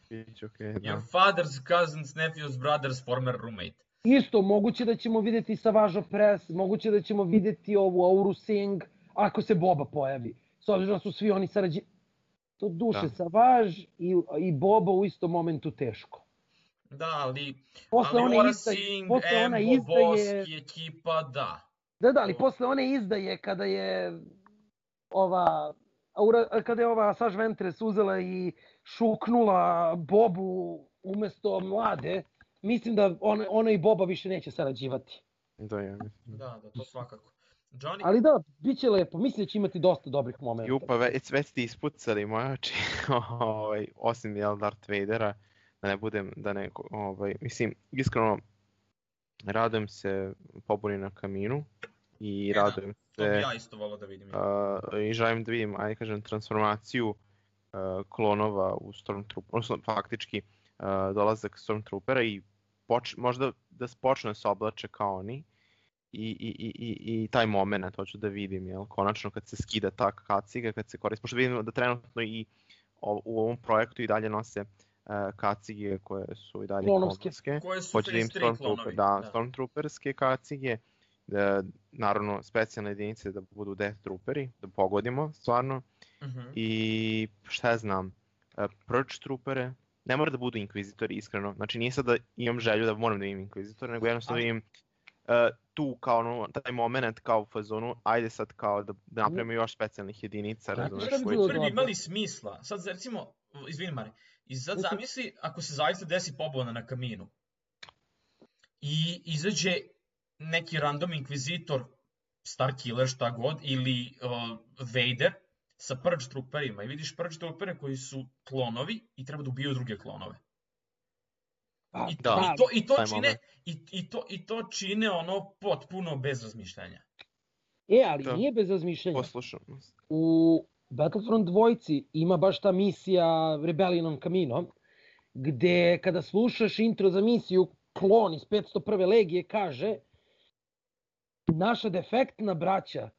C: Biće okej, da.
A: Your father's cousins, nephews, brothers, former roommate.
B: Isto, moguće da ćemo videti Savažo Press, moguće da ćemo videti ovu Auru Singh, ako se Boba pojavi. S obzirom da su svi oni sarađi... To duše,
C: Da.
B: Savaž i, i Boba u istom momentu teško.
A: Da, ali,
B: Posle
A: ali
B: one
A: Singh,
B: posle ona
A: Embo,
B: izdaje,
A: Boski, ekipa, da.
B: da da, ali posle one izdaje kada je ova, Aura, kada je ova Saž Ventres uzela i šuknula Bobu umesto mlade, mislim da ona, ona i Boba više neće sarađivati.
C: Da, ja mislim.
A: Da, da, to svakako. Johnny,
B: Ali da, bit će lepo. Mislim da će imati dosta dobrih momenta.
C: Ju, pa već, već ste ispucali moje oči, ovaj, osim jel, Darth Vadera, da ne budem, da ne, ovaj, mislim, iskreno, radujem se pobuni na kaminu i
A: E, da,
C: radujem
A: to bi
C: se
A: ja isto volao da vidim.
C: uh, i želim da vidim, ajde kažem, transformaciju uh, klonova u Stormtrooper, odnosno faktički uh, dolazak Stormtroopera i poč, možda da počne se oblače kao oni i, i, i, i, i taj moment hoću da vidim, jel, konačno kad se skida ta kaciga, kad se koristi, pošto vidimo da trenutno i u ovom projektu i dalje nose uh, kacige koje su i dalje
B: Klonovske.
A: Koje su
C: Hoće da im
A: Phase 3
C: Stormtrooper,
A: klonovi.
C: da, Stormtrooperske kacige, da, naravno specijalne jedinice da budu Death Trooperi, da pogodimo stvarno,
A: Mhm.
C: i šta ja znam, uh, Purge Troopere, ne mora da budu inkvizitori, iskreno. Znači nije sad da imam želju da moram da imam inkvizitora, nego jednostavno imam uh, tu kao ono, taj moment kao u fazonu, ajde sad kao da, da napravimo još specijalnih jedinica, razumeš,
B: bi
C: koji
A: prvi imali smisla. Sad recimo, izvini Mare, i sad zamisli ako se zaista desi pobuna na kaminu i izađe neki random inkvizitor, Starkiller, šta god, ili uh, Vader sa Purge trooperima i vidiš Purge troopere koji su klonovi i treba da ubiju druge klonove.
B: Pa,
A: I,
C: Da.
A: i to, i to čine
C: moment.
A: i, i, to, i to čine ono potpuno bez razmišljanja.
B: E, ali
C: Da.
B: nije bez razmišljanja.
C: Poslušam.
B: U Battlefront dvojci ima baš ta misija Rebellion on Camino, gde kada slušaš intro za misiju, klon iz 501. legije kaže naša defektna braća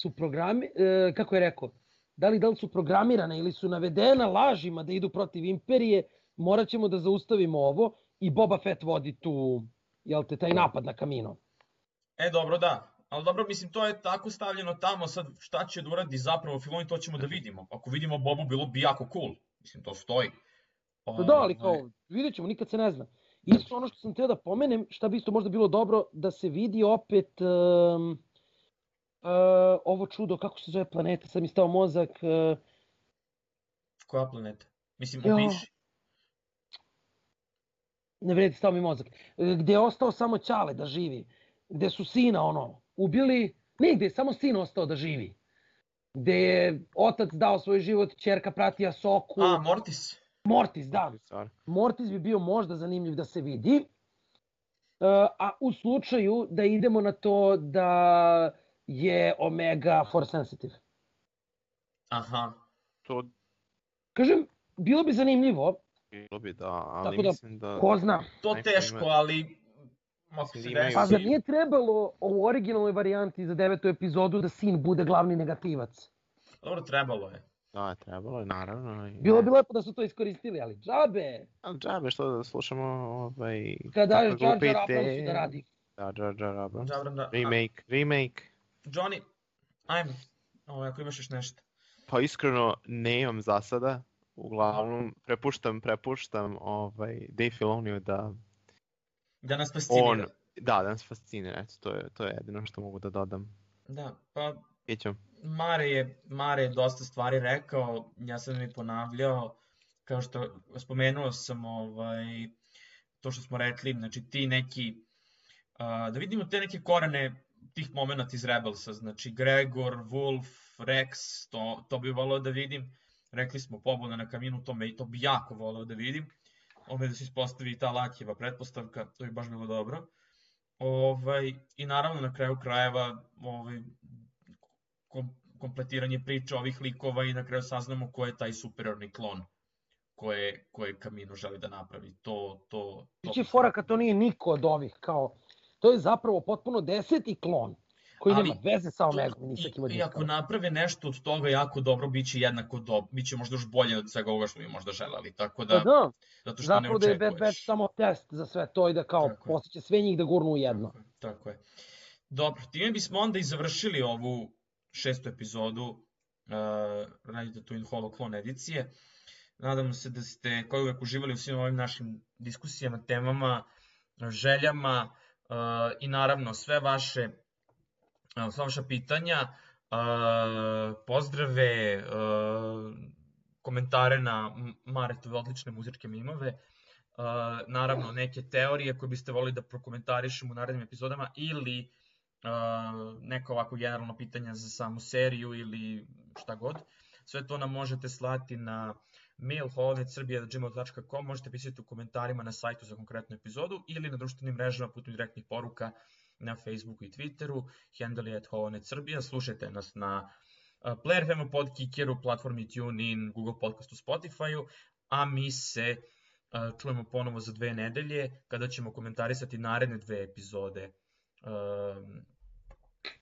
B: su programi, e, kako je rekao, da li, da li su programirane ili su navedena lažima da idu protiv imperije, morat ćemo da zaustavimo ovo i Boba Fett vodi tu, jel te, taj napad na Camino.
A: E, dobro, da. Ali dobro, mislim, to je tako stavljeno tamo, sad šta će da uradi zapravo Filoni, to ćemo da vidimo. Ako vidimo Bobu, bilo bi jako cool. Mislim, to stoji.
B: Pa da, ali kao, vidjet ćemo, nikad se ne zna. Isto ono što sam teo da pomenem, šta bi isto možda bilo dobro, da se vidi opet um, uh, ovo čudo, kako se zove planeta, sad mi stao mozak, uh,
A: Koja planeta? Mislim,
B: Jo.
A: opiši.
B: Ne vredi, stao mi mozak, e, gde je ostao samo Ćale da živi, gde su sina ono, ubili, ne, gde je samo sin ostao da živi, gde je otac dao svoj život, čerka prati Asoku,
A: A, Mortis.
B: Mortis, da. Mortis bi bio možda zanimljiv da se vidi, e, a u slučaju da idemo na to da je Omega force sensitive.
A: Aha.
C: To
B: Kažem, bilo bi zanimljivo,
C: bilo bi da, ali
B: Tako da,
C: mislim da...
B: ko zna.
A: To teško,
C: ima-
A: ali...
B: Pa zar nije trebalo u originalnoj varijanti za devetu epizodu da sin bude glavni negativac?
A: Dobro, trebalo je.
C: Da, trebalo je, naravno.
B: Bilo bi lepo da su to iskoristili, ali džabe!
C: Ali džabe, što da slušamo, ovaj...
B: Kada daješ Jar Jar Abramsu
C: ideje.
B: da radi.
C: Da, Jar Jar Abrams.
A: Da...
C: Remake, remake.
A: A, Johnny, ajmo. Ovo, ako imaš još nešto.
C: Pa iskreno nemam za sada. Uglavnom, prepuštam, prepuštam ovaj, Dave Filoniju da
A: Da nas fascinira.
C: on, da, da nas fascinira, eto, to je, to je jedino što mogu da dodam.
A: Da, pa
C: Ićemo.
A: Mare je, Mare je dosta stvari rekao, ja sam i ponavljao, kao što spomenuo sam ovaj, to što smo rekli, znači ti neki, a, da vidimo te neke korene tih momenta iz Rebelsa, znači Gregor, Wolf, Rex, to, to bi volao da vidim, rekli smo pobuna na kaminu, to, me, to bi jako volao da vidim, ove da se ispostavi i ta Lakijeva pretpostavka, to bi baš bilo dobro. Ovaj, I naravno na kraju krajeva ovaj, kom, kompletiranje priče ovih likova i na kraju saznamo ko je taj superiorni klon koje, koje Kamino želi da napravi. To, to, to
B: Biće fora kad to nije niko od ovih, kao, to je zapravo potpuno deseti klon, koji
A: Ali,
B: nema veze sa Omegom, sa od
A: I, ako naprave nešto od toga jako dobro, bit će jednako dobro, bit će možda još bolje od svega ovoga što mi možda želeli, tako
B: Da,
A: da,
B: da,
A: zato što ne
B: zapravo da je Bad
A: očekuješ.
B: Batch samo test za sve to i da kao
A: Tako
B: postiće sve njih da gurnu u jedno.
A: Tako, je, tako je. Dobro, time bismo onda i završili ovu šestu epizodu uh, Radio Twin Holo Clone edicije. Nadam se da ste kao uvek uživali u svim ovim našim diskusijama, temama, željama uh, i naravno sve vaše sva vaša pitanja, pozdrave, komentare na Maretove odlične muzičke mimove, naravno neke teorije koje biste volili da prokomentarišemo u narednim epizodama ili neka ovako generalno pitanja za samu seriju ili šta god. Sve to nam možete slati na mail holonetsrbija.gmail.com, možete pisati u komentarima na sajtu za konkretnu epizodu ili na društvenim mrežama putem direktnih poruka na Facebooku i Twitteru, handle je Holonet Srbija, slušajte nas na Player FM pod Kikeru, platformi TuneIn, Google Podcastu, Spotifyu, a mi se čujemo ponovo za dve nedelje kada ćemo komentarisati naredne dve epizode um,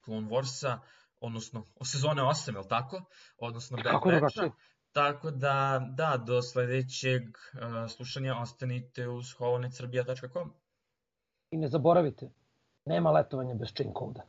A: Clone Warsa, odnosno o sezone 8, je li tako? Odnosno Bad
B: Kako
A: Batcha.
B: drugačije?
A: Tako da, da, do sledećeg uh, slušanja ostanite uz holonetsrbija.com.
B: I ne zaboravite, nema letovanja bez chain coda.